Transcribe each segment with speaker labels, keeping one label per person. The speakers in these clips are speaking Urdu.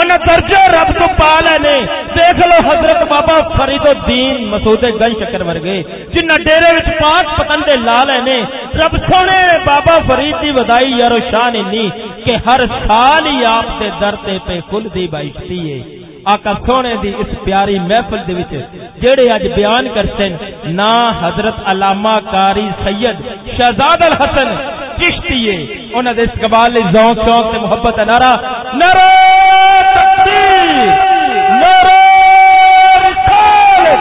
Speaker 1: انہیں درجے رب تو پا لینے۔ دیکھ لو حضرت بابا فرید الدین مسعود گنج شکر ورگے جنہ ڈیرے وچ پانچ پتندے لا لینے۔ رب سونے بابا فرید دی ودائی یارو شان انی کہ ہر سال ہی آپ دے در تے پہ کل دی بائشتی ہے۔ آقا سونے دی اس پیاری محفل دے وچ جڑے اج بیان کرتے نا حضرت علامہ کاری سید شہزاد الحسن چشتی ہے۔ انہاں دے اس قبال ذوق، شوق تے محبت نعرہ نعرہ تکبیر نعرہ رسالت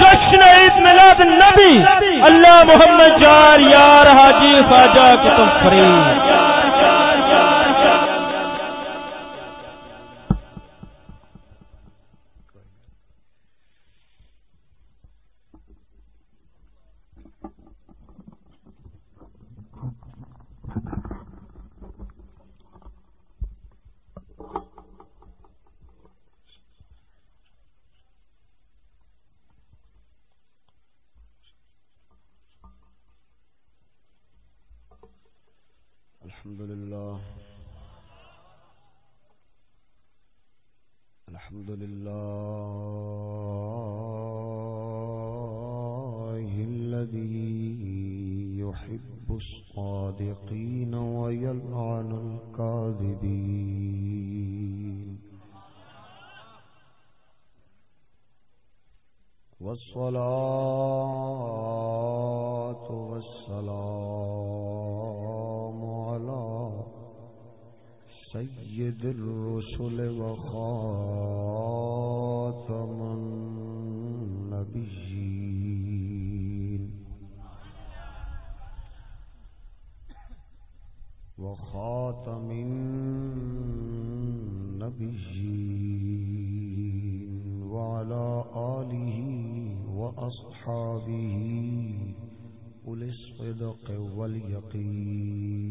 Speaker 1: جشن عید میلاد نبی اللہ محمد جار یار حاجی خواجہ کتب فرید
Speaker 2: الحمد لله الحمد لله الذي يحب الصادقين ويلعن الكاذبين والصلاة والسلام الرسل وخاتم النبيين وخاتم النبيين وعلى آله وأصحابه أولي الصدق واليقين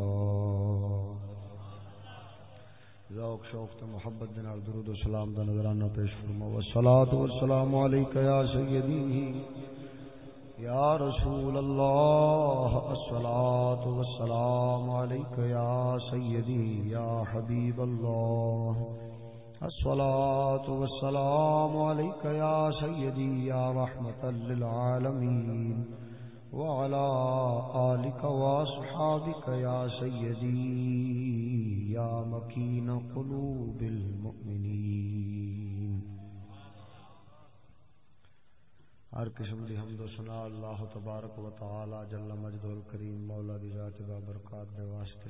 Speaker 2: ذوق، شوق تے محبت دے نال درود و سلام دا نظرانہ پیش فرماؤ۔ والصلاة والسلام علیکہ یا سیدی، یا رسول اللہ، الصلاة والسلام علیکہ یا سیدی، یا حبیب اللہ۔ الصلاة والسلام عليك يا سيدي يا رحمة للعالمين وعلى آلك وأصحابك يا سيدي، يا مكين قلوب المؤمنين. ہر قسم دی حمد و ثنا اللہ تبارک و تعالی جل مجد الکریم، مولا دی ذات با برکات دے واسطے۔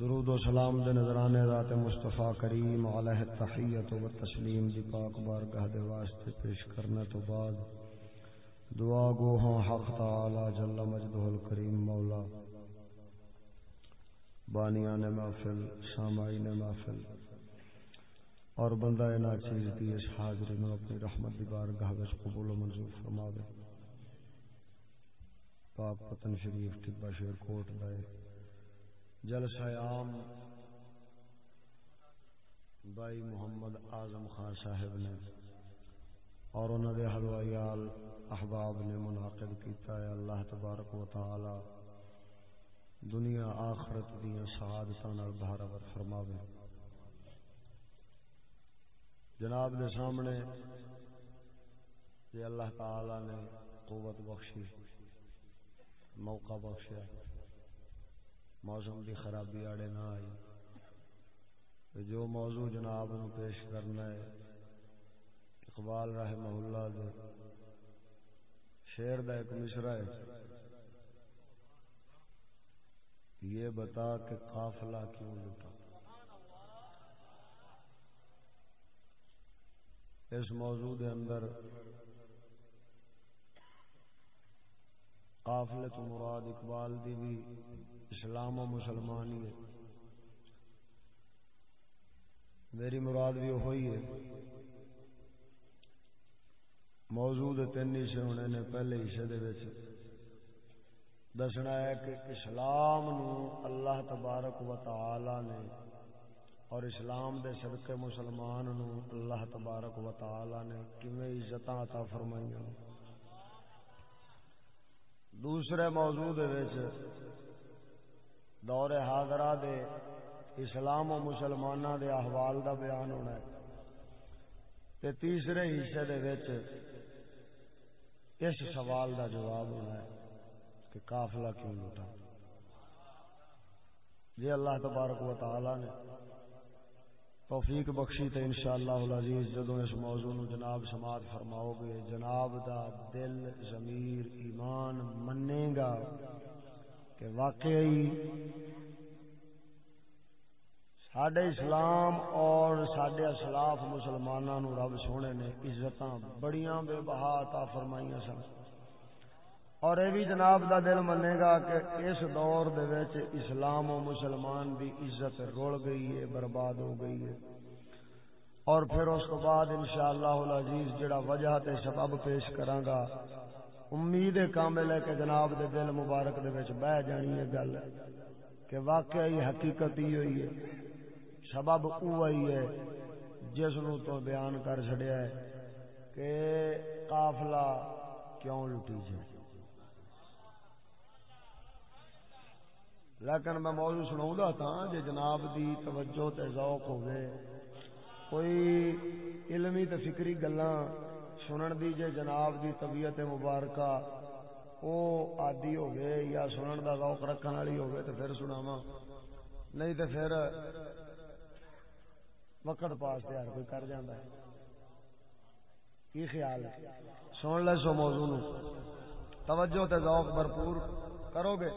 Speaker 2: درود و سلام دے نظرانے ذات مصطفیٰ کریم علیہ التحیت و تسلیم دی پاک بارگاہ دے واسطے پیش کرنے تو بعد دعا گو ہوں حق تعالی جل مجدہ الکریم مولا بانیان محفل سامعین محفل اور بندہ نا چیز دی اس حاضر میں اپنی رحمت دی بارگاہ وچ قبول و منظور فرماوے۔ پاک پتن شریف ٹبا شیر کوٹ دے۔ جلسہ عام بائی محمد اعظم خان صاحب نے اور انہوں نے حلویال احباب نے منعقد کیتا ہے اللہ تبارک و تعالی دنیا آخرت دیا سعادتاں نال بہراور فرماوے۔ جناب دے سامنے یہ اللہ تعالی نے قوت بخشی، موقع بخشیا، موسم کی خرابی آڑے نہ آئی۔ جو موضوع جناب نو پیش کرنا ہے اقبال رحمہ اللہ دے شیر دا ایک مصرا ہے یہ بتا کہ قافلہ کیوں لٹا اس موضوع دے اندر قافلے تو مراد اقبال دی بھی اسلام و مسلمان ہی ہے۔ میری مراد بھی وہی ہے موضوع دے تین حصے ہونے نے پہلے حصے دے وچ۔ دسنا ہے کہ اسلام نو اللہ تبارک و تعالی نے اور اسلام دے صدقے مسلمان نو اللہ تبارک و تعالی نے کیویں عزت عطا فرمائی دوسرے موضوع دے وچ دور حاضرہ دے اسلام و مسلماناں دے احوال دا بیان ہونا ہے۔ تے تیسرے حصے دے وچ اس سوال دا جواب ہونا ہے کہ قافلہ کیوں لوٹا؟ جی اللہ تبارک و تعالی نے توفیق بخشی تے انشاءاللہ العزیز جدوں اس موضوع نو جناب سماعت فرماؤ گے، جناب دا دل ضمیر ایمان منے گا کہ واقعی سڈے اسلام اور سڈے اسلاف مسلمانوں رب سونے نے عزت بڑیاں بے بہا عطا فرمائیاں سن۔ اور یہ بھی جناب دا دل منے گا کہ اس دور دے وچ اسلام و مسلمان دی عزت رول گئی ہے، برباد ہو گئی ہے۔ اور پھر اس کو بعد انشاءاللہ العزیز جڑا وجہ تے سبب پیش کراں گا، امید کامل ہے کہ جناب دے دل مبارک دے وچ بہ جانی ہے گل، کہ واقعی حقیقت ہی ہوئی ہے۔ سبب اوہی ہے، جس نو تو بیان کر چھڑیا ہے کہ قافلہ کیوں لٹی جائے۔ لیکن میں موضوع سنا تھا جی جناب دی توجہ تے ذوق ہوئے کوئی علمی تے فکری گلاں سنن دی جے جناب دی طبیعت مبارکہ او عادی ہوئے یا سنن دا ذوق رکھن والی ہوئے تے پھر سناواں، نہیں تے پھر وقت پاس تے ہر کوئی کر جاندا ہے۔ کی خیال ہے؟ سن لے سو موضوع نو۔ توجہ تے ذوق بھرپور کرو گے۔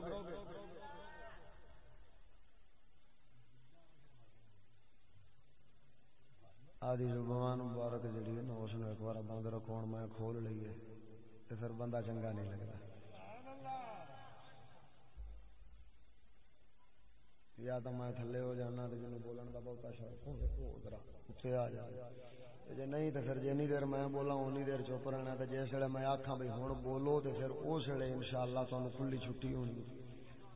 Speaker 2: آدھی زبان مبارک جڑی ہے نا اس نے ایک بار بند رکھو میں کھول لیے تو پھر بندہ چنگا نہیں لگتا یا تو میں تھلے ہو جانا تو جنوب بولن کا بہت اچھا شوق اتنے آ جائے۔ جی نہیں تو پھر جنی دیر میں بولا اونی دیر چپ رہنا تو جس ویلے میں آخا بھائی ہوں بولو تو پھر اس ویلے ان شاء اللہ تمہیں کھلی چھٹی ہونی۔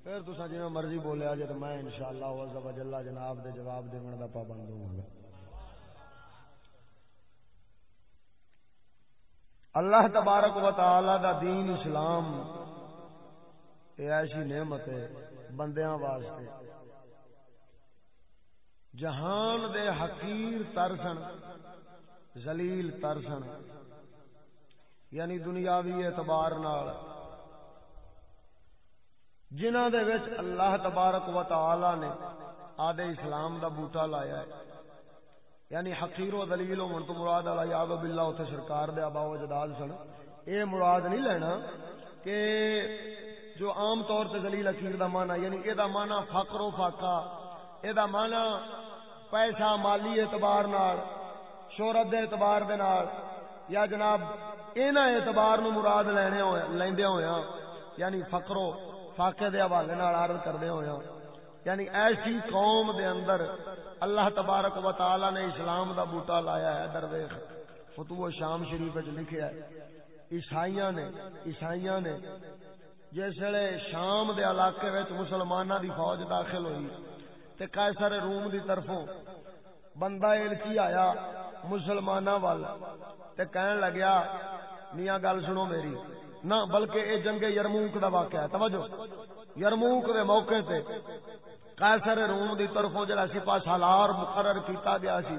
Speaker 2: پھر تصا جی مرضی بولیا جی تو میں ان شاء اللہ جناب دے جواب دن کا پابند ہوں گا۔ اللہ تبارک و تعالی دا دین اسلام، یہ ایسی نعمت ہے بندیاں واسطے۔ جہان دے حقیر ترسن زلیل ترسن۔ یعنی دنیاوی اعتبار نال۔ جنہ دے وچ اللہ تبارک و تعالی نے آدھے اسلام دا بوٹا لایا ہے۔ یعنی حقیر و دلیل من تو مراد اللہ یاب باللہ اتنے سرکار دے آبا و جداد سن۔ اے مراد نہیں لینا کہ جو عام طور سے دلیل حقیر دا مانا یعنی اے دا مانا فقر و فاقہ۔ اے دا مانا پیسہ مالی اعتبار نال شہرت دے اعتبار دے نال یا جناب اینا اعتبار نو مراد لینے ہوئے لیندے ہوئے یعنی فقر فاقے دے حوالے نال عرض کردے ہوئے یعنی ایسی قوم دے اندر اللہ تبارک و تعالی نے اسلام دا بوٹا لایا ہے درویش فتو شام شریف وچ لکھیا ہے عیسائیاں نے عیسائیاں نے جس ویلے شام دے علاقے وچ مسلماناں دی فوج داخل ہوئی تے قیصر روم دی طرفوں۔ بندہ الچی آیا مسلماناں وال۔ تے کہن لگیا، میاں گل سنو میری۔ نہ، بلکہ اے جنگ یرموک دا واقعہ ہے۔ توجہ۔ یرموک دے موقع تے قیصر روم دی طرفوں جڑا سپاہ سالار مقرر کیتا گیا سی،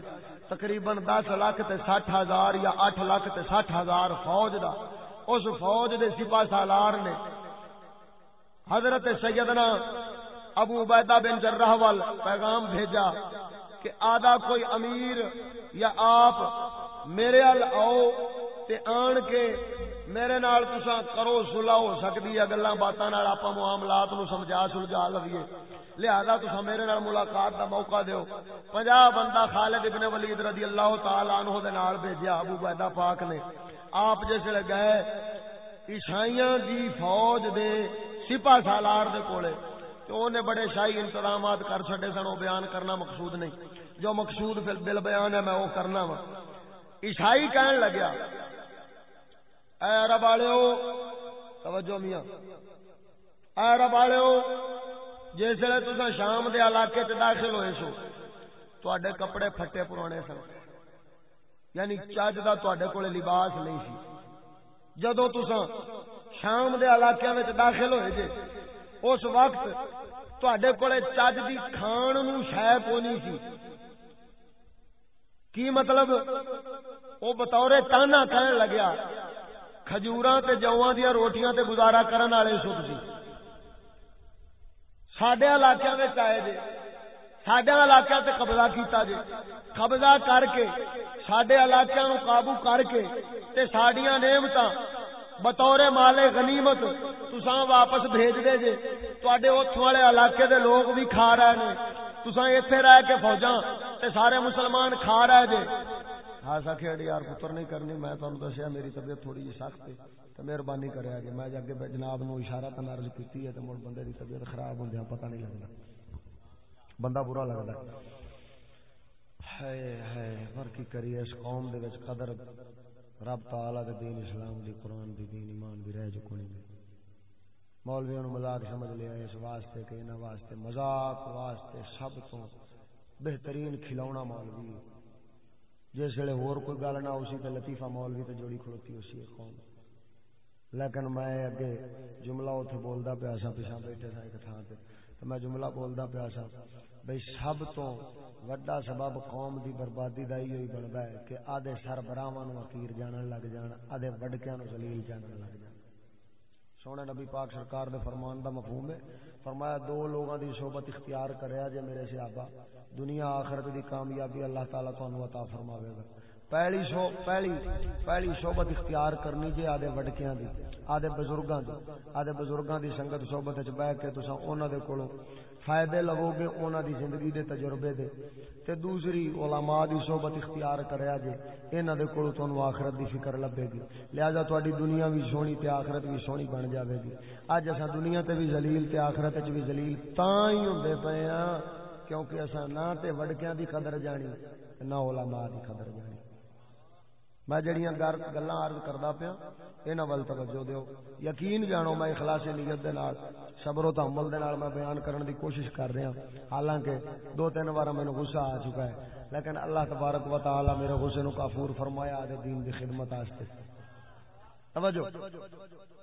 Speaker 2: تقریباً دس لاکھ تے سٹھ ہزار یا اٹھ لاکھ تے سٹھ ہزار فوج دا۔ اس فوج دے سپاہ سالار نے حضرت سیدنا ابو عبیدہ بن جرہ وال پیغام بھیجا کہ آدھا کوئی امیر یا آپ میرے ال آؤ تے آن کے میرے نال تسا کرو صلح ہو سکتی ہے، گلاں باتاں نال اپا معاملات نو سمجھا سلجھا لویے۔ لہذا تسا میرے نال ملاقات دا موقع دیو۔ 50 بندہ خالد ابن ولید رضی اللہ تعالی عنہ دے نال بھیجیا ابو بیدہ پاک نے۔ آپ جس لے گئے، عیسائیاں دی فوج دے سپاہ سالار دے کولے۔ تو انہیں بڑے شاہی انتظامات کر چھڑے سن وہ بیان کرنا مقصود نہیں۔ جو مقصود بل بیان ہے، میں وہ کرنا وا۔ عیسائی کہن لگیا، اے عرب والو توجہ میاں۔ اے عرب والو جس ویلے تسا شام دے علاقے چ داخل ہوئے سو تے کپڑے پھٹے پرانے سن۔ یعنی چج کا تے کول لباس نہیں سی۔ جدو تسا شام دے علاقے میں داخل ہوئے جے اس وقت تے کول چج کی کھان نو شہ کونی سی۔ کی مطلب؟ وہ بطور تانا کہن لگیا، کھجوراں تے جواں دیاں روٹیاں تے گزارا کرن والے سد سی جی۔ ساڈے علاقے وچ آئے جے، ساڈے علاقے تے قبضہ کیتا جے۔ قبضہ کر کے، ساڈے علاقے نو قابو کر کے تے ساڈیاں نعمتاں بطور مال غنیمت، تساں واپس بھیج دے جے۔ تواڈے اوتھوں والے علاقے دے لوگ بھی کھا رہے نے۔ تساں ایتھے رہ کے فوجاں تے سارے مسلمان کھا رہے جے۔ ہاں سکھے یار، پتر نہیں کرنی، میں تمہیں دسیا، میری طبیعت تھوڑی جی سخت ہے تو مہربانی کرے کہ میں اگے جناب نو اشارہ تن عرض کیتی ہے تو مڑ بندے دی طبیعت خراب ہوندیا پتہ نہیں لگتا بندہ برا لگتا ہے ہے پر کی کریے؟ اس قوم دے وچ قدر رب تعالی دے دین اسلام دی قرآن دی دین ایمان دی رہ چکو نہیں۔ مولویوں نو مذاق سمجھ لیا اس واسطے کہ انہاں واسطے مذاق، واسطے سب تو بہترین کھلونا مولوی۔ جس ویلے ہور کوئی گل نہ اسی تے لطیفہ مولوی تے جوڑی کھڑوتی اسی قوم۔ لیکن میں اگے جملہ اوتھے بولدا پیا سا پیچھے بیٹھے سا ایک تھان تے۔ تو میں جملہ بولدا پیا سا بھئی سب تو وڈا سبب قوم دی بربادی دا ہی ہوئی بندا ہے کہ آدھے سربراہاں نو حقیر جانن لگ جان، آدھے وڈکیاں نو ذلیل جانن لگ جان۔ سونے نبی پاک سرکار دے فرمان دا مفہوم ہے۔ فرمایا، دو لوگاں دی صحبت اختیار کریا جے میرے صحابہ دنیا آخرت دی کامیابی اللہ تعالی تانوں عطا فرماوے گا۔ پہلی شو پہلی پہلی صحبت اختیار کرنی جے آدے وڈکیاں دی آدے بزرگاں دی آدے بزرگاں دی سنگت صحبت وچ بیٹھ کے تساں انہاں دے کولوں فائدے لو گے انہاں دی زندگی دے تجربے دے۔ تے دوسری، علماء دی صحبت اختیار کریا جے، انہاں دے کولوں تانوں آخرت دی فکر لبے گی۔ لہذا تہاڈی دنیا وی سونی تے آخرت وی سونی بن جاوے گی۔ اج اساں دنیا تے وی ذلیل تے آخرت وچ وی ذلیل تاں ہی ہوندے پئے ہاں کیونکہ اساں نہ تے وڈکیاں دی قدر جانی، نہ علماء دی قدر جانی۔ میں جڑیاں گلاں عرض کردا پیا انہاں ول توجہ دیو۔ یقین جانو میں اخلاص نیت دے نال، صبر و تحمل دے نال میں بیان کرن دی کوشش کر رہا ہاں۔ حالانکہ دو تین بار مینوں غصہ آ چکا ہے، لیکن اللہ تبارک و تعالی میرے غصے نو کافور فرمایا دے دین دی خدمت واسطے توجہ۔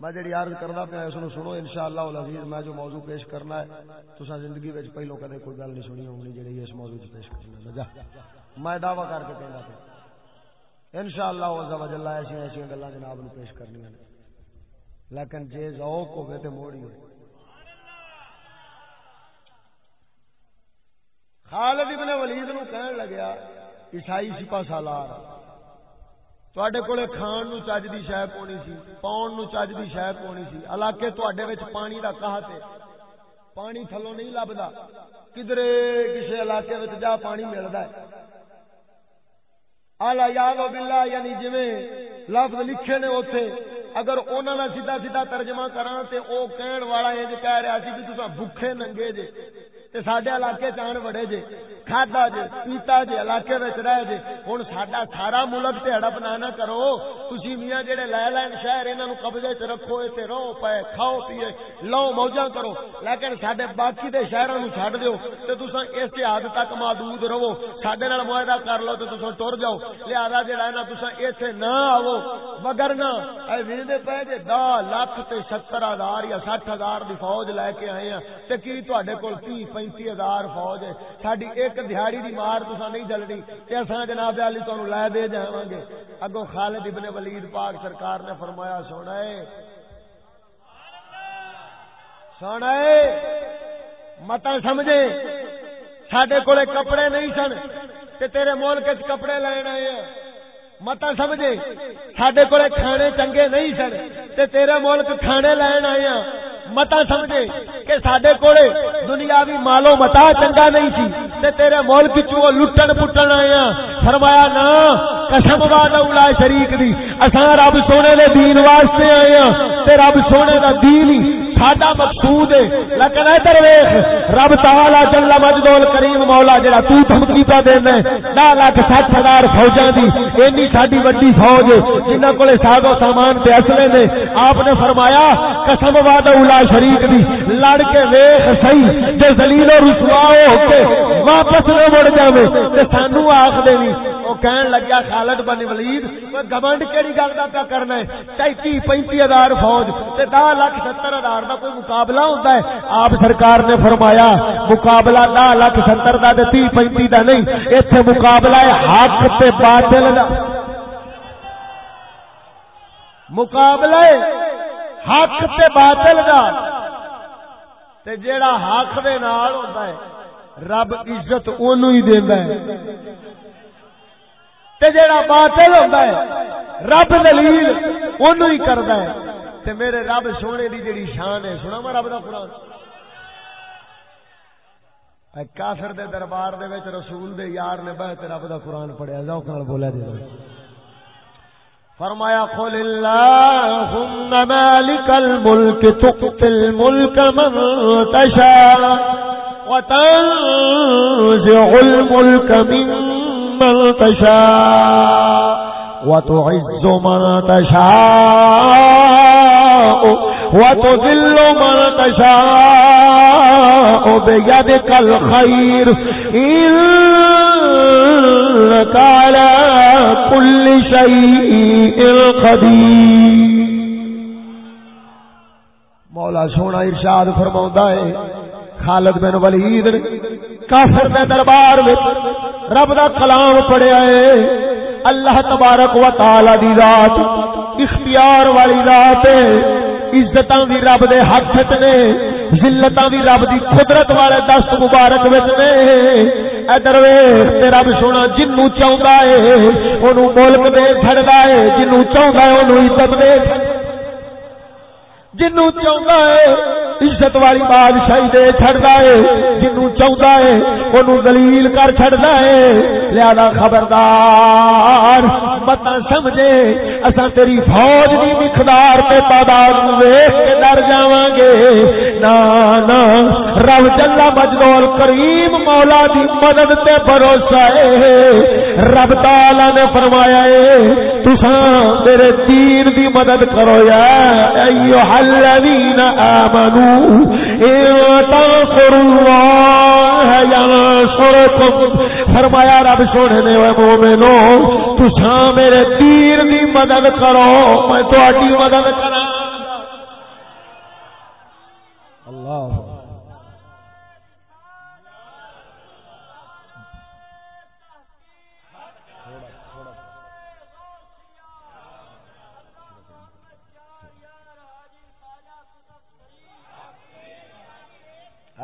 Speaker 2: میں جڑی عرض کردا پیا اس نو سنو، انشاءاللہ العزیز میں جو موضوع پیش کرنا ہے، تساں زندگی وچ پہلو کدے کوئی گل نہیں سنی، ہونی جڑی اس موضوع وچ پیش کرنا۔ جا۔ میں دعویٰ کر کے کہندا پیا ان شاء اللہ ایسا ایسا گلا جناب نو پیش کرنی لیکن جی ذوق ہوگی تو موڑی ہو خالد ابن ولید نو کہن لگیا، عیسائی سپا سالار تے کول کھان نو چج دی شہ پونی سی پاؤن نو چج دی شہ پونی سی۔ علاقے تے پانی کا کہت ہے پانی تھلو نہیں لبدا، کدرے کسی علاقے جا پانی ملتا ہے۔ آلہ یاد باللہ یعنی جویں لفظ لکھے نے اوتھے۔ اگر انہاں دا سیدھا سیدھا ترجمہ کراں تے او کہن والا انج کہہ رہا سی کہ تساں بھکھے ننگے جے۔ تے ساڈے علاقے چان بڑے جے، کھادا جے، پیتا جے، علاقے وچ رہ جے، ہن ساڈا سارا ملک تے ہڑپ نہ نہ کرو۔ تسی میاں جڑے لے لین شہر انہاں نو قبضے وچ رکھو تے رہو پے کھاؤ پیے لو، موجاں کرو۔ لیکن ساڈے باقی دے شہراں نو چھڈ دیو تے تساں اس حد تک محدود رہو۔ ساڈے نال معاہدہ کر لو تے تساں ٹر جاؤ۔ لہذا جڑا نا تساں ایتھے نہ آو مگر نہ، اے ویندے پے جے 10 لاکھ تے 70 ہزار یا 60 ہزار دی فوج لے کے آئے ہیں تے کی تواڈے کول 30 35 ہزار فوج ہے۔ ساڈی ایک دہاڑی دی مار تساں نہیں جلدی۔ تے اساں جناب علی تانوں لے دے جاواں گے اگوں خالد ابن ولید پاک سرکار نے فرمایا سونا ہے سونا ہے متا سمجھے۔ سڈے کو کپڑے نہیں سن، تے تیرے ملک چ کپڑے لین آئے ہیں۔ متا سمجھے۔ سڈے کو کھانے چنگے نہیں سن، تے تیرے ملک کھانے لین آئے متا سمجھے کہ سڈے دنیا دنیاوی مالو متا چنگا نہیں سی، تے تیرے ملک چو لٹن پٹن آیا ہاں۔ فرمایا نا قسم وعدہ اولا شریک دی۔ اساں رب سونے دے دین واسطے آئے ہاں تے رب سونے دا دین ہی ساڈا مقصود ہے۔ لیکن ادھر ویکھ رب تعالی جل مجدول کریم مولا جڑا تو دھمکی پا دینا ہے 10 لاکھ 60 ہزار فوجاں دی۔ اینی ساڈی بڑی فوج جنہاں کولے ساز و سامان تے اسلحے نے، آپ نے فرمایا، قسم وعدہ اولا شریک دی۔ لڑ کے ویخ سی جے ذلیل و رسوا ہو کے واپس نہ مڑ جاوے، تے سانو آکھ دینی او کہن لگیا خالد بن ولید او گمنڈ کیڑی گل دا پیا کرنا ہے؟ 33 35 ہزار فوج تے 10 لاکھ 70 ہزار دا کوئی مقابلہ ہوندا ہے؟ آپ سرکار نے فرمایا، مقابلہ 10 لاکھ 70 دا تے 30 35 دا نہیں، ایتھے مقابلہ ہے حق تے باطل دا۔ مقابلہ حق تے باطل دا۔ تے جیڑا حق دے نال ہوندا ہے، رب عزت اونوں ہی دیندا ہے۔ تے جیڑا باطل ہوندا ہے، رب دلیل اونوں ہی کردا ہے۔ تے میرے رب سونے دی جیڑی شان ہے سنا میں رب دا قرآن؟ کافر دے دربار دے وچ رسول دے یار نے بہت رب دا قرآن پڑھیا، ذوق نال بولیا دے فرمایا، قل اللهم مالك الملك تؤتي الملك من تشاء وتنزع الملك ممن تشاء وتعز من تشاء. وتذل من تشاء بيدك الخير. إنك على كل شيء قدير. مولا سونا ارشاد فرما ہے، خالد بن ولید کافر دے دربار میں رب دا کلام پڑھیا ہے۔ اللہ تبارک و تعالی دی ذات، اختیار والی ذات ہے۔ عزتاں بھی رب دے ہاتھ وچ نے، ذلتاں بھی رب دی قدرت والے دست مبارک وچ نے۔ ادھر ویکھ تے رب سونا جنوں چاہندا ہے، اونوں ملک دے چھڑدا ہے، جنوں چاہندا ہے، اونوں عزت دے جنوں چاہندا ہے عزت والی بادشاہی دے چھڑدا ہے جنوں چاہندا ہے اونوں ذلیل کر چھڑدا ہے۔ لہذا خبردار مت سمجھے، اساں تیری فوج دی مقدار تے تعداد ویکھ کے ڈر جاواں گے نا نا، رب جل مجدول کریم مولا دی مدد تے بھروسہ ہے۔ رب تعالی نے فرمایا ہے، تساں میرے دین دی مدد کرو یا ایھا الذین آمنو۔ فرمایا، رب سونے نے مومنو، تساں میرے تیر دی مدد کرو، میں تہاڈی مدد کراں اللہ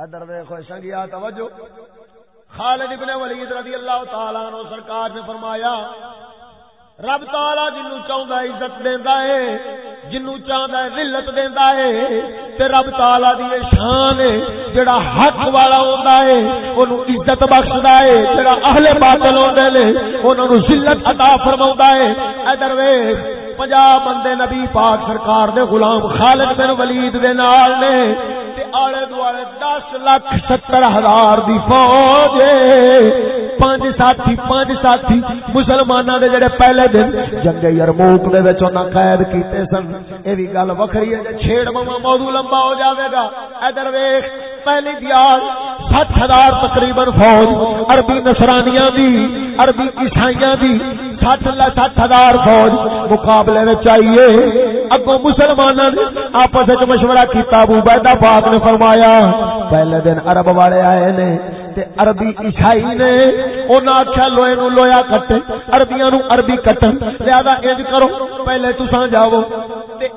Speaker 2: ادھر دیکھو سنگیا توجہ۔ خالد ابن ولید رضی اللہ تعالی عنہ سرکار نے فرمایا، رب تعالی جنوں چاہندا ہے عزت دیندا ہے، جنوں چاہندا ہے ذلت دیندا ہے، تے رب تعالی دی شان ہے، جڑا حق والا ہوندا ہے، اونوں عزت بخشدا ہے، جڑا اہل باطل ہوندے نے انہاں نوں ذلت عطا فرماوندا ہے۔ ادھر ویکھ پنجا بندے نبی پاک سرکار دے غلام خالد بن ولید دے نال نے تے آلے دوالے دس لاکھ ستر ہزار دی فوج پانچ ساتھی پانچ ساتھی مسلمانوں دے جڑے پہلے دن جنگ یرموک دے وچ انہاں قید کیتے سن۔ اے وی گل وکھری ہے چھیڑ مما موضوع لمبا ہو جاوے گا۔ ادھر ویکھ، پہلی دیار سات ہزار تقریباً فوج عربی نسرانیاں دی، عربی عیسائیاں دی سات سات ہزار فوج مقابلے لینے چاہیے۔ اگوں مسلمانوں نے آپس مشورہ کیتا، ابو بیدا پاک نے فرمایا، پہلے دن عرب والے آئے نے تے عربی عیسائی نے انہاں آکھیا، لوہے نو لویا کٹے، عربیاں نو عربی کٹن، لہذا انج کرو، پہلے تساں جاؤ۔ تے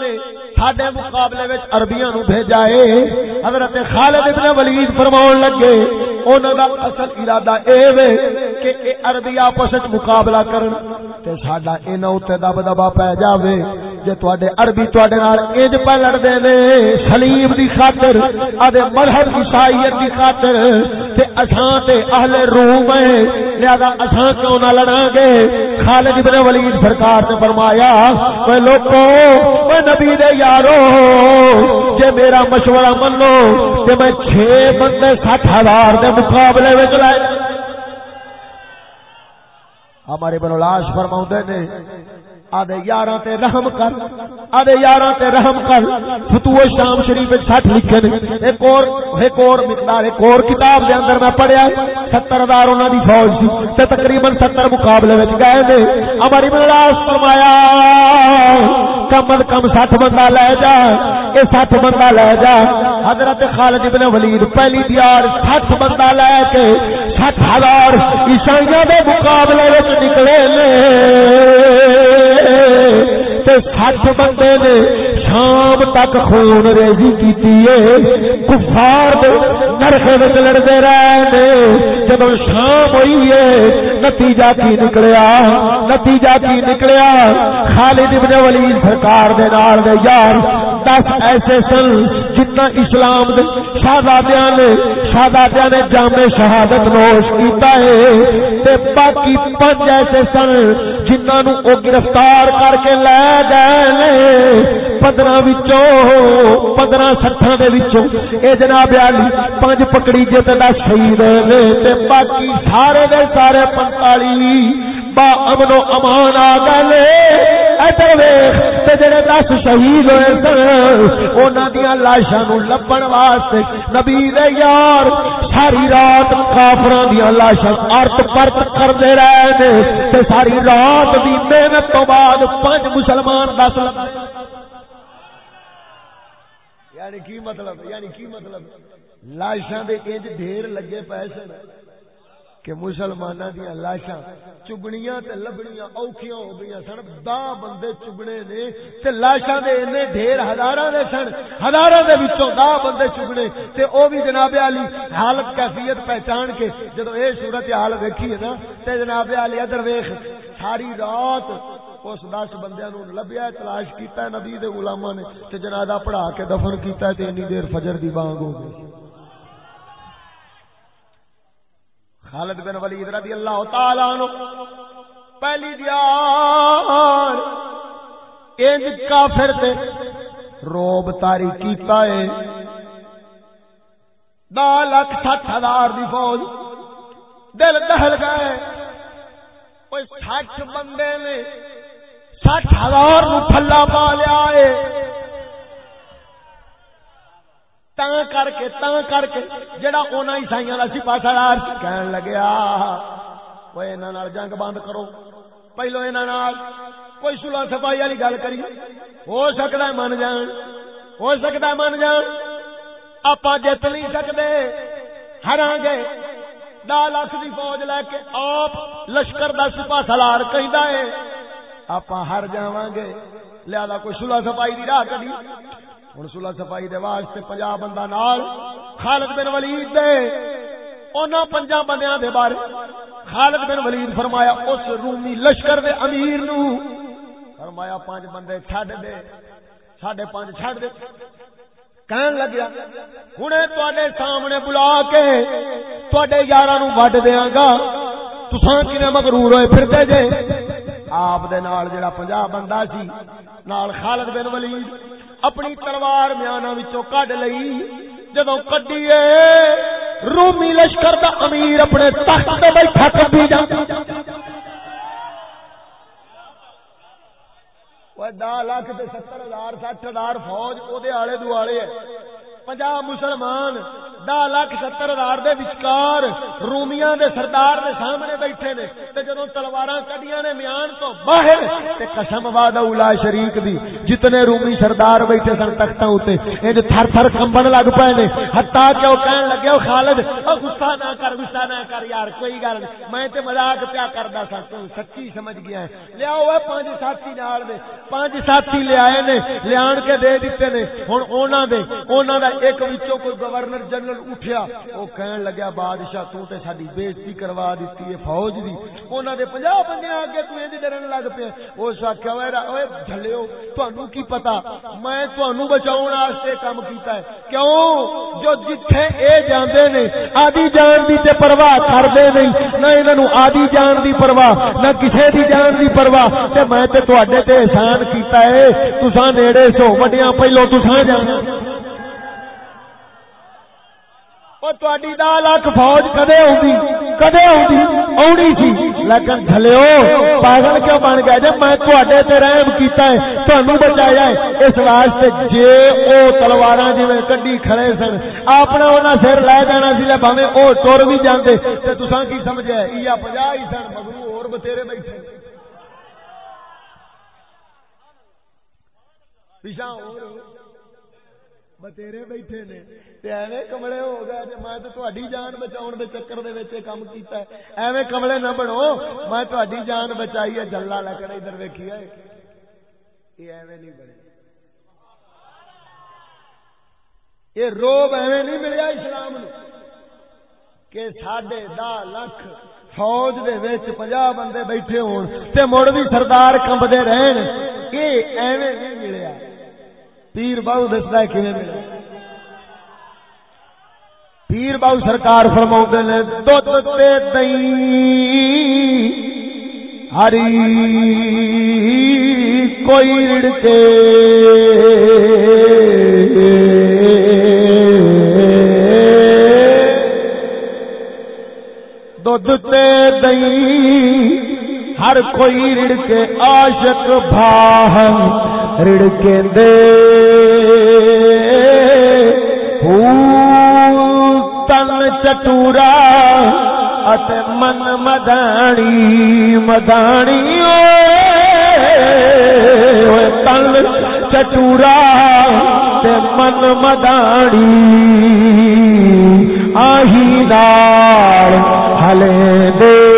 Speaker 2: نے ساڈے مقابلے وچ عربیاں نو بھیجا اے۔ حضرت خالد ابن ولید فرماون لگے، انہاں دا اصل ارادہ اے وے کہ اے عربی آپس وچ مقابلہ کرن تے ساڈا انہاں اوتے دب دبا پے جاوے۔ جے تواڈے عربی تواڈے نال انج پہ لڑدے نے، سلیم دی خاطر ادے مذہب عیسائیت دی خاطر، تے اساں تے اہل روم ہیں لہذا اساں کیوں نہ لڑاں گے؟ خالد ابن ولید سرکار نے فرمایا اے لوکو اے نبی دے یار یارو جے میرا مشورہ منو تے میں چھ بندے سٹھ ہزار دے مقابلے وچ لائے۔ ہمارے بنو لاش فرماؤں نے، آدھے یاراں تے رحم کر، آدھے یاراں تے رحم کر۔ فتوح شام شریف وچ سٹھ لکھے نے۔ ایک اور ایک اور مقدار، ایک اور کتاب دے اندر میں پڑھیا ستر ہزار انہاں دی فوج سی تے تقریباً ستر مقابلے وچ گئے نے۔ ہماری بلاس فرمایا کم از کم سٹھ بندہ لے جا، اے سٹ بندہ لے جا۔ حضرت خالد ابن ولید پہلی دیار سٹ بندہ لے کے سٹ ہزار عیسائیوں دے مقابلے وچ نکلے نے۔ سچ بندے نے شام تک خون ریزی کی کفار نرخے لڑتے رہے جب شام ہوئی ہے، نتیجہ کی نکلیا۔ نتیجہ کی نکلیا۔ خالد ابن ولید سرکار دے نال دے یار دس ایسے سن جتنا اسلام دے شہزادیاں نے شہزادیاں نے جامع شہادت نوش کیتا ہے۔ تے باقی پانچ ایسے سن جنہاں نو او گرفتار کر کے لے گئے پندرہ پندرہ سٹھا اے جناب علی، پانچ پکڑی جے تے دس شہید نے۔ تے باقی سارے دے سارے پنتالی با امن و امان آ گئے جڑے دس شہید ہوئے سن، انہاں دیاں لاشاں نو لبن واسطے نبی دے یار ساری رات کافراں دیاں لاشاں ارت پرت کردے رہے نے تے ساری رات دی محنت تو بعد پانچ مسلمان دس یعنی کی مطلب؟ یعنی کی مطلب؟ لاشاں دے انج ڈھیر لگے پیسے کہ مسلمانہ دیا لاشاں چگنیاں تے لبنیاں اوکھیاں ہو گئی سن دا بندے چگنے نے تے لاشاں دے انے ڈھیر ہزاراں دے سن، ہزاراں دے وچوں دا بندے چگنے تے او بھی جناب علی حالت کیفیت پہچان کے جدوں اے صورت حال ویکھی ہے نا، تے جناب علی ادھر ویکھ ساری رات اس دس بندیاں نو لبیا، تلاش کیتا ہے نبی دے غلاماں نے، تے جنازہ پڑھا کے دفن کیتا ہے تے انی دیر فجر دی بانگ ہو گئی۔ خالد بن ولید رضی اللہ تعالی عنہ، پہلی دیار، انج کافر تے روب تاری کیتا ہے۔ دا لاکھ سٹھ ہزار دی فوج دل دہل گئے۔ کوئی سٹھ بندے نے سٹھ ہزار نو پھلا پا لیا ہے۔ تاں کر کے، تاں کر کے، جڑا اونا عیسائیاں دا سپاہ سالار کہن لگیا اوے انہاں نال جنگ بند کرو۔ پہلو انہاں نال کوئی صلح صفائی والی گل کری ہو سکدا ہے من جان، ہو سکدا ہے من جان۔ اپا جت نہیں سکدے۔ ہراں گے۔ دا لاکھ دی فوج لے کے آپ لشکر دا سپاہ سالار کہندا ہے اپا ہر جاواں گے۔ لہذا کوئی صلح صفائی دی راہ کڈی۔ ہوں سلا سفائی دے واسطے پنجا بندہ نال، خالد بن ولید دے۔ انہاں پنجا بندیاں دے بارے۔ خالد بن ولید فرمایا، اس رومی لشکر دے امیر نو۔ فرمایا، پانچ بندے چھڈ دے۔ ساڈے پانچ چھڈ دے۔ کہن لگیا ہن تواڈے سامنے بلا کے تواڈے یاراں نو وڈ دیاں گا۔ تساں کنے مغرور ہوئے پھردے جے۔ آپ دے نال جڑا 50 بندہ سی، نال خالد بن ولید اپنی تلوار میانا وچوں کڈ لئی جدو کڈیے رومی لشکر دا امیر اپنے تخت تے بیٹھا کبھی جا۔ دہ لاکھ ستر ہزار، سٹھ ہزار فوج وہ آلے دوالے ہے۔ پنجا مسلمان دہ لاکھ ستر ہزار دے وچکار رومیاں دے سردار دے سامنے بیٹھے نے تے جدوں تلواراں کڈیاں نے میان تو باہر تے قسم وعدہ اولا شریک دی جتنے رومی سردار بیٹھے سن تختاں اوتے اے تھر تھر کمبن لگ پئے نے حتا کہ او کہن لگے او خالد او غصہ نہ کر غصہ نہ کر یار کوئی گل نہیں میں تے مذاق پیا کردا سا تو سچی سمجھ گیا ہے لے آو پانچ ساتھی نال دے پانچ ساتھی لے آئے نے لے کے دے دیتے نے ہن انہاں دے انہاں دا ایک وچوں کوئی گورنر جنرل جنرل اٹھیا وہ کہن لگیا، بادشاہ تو تے ساڈی بےزتی کروا دتی ہے فوج دی۔ انہاں دے 50 بندے اگے تو انج ڈرن لگ پے اس واکھیا اوے اوے جھلیو تانوں کی پتا میں تانوں بچاون واسطے کام کیتا ہے۔ کیوں؟ جو جتھے اے جاندے نے آدی جان دی تے پرواہ کردے نہیں۔ نہ انہاں نو آدی جان دی پرواہ، نہ کسے دی جان دی پرواہ۔ تے میں تے تواڈے تے احسان کیتا ہے، تساں نیڑے سو، وڈیاں پہلو تساں جانا۔ لاکھ فوج کدے کدے آنی سی۔ لیکن تھلو پاگل کیوں بن گیا جی میں تے رحم کیتا ہے تہن بچایا ہے۔ اس واسطے جے او تلوار جی کڈی کھڑے سن اپنا انہیں سر لے جانا سی، لے بھاوے او تر بھی جانے تو تسا کی سمجھا ہے پنجا ہی سن، مگرو اور بتھیرے بیٹھے پیچھا اور۔ بتےرے بیٹھے نے ایویں کملے ہو گئے میں تاری جان بچاؤ کے چکر دے کام کیتا ہے ایویں کملے نہ بنو میں تاری جان بچائی ہے جلا لکڑ ادھر ویکھی ہے یہ ایویں نہیں بنے یہ روب ایویں نہیں ملیا اسلام نو کہ ساڈے دہ لکھ فوج دے وچ پنجا بندے بیٹھے ہون تے مڑ بھی سردار کمبدے رہن یہ ایویں نہیں ملیا پیر باؤ دستا ہے کھے ملا پیر باؤ سرکار فرما نے دھد تے دئی ہری کوئی رڑکے۔ دھد تے دئی ہر کوئی رڑکے عاشق بھاہ رڑکے دے۔ تن چٹورا ات من مدانی مدانی تن چٹورا تے من مدانی۔ آہی دار ہلے دے۔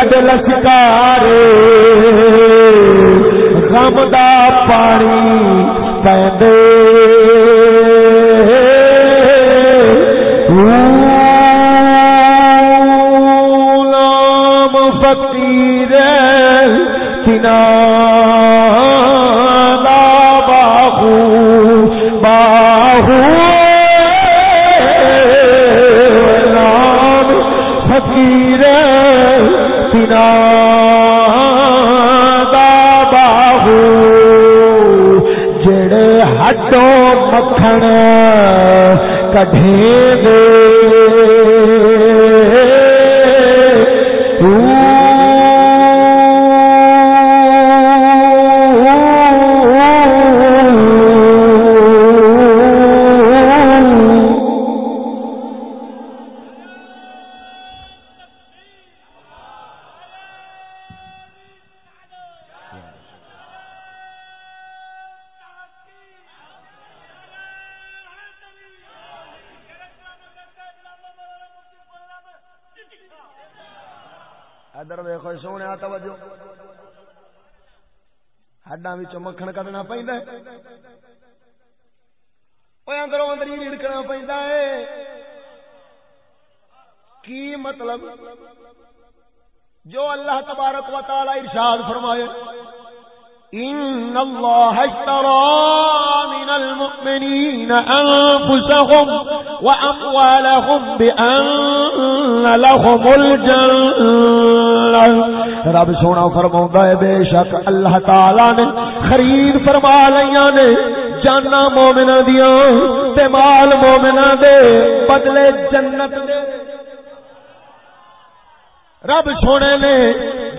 Speaker 2: کد لشکار غم دا پانی پہ فقیر سنا ہے ارشاد فرمائے ان الله اشترى من المؤمنين انفسهم واموالهم بان لهم الجنه رب سونا فرما ہے، بے شک اللہ تعالی نے خرید فرما لیا نے جانا مومنا دیا مال مومنا دے بدلے جنت دے۔ رب سونے نے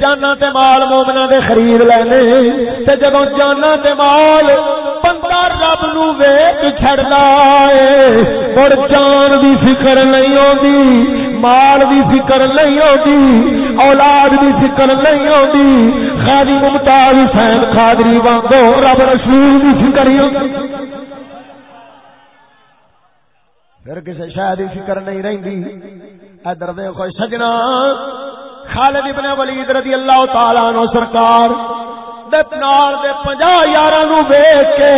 Speaker 2: جانا تے مال مومنا دے خرید لینے۔ تے جدو جانا تے مال، بندہ رب نو ویک چھڑدا اے اور جان دی فکر نہیں ہوندی مال دی فکر نہیں ہوندی اولاد دی فکر نہیں ہوندی خالی ممتاز حسین قادری وانگو رب رسول دی فکر ہی ہوندی پھر کسی شاید دی فکر نہیں رہندی۔ ادھر دیکھو سجنا۔ خالد ابن ولید رضی اللہ تعالیٰ عنہ سرکار دے نال دے 50 یاراں نو ویکھ کے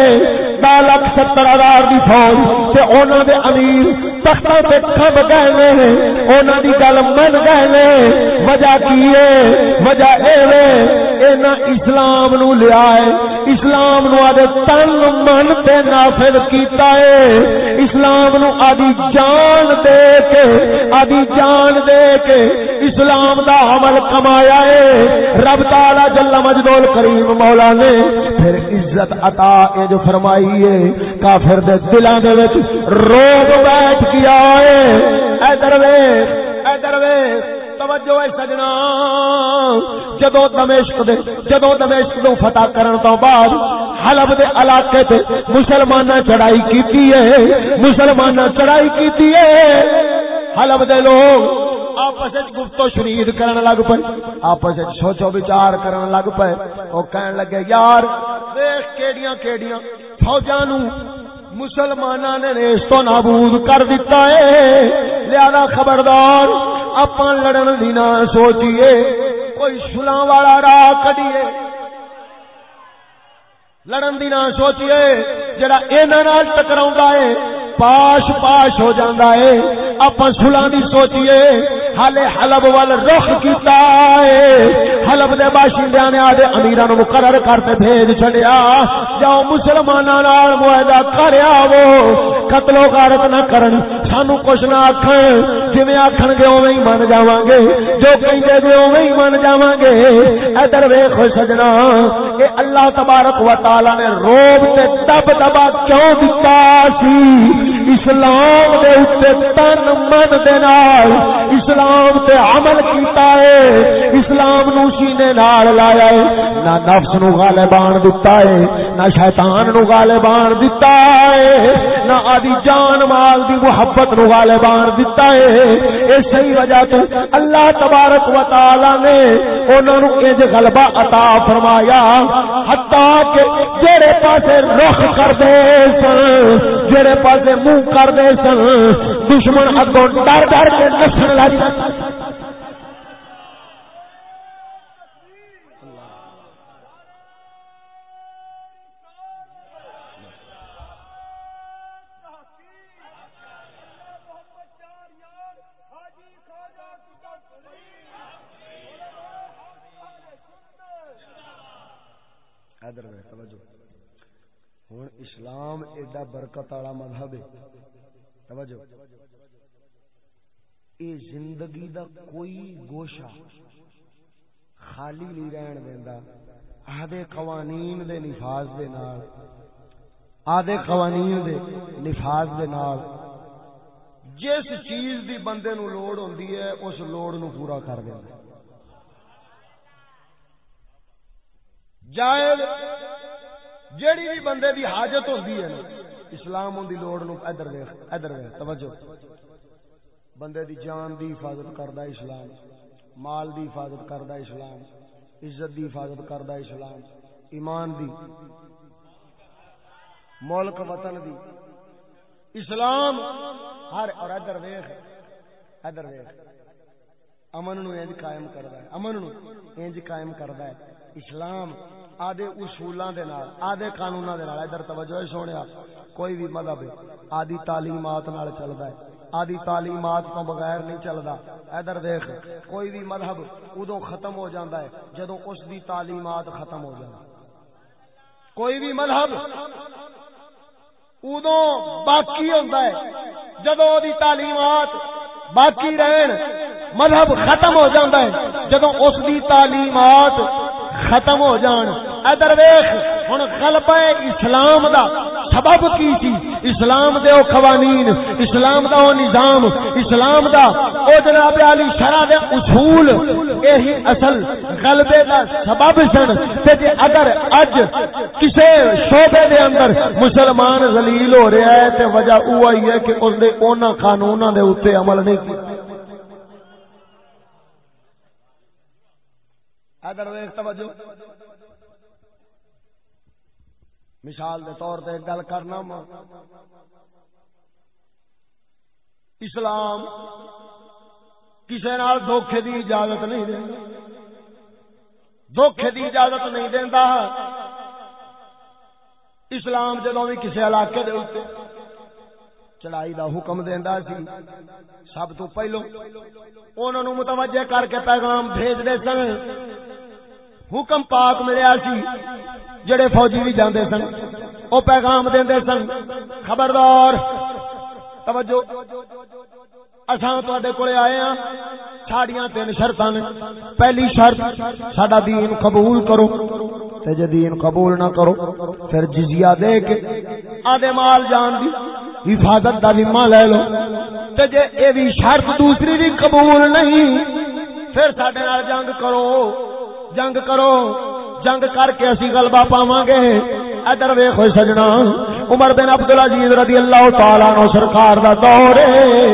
Speaker 2: 10 لاکھ 70 ہزار دی فوج تے انہاں دے امیر تختاں تے کھب گئے نے، انہاں دی گل من گئے نے۔ وجہ کی ہے؟ وجہ اے وے انہاں اسلام نو لیا ہے۔ اسلام نو آدے تن من تے نافذ کیتا ہے۔ اسلام نو آدی جان دے کے آدی جان دے کے اسلام دا عمل کمایا ہے۔ رب تعالی جل مجدول کریم مولا نے پھر عزت عطا اے جو فرمائی ہے، کافر دے دلاں دے وچ روگ بیٹھ گیا ہے اے درویش اے درویش، توجہ ہے سجنا۔ جدو دمشق دے جدو دمشق دو فتح کرن تو بعد حلب دے علاقے تے مسلماناں چڑھائی کیتی ہے، مسلماناں چڑھائی کیتی ہے۔ حلب دے لوگ آپس گفتو شرید کرن لگ پے آپس سوچو بچار کرن لگ پے او کہن لگے، یار دیکھ کیڑیاں کیڑیاں فوجاں نو مسلماناں نے ریس تو نابود کر دیتا ہے۔ لہذا خبردار اپن لڑن دی نہ سوچیے۔ کوئی سلاں والا راہ کڈیے۔ لڑن دی نہ سوچیے، جڑا انہاں نال ٹکراوندا ہے، پاش پاش ہو جاندا ہے۔ اپن سلاں دی سوچیے۔ حالے حلب وال رخ کیتا ہے۔ حلب دے باشندیاں نے آدے امیراں نو مقرر کرتے بھیج چھڈیا۔ جاؤ مسلماناں نال معاہدہ کریا وہ قتل و غارت نہ کرن، سانو کچھ نہ آکھن۔ جویں آکھن گے اوویں ہی من جاواں گے۔ جو کہندے گے اوویں ہی من جاواں گے۔ ادھر ویکھ سجنا، اے اللہ تبارک و تعالی نے روب تے دب دبا کیوں دتا سی؟ اسلام دے اوتے تن من دے نال، اسلام تے عمل کیتا ہے۔ اسلام نو سینے نال لایا ہے۔ نہ نفس نو غالبان دتا ہے، نہ شیطان نو غالبان دتا ہے۔ نہ دی جان مال دی محبت نو غالبان دتا ہے۔ اس ہی وجہ تو اللہ تبارک و تعالی نے انہاں نو اج غلبہ عطا فرمایا۔ حتا کہ جڑے پاسے رخ کر دے سن، جڑے پاسے منہ کر دے سن، دشمن اگوں ڈر ڈر کے نسن لگ ہوں اسلام ایڈا برکت والا مذہب ہے۔ توجہ۔ اے زندگی دا کوئی گوشہ خالی نہیں رہن دیندا۔ آدھے قوانین دے نفاذ دے نال۔ آدھے قوانین دے نفاذ دے نال۔ جس چیز دی بندے نو لوڑ ہوندی ہے، اس لوڑ نو پورا کر دیندا۔ جائز جیڑی بھی بندے دی حاجت ہوندی ہے نا، اسلام دی لوڑ نو ادھر ویکھ ادھر ویکھ، توجہ۔ بندے دی جان دی حفاظت کردا اسلام، مال دی حفاظت کردا اسلام، عزت دی حفاظت کردا اسلام، ایمان دی، ملک، وطن دی۔ اسلام ہر، اور ادھر ویکھ ادھر ویکھ۔ امن نو انج قائم کردا ہے، امن نو انج قائم کردا ہے۔ اسلام آدھے اصولاں دے نال، آدھے قانوناں دے نال۔ ادھر توجہ سونیا کوئی بھی مذہب ہے، آدھی تعلیمات نال چلدا ہے۔ آدھی تعلیمات تو بغیر نہیں چلدا۔ ادھر دیکھ، کوئی بھی مذہب ادو ختم ہو جاندا ہے جدوں اس دی تعلیمات ختم ہو جاندی کوئی بھی مذہب ادو باقی ہوندا ہے جدوں دی تعلیمات باقی رہن، مذہب ختم ہو جاندا ہے۔ جدو اس دی تعلیمات ختم ہو جان ادر ویخ ہوں غلبہ اسلام دا سبب کی سی؟ اسلام دے او قوانین، اسلام دا او نظام، اسلام دا او جناب علی شرع دے اصول یہی اصل غلبے دا سبب سن۔ تے جے اگر اج کسے شعبے دے اندر مسلمان ذلیل ہو رہا ہے، تے وجہ او ہی ہے کہ اس دے انہاں قانوناں دے اوتے عمل نہیں کیتا اگر ویک توجہ۔ مثال دے طور پہ گل کرنا اسلام کسی نال دھوکھے دی اجازت نہیں دینا دھوکھے دی اجازت نہیں دینا اسلام جدو بھی کسی علاقے دے چڑھائی دا حکم دینا سی، سب تو پہلو انہوں متوجہ کر کے پیغام بھیج دے سن۔ حکم پاک ملیا سی۔ جڑے فوجی بھی جاندے سن، او پیغام دیندے سن۔ خبردار، توجہ۔ اساں تواڈے کولے آئے ہاں ساڈیاں تین شرطاں نے۔ پہلی شرط، ساڈا دین قبول کرو۔ تے جے دین قبول نہ کرو، پھر جزیہ دے کے آدھے مال جان دی حفاظت دا ذمہ لے لو۔ تے جے اے بھی شرط دوسری بھی قبول نہیں، پھر ساڈے نال جنگ کرو۔ جنگ کرو۔ جنگ کر کے اسی غلبہ پاواں گے ادھر ویکھ ہوئے سجنا، عمر بن عبد العزیز رضی اللہ تعالی عنہ سرکار دا دور ہے۔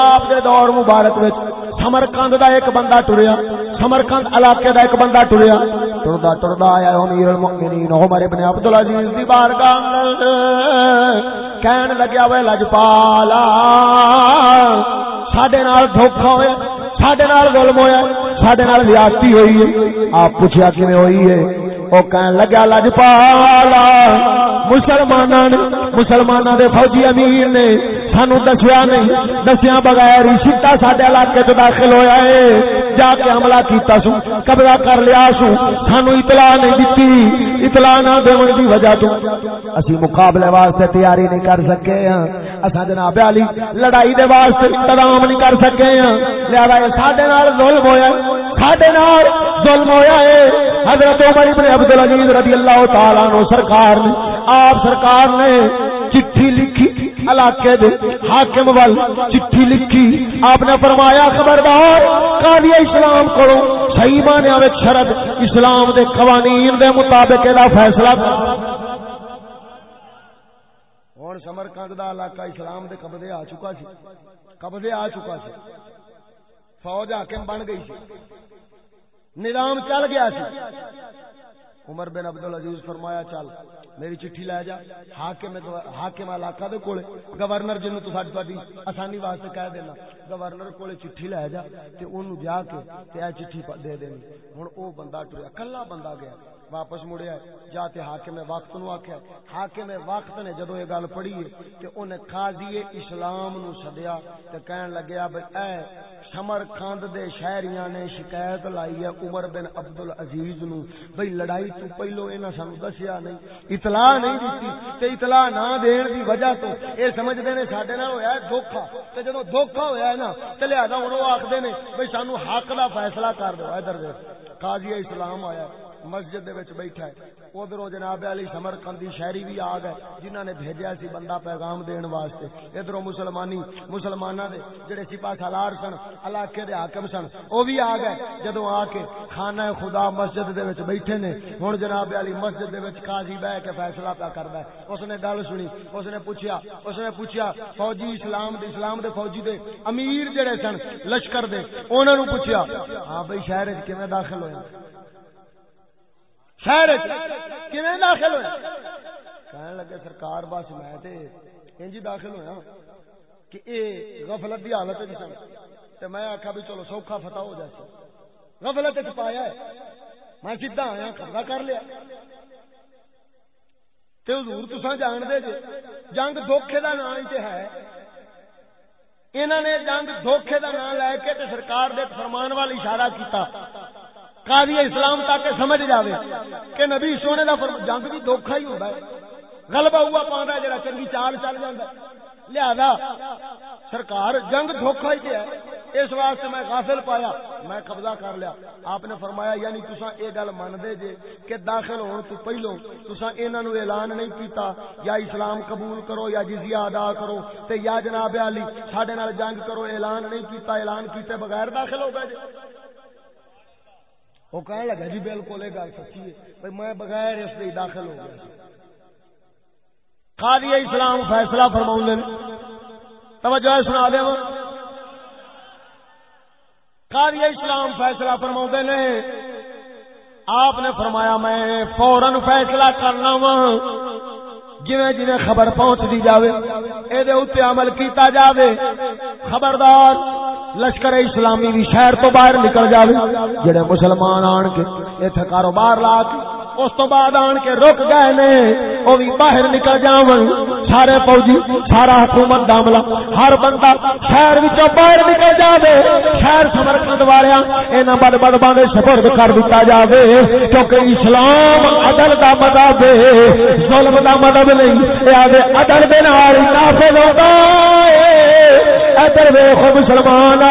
Speaker 2: آپ دے دور مبارک وچ سمرکند دا ایک بندہ ٹریا، سمرکند علاقے دا ایک بندہ ٹریا۔ ٹردا ٹردا آیا امیر المؤمنین، عمر ابن عبد العزیز دی بارگاہ کہن لگیا وے لجپالا، ساڈے نال دھوکا ہویا سڈے ظلم ہوا سڈے زیادتی ہوئی ہے۔ آپ پوچھا کیون ہوئی ہے؟ وہ کہ لگا لجپالا مسلماناں نے مسلماناں دے فوجی امیر نے سانو دسیا نہیں۔ دسیا بغیر ہی سیدھا ساڈے علاقے چ داخل ہویا ہے۔ جا کے حملہ کیتا سو قبضہ کر لیا سو سانو اطلاع نہیں دتی۔ اطلاع نہ دون دی وجہ تو اسی مقابلے واسطے تیاری نہیں کر سکے ہاں۔ اسا جناب علی، لڑائی دے واسطے انتظام نہیں کر سکے ہاں۔ لہذا ساڈے نال ظلم ہویا ساڈے نال ظلم ہویا ہے۔ حضرت عمر ابن عبد العزیز رضی اللہ تعالی عنہ سرکار نے آپ سرکار نے چٹھی لکھی علاقے دے حاکم وال چٹھی لکھی آپ نے فرمایا خبردار قاضی اسلام کرو صحیح معنی وچ شرط اسلام دے قوانین دے مطابق دا فیصلہ ہن سمرقند دا علاقہ اسلام دے قبضے آ چکا سی قبضے آ چکا سی فوج حاکم بن گئی سی نظام چل گیا سی عمر بن عبد العزیز فرمایا، چل، میری چٹھی لے جا، حاکم حاکم علاقہ دے کولے، گورنر جنوں تو ساڈی تہاڈی آسانی واسطے کہہ دینا، گورنر کولے چٹھی لے جا تے اونوں جا کے تے اے چٹھی دے دینی۔ ہن او بندہ ٹریا، کلا بندہ گیا، واپس مڑیا، جا تے حاکم وقت نو آکھیا۔ حاکم وقت نے جدوں یہ گل پڑھی ہے تے اونے قاضی اسلام نو سدیا تے کہن لگیا بھئی، اے سمر کھاند دے شہریاں نے شکایت لائی ہے عمر بن عبد العزیز نو بھئی لڑائی تو پہلو انہاں سانو دسیا نہیں، اطلاع نہیں دتی تے اطلاع نہ دین دی وجہ تو اے سمجھدے نے ساڈے نال ہویا ہے دھوکا تے جدوں دھوکا ہویا ہے نا تے لہذا ہن او آکھدے نے بھئی سانو حق دا فیصلہ کر دو، ادھر دیکھ، قاضی اسلام آیا۔ مسجد دے وچ بیٹھا ہے۔ ادھر جناب علی سمر کندی شہری بھی آ گئے جنہوں نے بھیجا سی بندہ پیغام دین واسطے۔ ادھر مسلمانی مسلمانہ دے جڑے سپاہ سالار سن، علاقے دے حاکم سن، او بھی آ گئے جدو آ کے خانہ خدا مسجد دے وچ بیٹھے نے۔ ہن جناب علی مسجد دے وچ قاضی بیٹھ کے فیصلہ پیا کردا ہے۔ اس نے گل سنی، اس نے پوچھا اس نے پوچھا فوجی اسلام دے اسلام دے فوجی دے امیر جڑے سن، لشکر دے، انہاں نو پوچھا ہاں بھائی شہر وچ کیویں داخل ہوئے؟ شہر داخل ہوئے؟ کہنے لگے سرکار بس میں تے انج داخل ہویا ہاں کہ اے غفلت دی حالت وچ سن تے میں آکھا بھی چلو سوکھا فتح ہو جائے۔ غفلت وچ پایا ہے۔ میں سیدھا آیا، قبضہ کر لیا۔ تے حضور تساں جان دے جے، جنگ دھوکھے دا نام تے ہے۔ انہوں نے جنگ دھوکھے دا نام لے کے تے سرکار دے فرمان وال اشارہ کیتا۔ قاضی اسلام تاکہ سمجھ جاوے کہ نبی سونے دا فرم جنگ بھی دھوکھا ہی ہوندا ہے۔ غلبہ ہوا پاندا ہے، جڑا چنگی چال چل جاندا ہے۔ لہذا سرکار جنگ دھوکھا ہی ہے۔ اس واسطے میں غافل پایا، میں قبضہ کر لیا۔ آپ نے فرمایا یعنی تسا یہ گل من دے جے کہ داخل ہون تو پہلو تسا انہاں نو اعلان نہیں کیتا، یا اسلام قبول کرو، یا جزیہ ادا کرو۔ تے یا جناب علی، ساڈے نال جنگ کرو، اعلان نہیں کیتا، اعلان کیتے بغیر داخل ہو گئے جے۔ وہ کہنے لگا جی بالکل یہ گل سچی ہے۔ بھائی، میں بغیر اس لیے داخل ہو گیا۔ قاضی اسلام فیصلہ فرماؤں توجہ سنا دیا قاضی اسلام فیصلہ فرما نے۔ آپ نے فرمایا، میں فورن فیصلہ کرنا وا۔ جی جی خبر پہنچتی جائے یہ عمل کیتا جاوے۔ خبردار، لشکر اسلامی بھی شہر تو باہر نکل جائے جڑے مسلمان آن کے اتنے کاروبار لا کے۔ اس تو بعد آن کے رک گئے نے وہ بھی باہر نکل جاون۔ سارے فوجی، سارا حکومت داملا ہر بندہ شہر باہر نکل جائے شہر سمرکند والیا یہاں بد بد باندھے سپرد کر دیا جائے کیونکہ اسلام عدل کا مدد ظلم کا مدد نہیں۔ یہ عدل دے نال نافذ ہوتا ادھر ویخو مسلمان،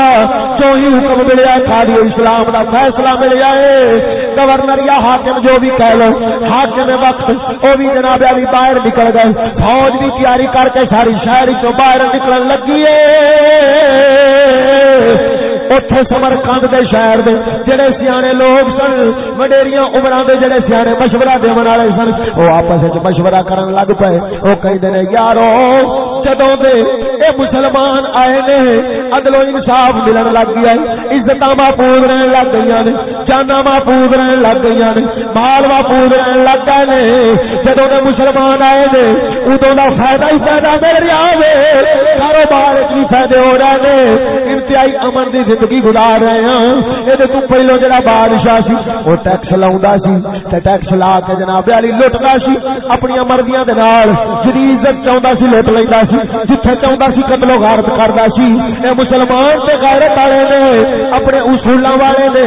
Speaker 2: جو ہی حکم ملیا، خالی اسلام کا فیصلہ مل جائے گورنر یا حاکم جو بھی کہہ لو، حاکم وقت وہ بھی جناب علی باہر نکل گئے۔ فوج بھی تیاری کر کے ساری شہر چو باہر نکلن لگی سمر کند کے شہر دے جڑے سیانے لوگ سن وڈیریاں عمر دے جڑے سیانے مشورہ دے والے سن وہ آپس مشورہ کرن لگ پے وہ کہتے ہیں یارو جدوں دے اے مسلمان آئے نے عدل و انصاف ملن لگ گیا عزت محفوظ رہن لگ گئی نے جانا محفوظ رہن لگ گئی نے مال محفوظ رہن لگ گئے نے جدوں دے مسلمان آئے نے ادو کا فائدہ ہی فائدہ مل رہا ہے کاروبار بھی فائدے ہو رہے ہیں انتہائی امن کی زندگی زندگی گزار رہے ہیں۔ یہ تو پہلو جڑا بادشاہ سی، وہ ٹیکس لاؤں سی، تے ٹیکس لا کے جناب علی لٹتا سی اپنی مرضیاں دے نال جدی عزت چاہندا سی لٹ لیندا سی، جتھے چاہندا سی قتل و غارت کردا سی۔ اے مسلمان تے غیرت والے نے، اپنے اصولاں والے نے،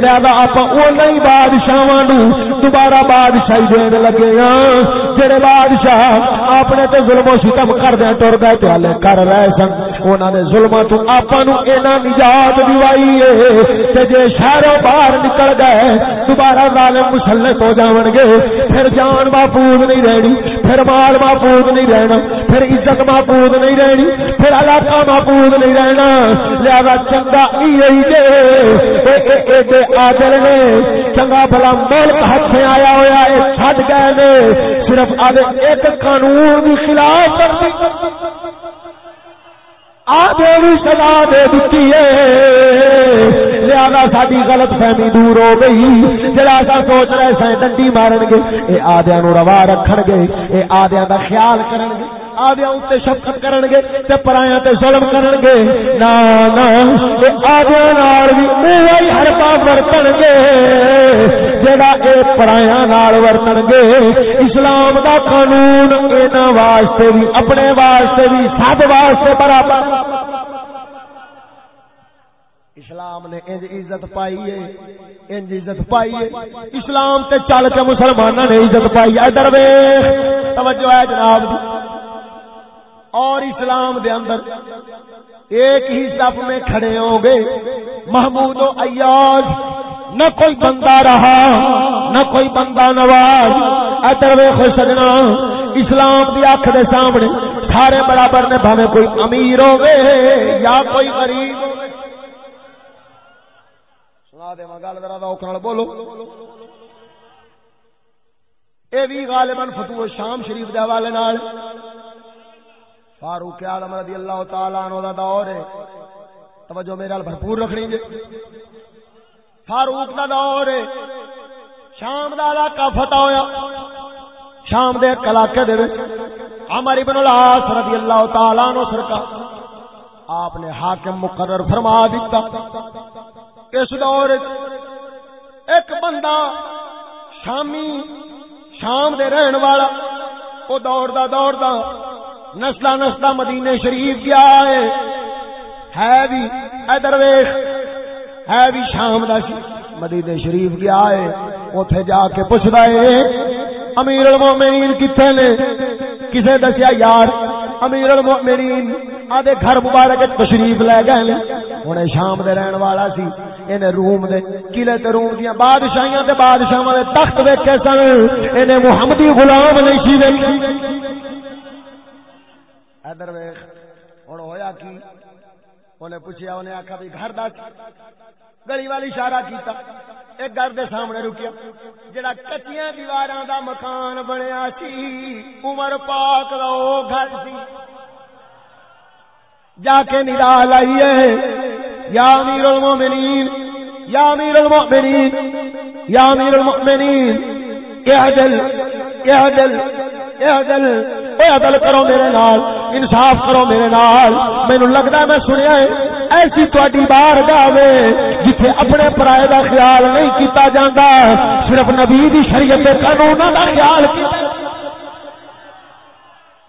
Speaker 2: لہذا اپا اوناں ہی بادشاہاں نو دوبارہ بادشاہی دین لگے ہاں۔ جڑے بادشاہ اپنے تے ظلم و ستم کردے ٹر گئے تے ہلے کر رہے سن۔ انہاں دے ظلماں تو آپا نو اینا نجات دیوائی ہے جے شہروں باہر نکل گئے، دوبارہ ظالم مسلط ہو جاون گے۔ پھر جان محفوظ نہیں رہنی، پھر مال محفوظ نہیں رہنا، پھر عزت محفوظ نہیں رہنی، پھر علاقہ محفوظ نہیں رہنا۔ لہذا چنگا ایڈے آدل نے، چنگا بلا ملک ہاتھ میں آیا ہوا ہے چھٹ گئے نے۔ صرف آدھے ایک قانون کی خلاف آدھے بھی سزا دے دیتی ہے۔ لہذا ساری غلط فہمی دور ہو گئی۔ جڑا سوچ رہے سائیں ڈنڈی مارن گے یہ آدھے نو روا رکھن گے یہ آدھے کا خیال کرن گے آدھے اتنے شفقت کرن گے تے پرایا تے ظلم کرن گے نا نا آدھے نال بھی اوہی حرفا ورتن گے جڑا اے پرایا نال ورتن گے اسلام دا قانون انہاں واسطے بھی اپنے واسطے بھی سب واسطے برابر۔ اسلام نے انج عزت پائی ہے، انج عزت پائی ہے۔ اسلام تے چل کے مسلمانوں نے عزت پائی ہے۔ ادھر توجہ ہے جناب۔ اور اسلام دے اندر ایک ہی صف میں کھڑے ہوں گے۔ محمود و ایاز، نہ کوئی بندہ رہا، نہ کوئی بندہ نواز۔ ادر وے سجنا، اسلام کی اکھ دے سامنے سارے برابر نے بھاوے کوئی امیر ہو گئے یا کوئی غریب سنا دے گل ذرا بولو۔ اے بھی غالباً فتو شام شریف دے حوالے نال فاروق عالم رضی اللہ تعالی عنہ دا دور ہے۔ توجہ میرے ال بھرپور رکھنی جی فاروق دا دور ہے۔ شام دا علاقہ فتح ہویا۔ شام دے علاقے دے وچ عمر ابن العاص رضی اللہ تعالی عنہ سرکار آپ نے حاکم مقرر فرما دیتا اس دور ایک بندہ شامی، شام دے رہن والا وہ دوڑدا دوڑدا نسلا نسلا مدینے شریف گیا ہے۔ ہے بھی ادر ویخ، ہے بھی شام دا مدینے شریف گیا ہے۔ اتے جا کے پوچھ رہے امیر المومنین کتنے نے؟ کسے دسیا، یار، امیر المومنین آدھے گھر مبارک تشریف لے گئے ہوں شام دے رہن والا سی۔ انہیں روم دے، قلعے تے روم دیا بادشاہیاں تے بادشاہ دے تخت ویکے سن۔ انہیں محمدی غلام نہیں سی ویکھی۔ ادھر ویخ ہوں ہویا کی؟ انہیں پوچھا انہیں آخا بھی گھر دس گلی والی اشارہ کیتا۔ ایک گھر دے سامنے رکیا، جڑا کچیاں دیواراں دا مکان بنیا سی۔ عمر پاک دا او گھر سی۔ جا کے ندا لائیے۔ یا امیر المؤمنین، یا امیر المؤمنین، یا امیر المؤمنین۔ اعدل اعدل اعدل اے عدل کرو میرے نال، انصاف کرو میرے نال۔ مینوں لگدا میں سنیا ہے، ایسی تاری بار گاوے جتھے اپنے پرائے دا خیال نہیں کیتا جاندا، صرف نبی دی شریعت قانون دا خیال کیتا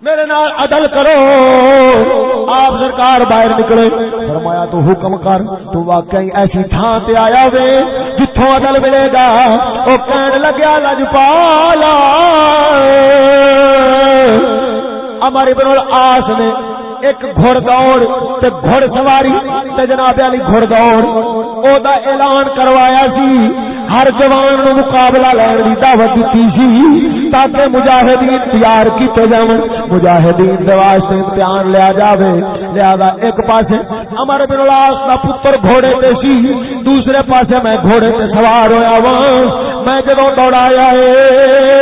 Speaker 2: میرے نال عدل کرو۔ آپ سرکار باہر نکلے، فرمایا تو حکم کر، تو واقعی ایسی تھان تے آیا وے جتوں عدل ملے گا وہ کہن لگیا لجپالا ہمارے بنول آس نے ایک گھڑ دوڑ تے گھڑ سواری تے جناب علی گھڑ دوڑ، او دا اعلان کروایا سی۔ ہر جوان نو مقابلہ لین دی دعوت دتی سی تاکہ مجاہدین تیار کیتے جاون۔ مجاہدین دے واسطے امتحان لیا جاوے۔ لہذا ایک پاسے امر بن العاص دا پتر گھوڑے تے سی، دوسرے پاسے میں گھوڑے تے سوار ہویا وا میں جدوں دوڑایا اے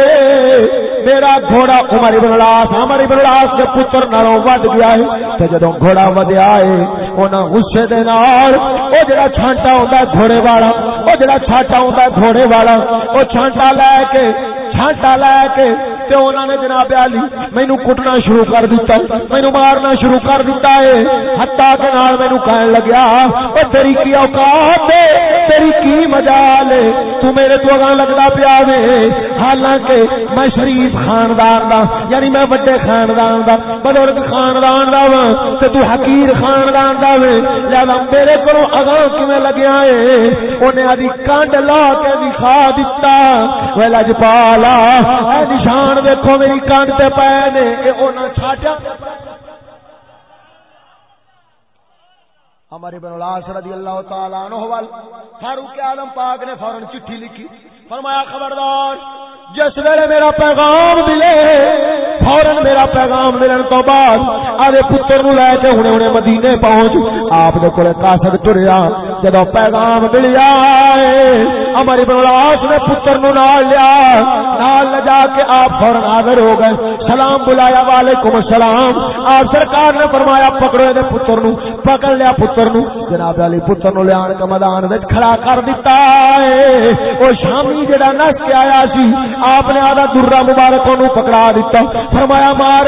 Speaker 2: میرا گھوڑا عمر ابن العاص، عمر ابن العاص کے پتر نالوں ود گیا ہے، تے جدوں گھوڑا ودیا ہے انہاں غصے دے نال، او جڑا چھانٹا ہوندا ہے گھوڑے والا، او جڑا چھانٹا ہوندا ہے گھوڑے والا، او چھانٹا لے کے، چھانٹا لے کے تے انہوں نے جناب علی مینوں کٹنا شروع کر دیتا مینوں مارنا شروع کر دیتا ہے۔ حتا کہ نال مینوں کہن لگیا او تیری کی اوقات ہے، تیری کی مجال ہے، تو میرے تو اگاں لگدا پیا وے۔ حالانکہ میں شریف خاندان دا یعنی میں بڑے خاندان دا، بزرگ خاندان دا وا تے تو حقیر خاندان دا وے۔ لہذا میرے کولوں اگاں کیویں لگیا ہے؟ اونے ادی کانڈ لا کے دکھا دتا۔ وے لجپالا اے نشان ہوں دیکھو میری کانڈ تے پے نے یہ انہاں چھاٹیا ہمارے بن العاص رضی اللہ تعالی عنہ فاروق اعظم پاک نے فورن چٹھی لکھی فرمایا، خبردار، جس ویلے میرا پیغام ملے فورن میرا پیغام ملن تو بعد آدھے پتر نو لے کے ہنے ہنے مدینے پہنچ، آپ دے کولے قاصد ٹریا جدو پیغام ملیا امر ابن العاص نے پتر نو نال لیا، نال لے جا کے آپ فورن حاضر ہو گئے، سلام بلایا، وعلیکم السلام، آپ سرکار نے فرمایا، پکڑو دے پتر نو، پکڑ لیا پتر نو، جناب علی پتر نو لیان کے میدان وچ کھڑا کر دیتا ہے او شامی جڑا نس کے آیا سی، آپ نے آدھا درا مبارک پکڑا دیتا۔ فرمایا مار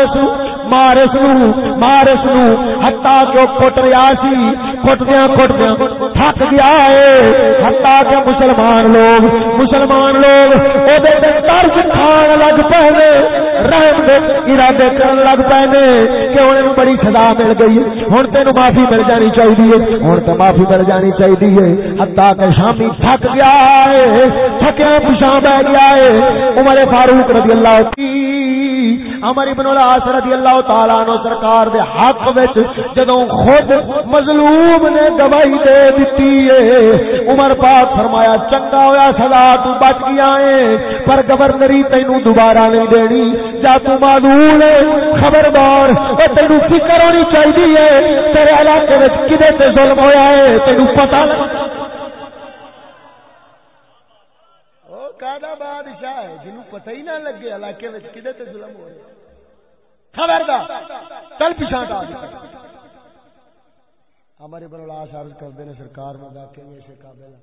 Speaker 2: سو مار سو مار سو ہتا کہ کٹ رہا سی کٹدیا کٹدیا تھک گیا ہے ہتا کہ مسلمان لوگ مسلمان لوگ طرز کھان لگ پے رحم دے ارادے کرن لگ پے کہ انہوں بڑی سزا مل گئی ہوں تین معافی مل جانی چاہیے ہوں تو معافی مل جانی چاہیے ہتا کہ شامی تھک گیا ہے تھکیا پچھا بہ گیا ہے عمر فاروق رضی اللہ کی عمر ابن العاص رضی اللہ تعالی عنہ سرکار دے حق وچ جدوں خود مظلوم نے گواہی دے دتی ہے، عمر پاک فرمایا، چنگا ہویا سزا، تو بچ گیا ہے، پر گورنری تینو دوبارہ نہیں دینی۔ جا تو معلوم ہے، خبردار او تینو فکر ہونی چاہیے تیرے علاقے وچ کدے تے ظلم ہویا ہے، تینو پتہ نہیں۔ بادشاہ ہے، جنہوں پتہ ہی نہ لگے، علاقے میں کدے تے ظلم ہو رہے خبردار چل پیچھا ہٹا ہمارے بن عرض کرتے ہیں، سرکار میں واقعی میں ایسے قابل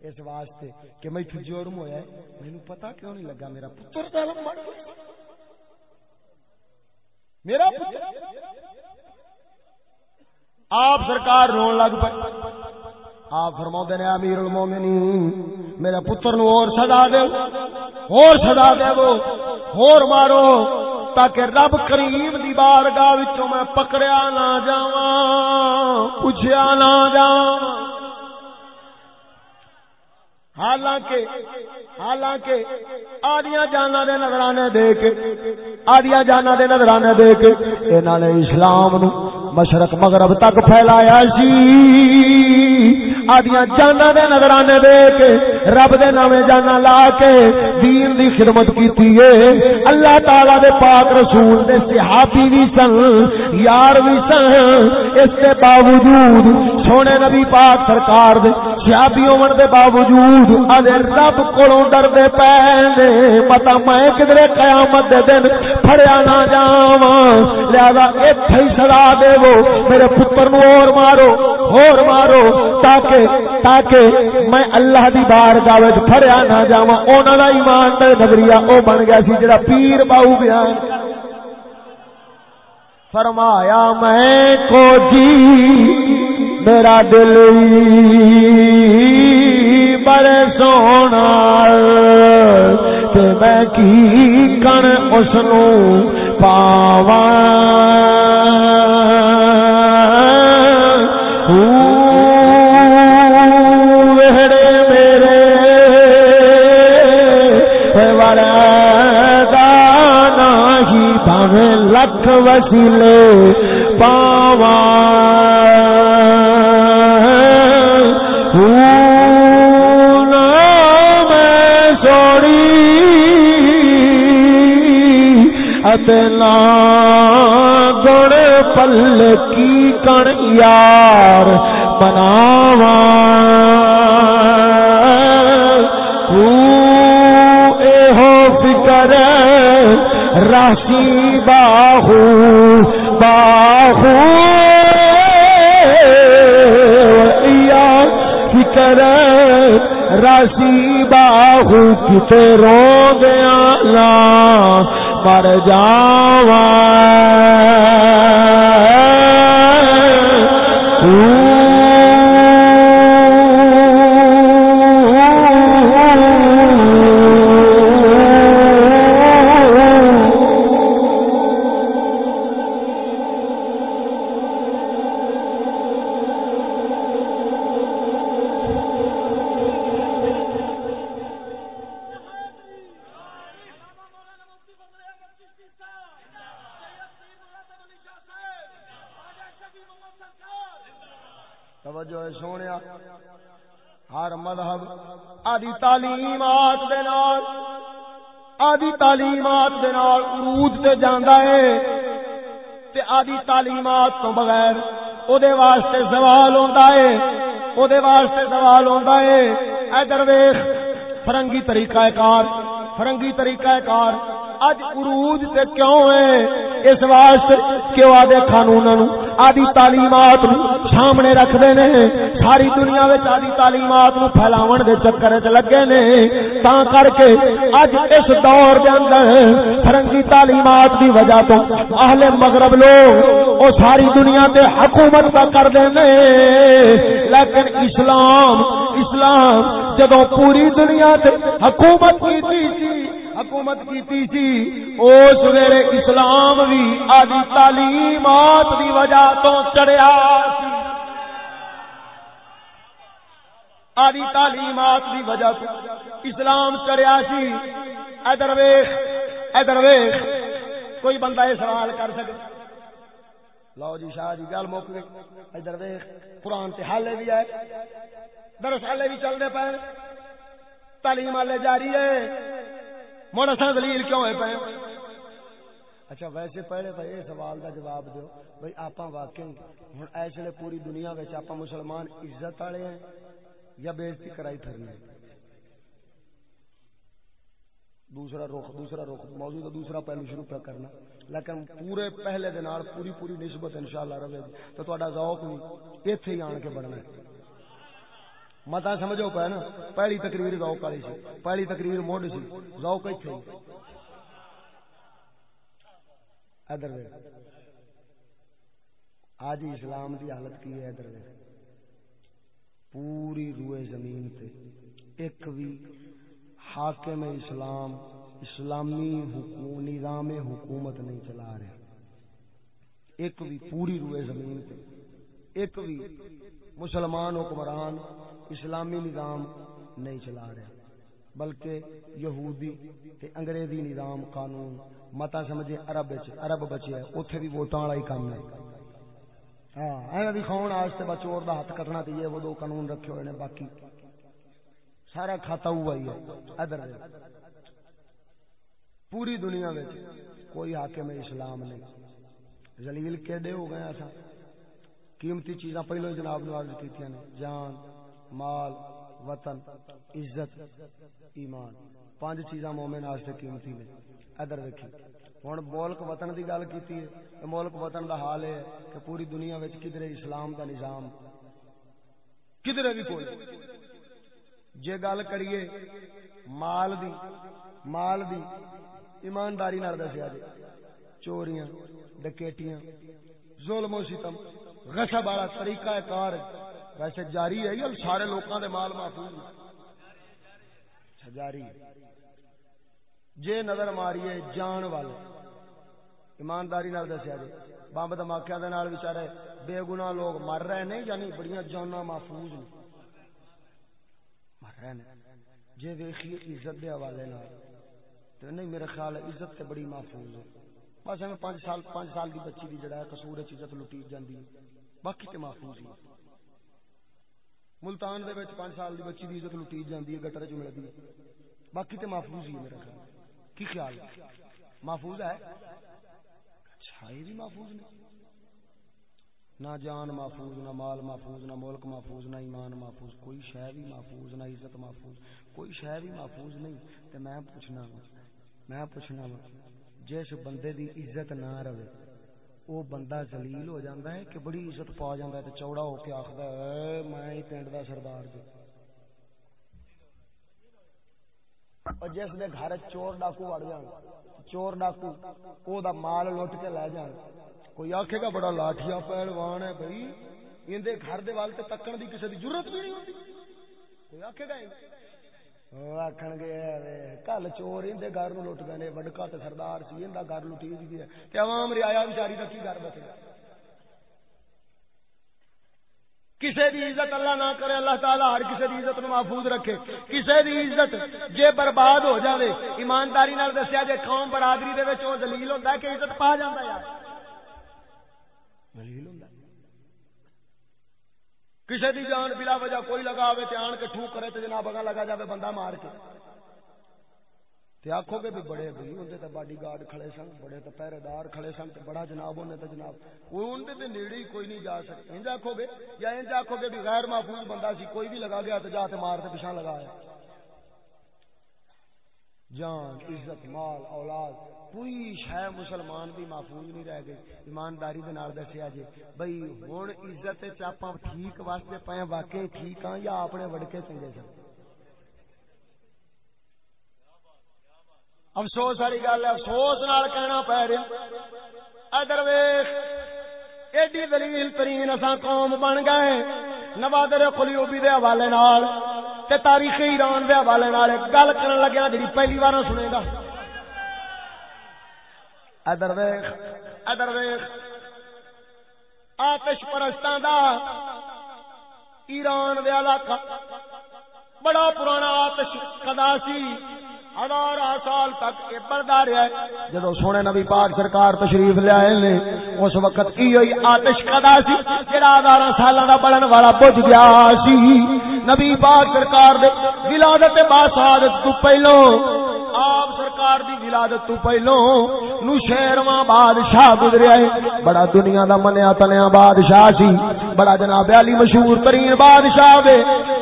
Speaker 2: اس واسطے کہ میں تو جرم ہویا ہے، مینوں پتہ کیوں نہیں لگا؟ میرا پتر ظالم بن گیا۔ میرا پتر۔ آپ سرکار رون لگ پے آپ فرما نے، امیر المومنین، میرے پتر نو اور سدا دے، اور سدا دے وہ، اور مارو، تاکہ رب کریم دی بارگاہ وچوں میں پکڑیا نہ جاواں، پوچھیا نہ جاواں۔ حالانکہ حالانکہ آدیا جانا دے نظرانے دے کے آدیا جانا دے نظرانے دے کے انہوں نے اسلام نو مشرق مغرب تک پھیلایا سی۔ آدیاں جانا دے نظرانے دے کے، رب دے نامے جانا لا کے دین دی خدمت کیتی ہے۔ اللہ تعالی دے پاک رسول دے صحابی بھی سن، یار بھی سن، اس کے باوجود سونے نبی پاک سرکار دے صحابی ہون دے باوجود ادے رب کولوں ڈر دے پے پتہ میں کدھر قیامت دے دن پھڑیا نہ جاواں لہذا ایتھے ہی سزا دے وہ میرے پتر نو اور مارو اور مارو تاکہ تاکہ میں اللہ دی بار گاہ پھڑیا نہ جاواں انہاں دا ایمان تے نظریہ او بن گیا سی جڑا پیر باو بیان فرمایا میں کو جی میرا دل بڑے سونا تے میں کی کن اس نو پاواں لکھ وسیلے پاوا اتنا گڑ پل کی کن یار بناوا فکر راسی باہو باہو۔ یا فکر راسی باہو، کتے رو گیا لا مر تو عروج تے ہے۔ تے آدی تعلیمات تو بغیر او دے واسطے سوال ہوندا ہے۔ او دے واسطے سوال ہوندا ہے۔ اے درویش، فرنگی طریقہ کار۔ فرنگی طریقہ کار۔ اج عروج تے کیوں ہے؟ اس واسطے کہ آدھے قانوناں آدی تعلیمات سامنے رکھتے نے، ساری دنیا آدی تعلیمات نو پھیلاون دے چکر چ لگے نے۔ تا کر کے اج اس دور دے اندر فرنگی تعلیمات دی وجہ تو اہل مغرب لوگ او ساری دنیا تے حکومت کا کر دے نے۔ لیکن اسلام اسلام جدوں پوری دنیا تے حکومت کی تھی حکومت کی سی اس ویلے اسلام بھی آدی تعلیمات دی وجہ تو چڑھیا آدی تعلیمات دی وجہ تو اسلام چڑھیا سی۔ ادر ویخ ادر ویخ کوئی بندہ یہ سوال کر سکے۔ لو جی شاہ جی گل مک گئی ادھر ویخ قرآن تے حالے بھی آئے درس حالے بھی چلتے پے۔ تعلیم والے جاری ہے۔ مڑ اصا دلیل کیوں ہوئے پے اچھا ویسے پہلے بھائی یہ سوال کا جواب دو بھائی آپ واقعی ہوں اس لیے پوری دنیا آپ مسلمان عزت والے ہیں یا بےزتی کرائی پھرنے دوسرا رخ دوسرا رخ موضوع کا دوسرا پہلو شروع پہ کرنا۔ لیکن پورے پہلے دن پوری پوری نسبت انشاءاللہ رہے گی۔ تو تا ذوق بھی اتنے ہی آن کے بڑھنا ہے۔ متا سمجھو پہ نا پہلی تقریر ذوق والی سی، پہلی تقریر موڈ سی، ذوق اتنے ادھر آج اسلام دی حالت کی ہے ادھر پوری روئے زمین تے۔ ایک بھی حاکم اسلام، اسلامی حکومت نظام حکومت نہیں چلا رہے ایک بھی پوری روئے زمین تے۔ ایک بھی مسلمان حکمران اسلامی نظام نہیں چلا رہا، بلکہ یہودی تے انگریزی نظام قانون، متا سمجھے عرب عرب بچے اوتھے بھی ووٹاں والا ہی کام ہے۔ ہاں دکھاؤ واسطے بچور دا ہاتھ کٹنا چاہیے وہ دو قانون رکھے ہوئے نے، باقی سارا کھاتا ہوا ہی ہے، ادھر پوری دنیا میں کوئی حاکم اسلام نہیں۔ زلیل کیڈے ہو گئے ایسا قیمتی چیزاں پہلو جناب نے عرض کی جان، مال، وطن، عزت، ایمان۔ پانچ چیزاں مومن واسطے قیمتی نے۔ ادھر دیکھی ہوں ملک وطن کی گل کی ملک وطن دا حال ہے کہ پوری دنیا میں کدھر اسلام دا نظام کدھر بھی کوئی جے گل کریے، مال دی مال دی، ایمانداری نال دسیا جی چوریاں ڈکیٹیاں ظلم و ستم۔ غصب والا طریقہ کار ویسے جاری ہے یا سارے لوکاں دے مال محفوظ اچھا، جاری جے نظر ماریے جان والے ایمانداری نال دسیا جی بمب دھماکے دے نال بیچارے بے گناہ لوگ مر رہے ہیں یعنی بڑیاں جانا محفوظ نے۔ مر رہے ہیں جے ویکھیے عزت دے حوالے نال۔ تو نہیں میرے خیال ہے عزت تے بڑی محفوظ ہے۔ بس میں پانچ سال پانچ سال دی بچی دی جڑا ہے، قصور عزت لٹی جاندی باقی تے محفوظ ہی ملتان دے وچ پانچ سال دی بچی دی عزت لٹی جاندی ہے، گٹر چ ملدی باقی تے محفوظ ہی میرا خیال۔ کی خیال ہے؟ محفوظ ہے؟ اچھا یہ بھی محفوظ نہیں نہ جان محفوظ، نہ مال محفوظ، نہ ملک محفوظ، نہ ایمان محفوظ، کوئی شہ بھی محفوظ، نہ عزت محفوظ، کوئی شہ بھی محفوظ نہیں۔ تے میں پوچھنا ہوں میں پوچھنا ہوں جس بندے دی عزت نہ رہے، وہ بندہ ذلیل ہو جاتا ہے کہ بڑی عزت پا جاتا ہے تے چوڑا ہو کے آخر میں ہی پنڈ دا سردار جو اور جس نے گھر چور ڈاکو وڑ جان، چور ڈاکو، او دا مال لٹ کے لے جان۔ کوئی آکھے گا، بڑا لاٹھیا پہلوان ہے بھائی اندے گھر دے وال تے تکن دی کسی دی ضرورت بھی نہیں ہوتی کوئی آکھے گا آخن گے کل چور اندے گھر لٹ گئے نے وڈکا تے سردار سی اندا گھر لٹی دی تے عوام رعایا بیچاری دا کی گھر بچے کسی دی عزت اللہ نہ کرے اللہ تعالی ہر کسی دی عزت نو محفوظ رکھے کسی دی عزت جے برباد ہو جاوے ایمانداری نال دسیا جے قوم برادری دے وچ او ذلیل ہوندا ہے کہ عزت پا جاندا ہے یار ذلیل ہوندا کسی دی جان بلا وجہ کوئی لگا ہوئے تے آن کے ٹھوک کرے تے جناب اگا لگا جاوے بندہ مار کے۔ تے آکھو گے بھی بڑے بھی اندے تے باڈی گارڈ کھڑے سن، بڑے تے پہرے دار کھڑے سن تے بڑا جناب ہونے تے جناب۔ وہ ہوندے تے نیڑے ہی کوئی نہیں جا سکتے انج آکھو گے یا انج آکھو گے بھی غیر محفوظ بندہ سی، کوئی بھی لگا گیا تے جا تے مار تے پیچھے لگایا جان، عزت، مال، اولاد، کوئی شے مسلمان بھی محفوظ نہیں رہ گئی۔ ایمانداری دے نال دسیا جی بھئی ہن عزت تے چاپاں ٹھیک واسطے پے واقعی ٹھیک ہاں یا اپنے وڑکے چنگے سن افسوس والی گل ہے، افسوس نال کہنا پی رہا ادر ویخ ایڈی دلیل ترین اساں قوم بن گئے نوادر خلیوبی دے حوالے نال۔ تے تاریخ ایران دے حوالے نال گل کرن لگیا جڑی پہلی بار سنے گا۔ ادر ویخ ادر ویخ آتش پرستان دا ایران دے علاقہ۔ بڑا پرانا آتش قدا سی۔ ہزار سال تک یہ بڑھتا رہا ہے۔ جدو سونے نبی پاک سرکار تشریف لیا نے، اس وقت کی ہوئی آتش کدا سی، جڑا ہزار سال کا بڑھن والا بج گیا سی۔ نبی پاک سرکار دے ولادت باسادت تو پہلو آپ سرکار دی ولادت تو پہلو نو شیرواں بادشاہ گزریا ہے بڑا دنیا دا منیا تنیا بادشاہ سی۔ بڑا جناب علی مشہور ترین بادشاہ دے۔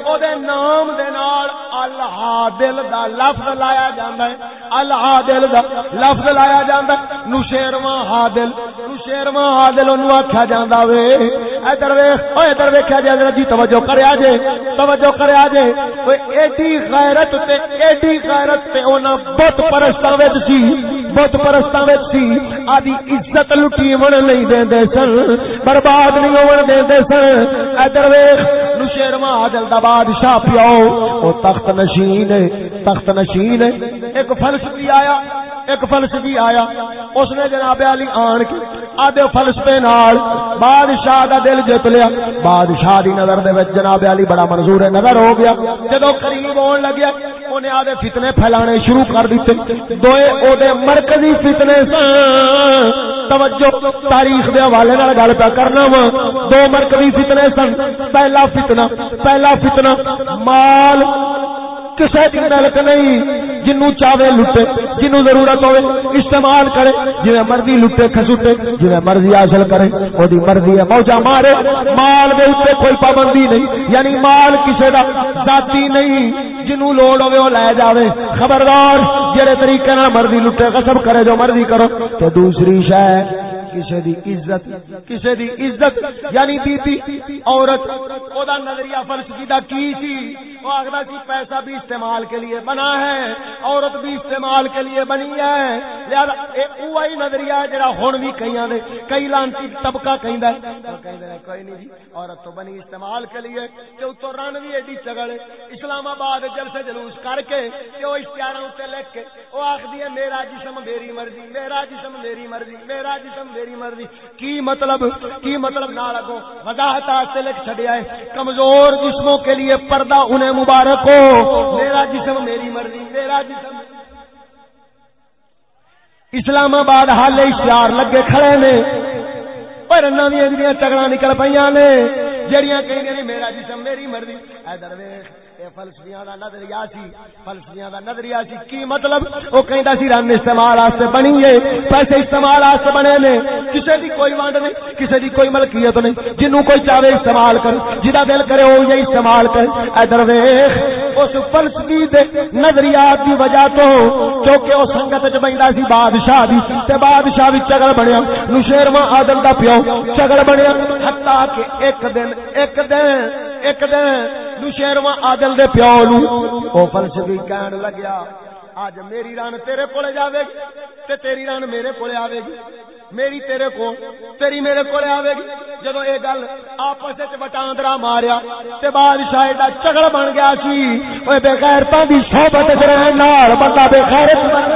Speaker 2: او دے نام دے نال اللہ دل دا لفظ لایا جاندا ہے۔ اللہ دل دا لفظ لایا جاندا ہے۔ نو شیرواں حادل، نو شیرواں حادل اونوں آکھیا جاندا وے۔ ادھر ویکھ او ادھر ویکھیا جے حضرت جی توجہ کریا جے، توجہ کریا جے۔ اوے ایڈی غیرت تے، ایڈی غیرت تے انہاں بت پر پرستاں وچ سی، بت پرستاں وچ سی۔ آدی عزت لٹی ون نہیں دیندے سن، برباد نہیں ہون دیندے سن۔ ادھر ویکھ نشیر ماں عادل دا بادشاہ پیو، او تخت نشین تخت نشین۔ ایک فلسفی آیا، ایک فلسفی آیا۔ اس نے جناب علی آن کے آدھے فلسفے نال بادشاہ دا دل جت لیا۔ بادشاہ دی نظر دے وچ جناب علی بڑا منظور نظر ہو گیا۔ جدو قریب ہون لگیا، انہیں آدھے فتنے پھیلانے شروع کر دیتے۔ دوئے، او دے مرکزی فتنے سن۔ توجہ، تاریخ دے حوالے نال گل پہ کرنا وا۔ دو مرکزی فتنے سن۔ پہلا فتنہ پہلا فتنہ، مال کسے دی ملک نہیں جنو چاہے لٹے۔ جنو ضرورت ہوئے، استعمال کرے جی مرضی لٹے کسوٹے جی مرضی حاصل کرے وہ مرضی ہے، موجہ مارے، مال دے اتنے کوئی پابندی نہیں یعنی مال کسی کا ذاتی نہیں جنو لوڑ ہوئے وہ لے جاوے۔ خبردار، جڑے طریقے مرضی لٹے کسب کرے، جو مرضی کرو، تو دوسری شہ کسی دی عزت کسی دی عزت یعنی بی بی عورت او دا نظریہ فلسفی دا کی سی وہ آخر سی پیسہ بھی استعمال کے لیے بنا ہے، عورت بھی استعمال کے لیے بنی ہے۔ لہذا وہی نظریہ ہے جڑا ہن بھی کئی دے، کئی لانتی طبقہ کہیں دے کوئی نہیں جی عورت تو بنی استعمال کے لیے، کہ اتو رن بھی ایڈی چگڑ اسلام آباد جلسے جلوس کر کے، کہ وہ اشتہاروں سے لکھ کے، وہ آخری ہے، میرا جسم میری مرضی، میرا جسم میری مرضی، میرا جسم میری تیری مرضی۔ کی مطلب کی مطلب نہ لگو وضاحت سے لکھ چھڑیا ہے۔ کمزور جسموں کے لیے پردہ انہیں مبارک ہو۔ میرا جسم میری مرضی، میرا جسم۔ اسلام آباد حال اشتہار لگے کھڑے نے۔ پر نویاں چگڑا نکل پہ نے۔ جڑیاں کہ میرا جسم میری مرضی۔ اے درویش فلسفیاں دا نظریہ سی فلسفیاں دا نظریہ سی، کی مطلب؟ او کہندا سی، رن استعمال واسطے بنی ہے، پیسے استعمال واسطے بنے نے۔ کسے دی کوئی وانڈ نہیں، کسے دی کوئی ملکیت نہیں۔ جنوں کوئی چاہے استعمال کر جدا دل کرے او یہ استعمال کر ادھر ویکھ، اس فلسفی دے نظریات دی وجہ تو کیونکہ او سنگت وچ بیندا سی، بادشاہ دی، تے بادشاہ وچ چگڑ بنیا۔ نوشیرواں عادل دا پیو چگڑ بنیا حتا کہ ایک دن ایک دن ایک دن نشیرواں عادل دے پیو نو۔ او فلسفی کہن لگیا اج میری رن تیرے کولے جاوے گی تے تیری رن میرے کولے آوے گی۔ میری تیرے کو، تیری میرے کولے آوے گی۔ جدو یہ گل آپس وچ وٹاندرا ماریا تے بادشاہ دا چگڑ بن گیا سی اوے بے غیرتاں دی صحبت وچ رہن نال بندہ بے غیرت بن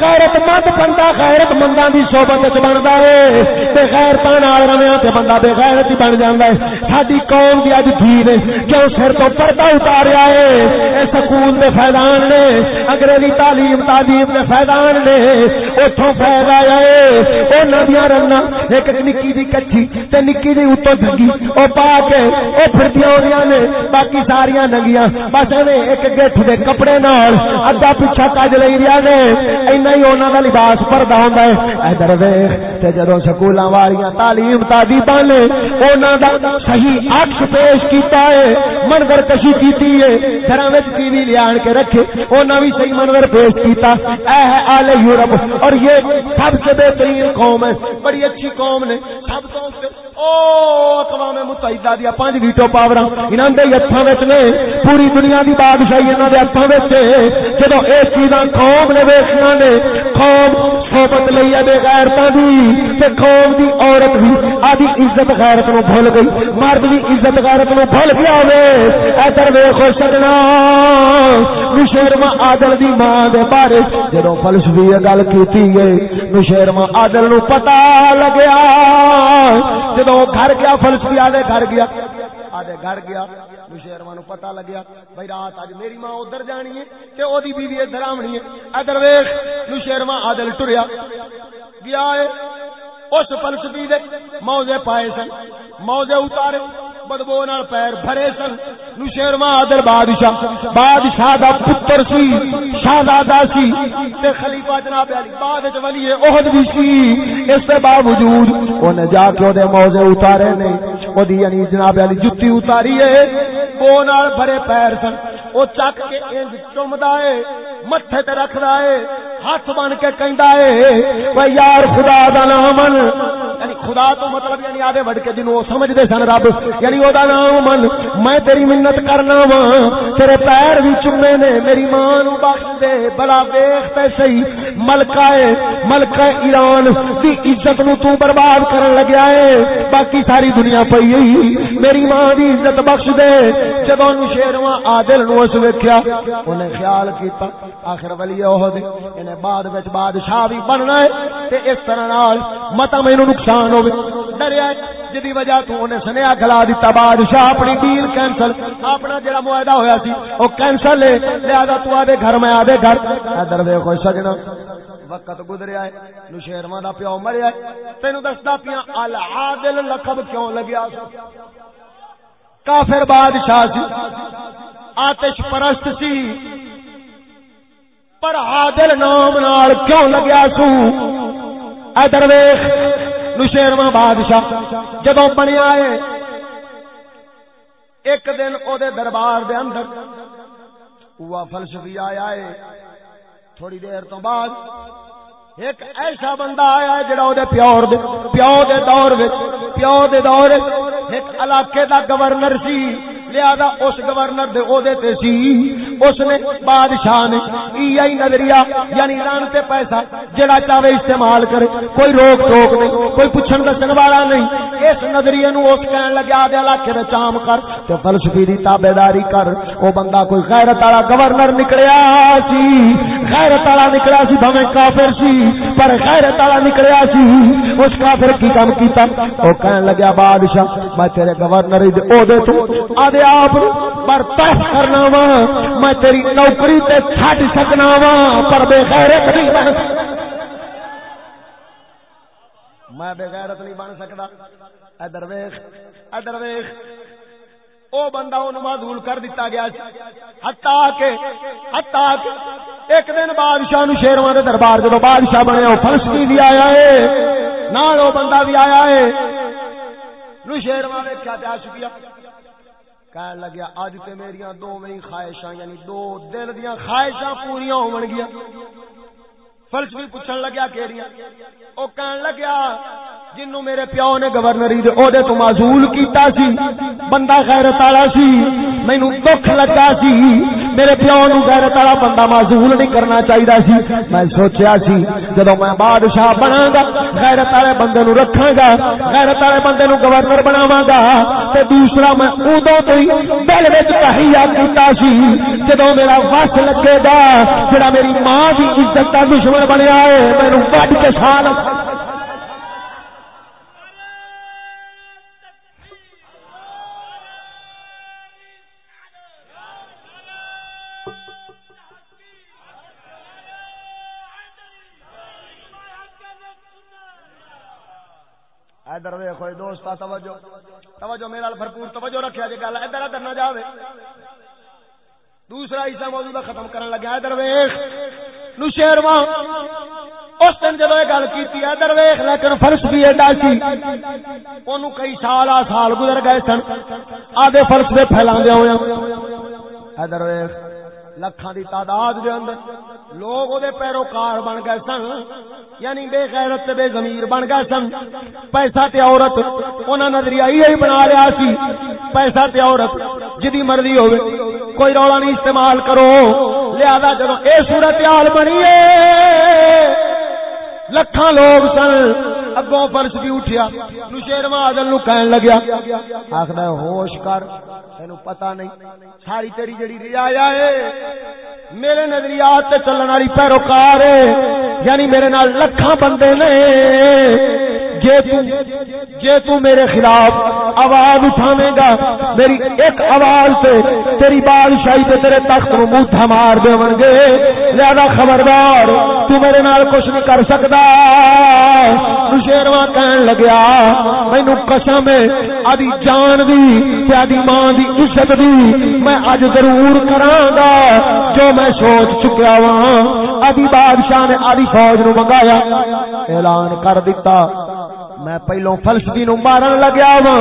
Speaker 2: غیرت مند بندہ غیرت منداں دی صحبت بندا ہے تے غیرت نال رہیا تے بندہ بے غیرت ہی بن جاندا ہے۔ ساڈی قوم دی اج دھی نے کیوں سر تو پردہ اتاریا ہے۔ اے سکول دے فیضان نے، انگریزی تعلیم تعلیم دے فیضان نے، اوتھوں فیض آیا ہے۔ انہاں دی رنا ایک نکی دی کچھی تے نکی دی اوتوں دھگی او پا کے، او پھردیاں ہوندیاں نے، باقی ساریاں ننگیاں۔ بس ایک گٹھ دے کپڑے نال ادا پیچھا کج لئی رہیا نے۔ اینا ہی انہوں کا لباس پردا ہوں ادھر ویخ جدو سکول والیاں تعلیم تادیبا نے انہوں کا صحیح عکس پیش کیتا ہے، منظر کشی کیتی ہے۔ گھر ٹی وی لیا کے رکھے انہوں بھی صحیح منظر پیش کیتا۔ اے ہے آل یورپ اور یہ سب سے بہترین قوم ہے، بڑی اچھی قوم نے۔ سب تو اقوام متحدہ دیا پانچ ویٹو پاور انہوں نے ہاتھوں نے پوری دنیا کی بادشاہی انہوں نے ہاتھوں جدو یہ چیزاں قوم نے ویسنا نے، قوم سوبت لئی ہے غیرتا دی قوم دی عورت بھی آدھی عزت غیرت نو بھول گئی۔ مرد بھی عزت غیرت نو بھول گیا ہوے ادھر ویکھو سجنا نشیرما عادل دی ماں دے بارے جدو فلسفی گل کیتی گئی نشیرما عادل نو پتہ لگیا۔ جدو گھر گیا، فلسفی آدھے گھر گیا، آدھے گھر گیا نو پتا لگیا بھائی رات اج میری ماں ادھر جانی ہے تے او بیوی ادھر آونی ہے۔ ادھر ویکھ نشیرواں عادل ٹریا۔ گیا ہے، اس فلسفی دے موزے پائے سن، موزے اتارے۔ بدبو نال پیر بھرے سن۔ نشیرواں عادل بادشاہ بادشاہ دا پتر سی، شہزادہ سی۔ تے خلیفہ جناب علی بعد وچ ولی احد بھی سی۔ اس دے باوجود اونے جا کے او دے موزے اتارے نے۔ او دی یعنی جناب علی جُتی اتاری ہے۔ بو نال بھرے پیر سن۔ او چک کے انج چمدا ہے، متھے تے رکھدا ہے، ہاتھ بن کے کہندا ہے او یار خدا دا نام یعنی خدا تو مطلب یعنی آدھے بڑھ کے جنوں سمجھدے سن رب یعنی او دا نام من، میں تیری منت کرنا وا تیرے پیر بھی چومے نے، میری ماں نو بخش دے، بڑا ویکھ تے صحیح، ملکہ ملکہ ایران، دی عزت نو تو برباد کرن لگیا ہے باقی ساری دنیا پئی ہی میری ماں دی عزت بخش دے۔ جدوں نشیرواں عادل نو اس ویکھیا اونے خیال کیتا، آخر ولی عہد انہیں بعد وچ بادشاہ بھی بننا ہے تے اس طرح نال متا مینوں نقصان ہوے ڈریا جدی وجہ تو انہیں سنیا کھلا دیتا، بادشاہ اپنی ڈیل کینسل۔ اپنا جڑا معاہدہ ہویا سی او کینسل ہے لہذا تو آدھے گھر، میں آدھے گھر۔ ادھر دیکھو سجنا وقت گزریا ہے، نشیرواں دا پیو مریا ہے۔ تینو دسدا پیاں، العادل لقب کیوں لگیا سی کافر بادشاہ سی، آتش پرست سی۔ پر عادل نام نال کیوں لگیا سو ادھر ویکھ۔ نشیرواں بادشاہ جدو بنیا ہے ایک دن او دے دربار دے اندر ہوا فلسفی آیا ہے۔ تھوڑی دیر تو بعد ایک ایسا بندہ آیا ہے جڑا او دے پیور دے پیو دے دور وچ پیو دے دور ایک علاقے دا گورنر سی۔ لہذا اس گورنر دے عہدے تے سی، اس نے بادشاہ نے ای آئی نظریہ یعنی لان تے پیسہ جڑا چاہے استعمال کرے۔ کوئی روک ٹوک نہیں، کوئی پوچھن دسن والا نہیں۔ اس نظریے نو اس کہن لگا دے علاقے دے چام کر تے فلسفی دی تابعداری کر۔ او بندہ کوئی غیرت والا گورنر نکلیا سی، غیرت والا نکلیا سی، بھویں کافر سی، پر غیرت والا نکلیا سی۔ اس کافر کی کام کیتا؟ او کہن لگا بادشاہ، میں تیرے گورنر دے عہدے تو آدھے آپ برتاف کرنا وا، میں تیری نوکری تے چھڈ سکنا وا، پر بے غیرت نہیں بن میں بے غیرت نہیں بن سکتا۔ ادھر ویخ ادھر ویخ۔ او بندہ ان معذول کر دیتا گیا ہتا کے ہتا کے ایک دن بادشاہ نو شیرواں دے دربار جدو بادشاہ بنے، او فلسطین بھی آیا ہے۔ نال او بندہ بھی آیا ہے۔ نو شیرواں ویکھیا تے عاشقیا کہن لگیا اج تے میریاں دو خواہشاں یعنی دو دل دیاں خواہشاں پوریاں ہون گیا فلسفی پوچھن لگیا کیڑیاں؟ او کہن لگیا، جنوں میرے پیو نے گورنری دے عہدے تو معزول کیتا سی، بندہ غیرت والا سی، مینوں دکھ لگا سی، میرے پیو نو غیرت والا بندہ معزول نہیں کرنا چاہیدا سی۔ میں سوچیا سی، جدوں میں بادشاہ بناں گا، غیرت والے بندے نو رکھاں گا، غیرت والے بندے نو گورنر بناواں گا، تے دوسرا میں اودوں تو ہی دل وچ تحیہ کیتا سی، جدوں میرا وس لگے گا، جڑا میری ماں دی عزت دا دشمن بنیا ہے مینوں وڈ کے سال ادھر ویکھو دوست توجہ توجہ میرا بھرپور توجہ رکھیا جی گل ادھر ادھر نہ جاوے۔ دوسرا حصہ موضوع ختم کرن لگا، ادھر ویکھ۔ نو اس دن جدو یہ گل کی ادھر ویخ لیکن فرش بھی ایڈا سی۔ اونوں کئی سال آ سال گزر گئے سن۔ آدھے فرش دے پھیلا ہوئے۔ ادھر ویخ لکھان دی تعداد دے اندر لوگ او دے پیروکار بن گئے سن۔ یعنی بے غیرت تے بے ضمیر بن گئے سن۔ پیسہ تے عورت انہاں نظریہ یہی بنا لیا سی۔ پیسہ تے عورت جدی مرضی ہوے کوئی رولا نہیں استعمال کرو۔ لہذا جدوں اے صورتحال بنی ہے لکھاں لوگ سن۔ اگوں فرش بھی اٹھیا۔ نشیر مادل نو کہن لگیا۔ آخر ہوش کر۔ تینو پتہ نہیں۔ ساری تیری جڑی ریا ہے، میرے نظریات تے چلن والی پیروکار یعنی میرے نال لکھاں بندے نے۔ جے تو جے تو میرے خلاف آواز اٹھاویں گا، میری ایک آواز سے تیری بادشاہی تے تیرے تخت نو منہ مار دیون گے۔ زیادہ خبردار، تو میرے نال کچھ نہیں کر سکدا شیرواں کہن لگیا، مینوں قسم ہے آدی جان دی تے آدی ماں دی عزت دی میں اج ضرور کراں گا۔ جو میں سوچ چکیا وا آدی بادشاہ نے آدی فوج نو منگایا، اعلان کر دیتا میں پہلو فلسفی نو مارن لگیا وا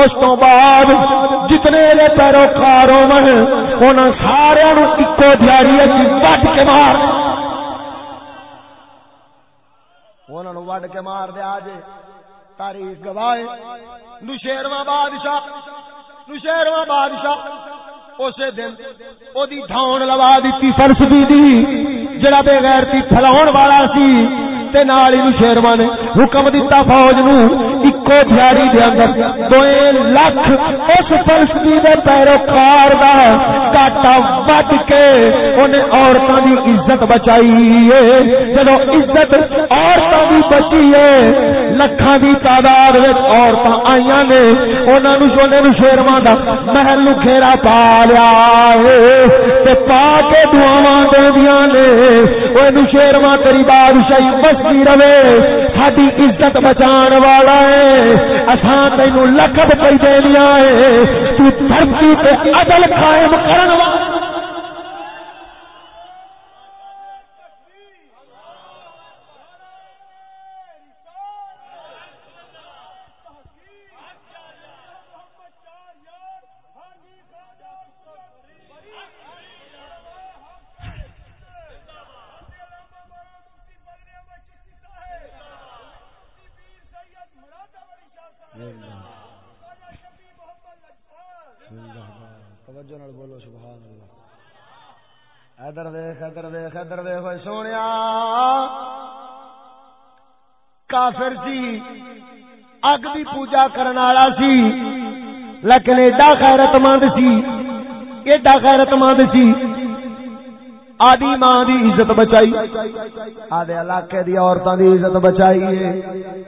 Speaker 2: اس تو بعد جتنے لے پیروکار ہون سارے نو اکو دیاری وڈ کے مار۔ انہوں وڈ کے مار دیا جے تاریخ گواہ نشیرواں بادشاہ نشیرواں بادشاہ۔ اسے دن او دی دھون لوا دیتی فلسفی دی جڑا بے غیرتی پھلاون والا سی۔ تے نال ہی شیرواں نے حکم دیتا فوج نو، اکو دیاری دے اندر دوے لاکھ اس فلسطین دے پیروکار دا کاٹا وڈ کے اونے عورتاں دی عزت بچائی ہے۔ جدو عزت عورتاں دی بچی ہے،
Speaker 3: لکھاں دی تعداد وچ عورتاں آئیاں نے، انہاں نو سونے نو شیرواں دا محل نو گھیرا پا لیا اے تے پا کے دعاواں دیندیاں نے او نو شیرواں تیری بادشاہی بچی رہے ساری عزت بچان والا ہے۔ اساں تینو لکھ پئی دینیا ہے تو دھرتی تے عدل قائم کرن والا
Speaker 2: ادر ویخ ادر ویخ ادر ویخ سونے کافر سی اگ کی پوجا کرنے والا سی، لیکن ایڈا خیرت مند سی، ایڈا خیرت مند سی۔ آدی ماں دی عزت بچائی۔ آدھے علاقے دی عورتوں دی عزت بچائی ہے،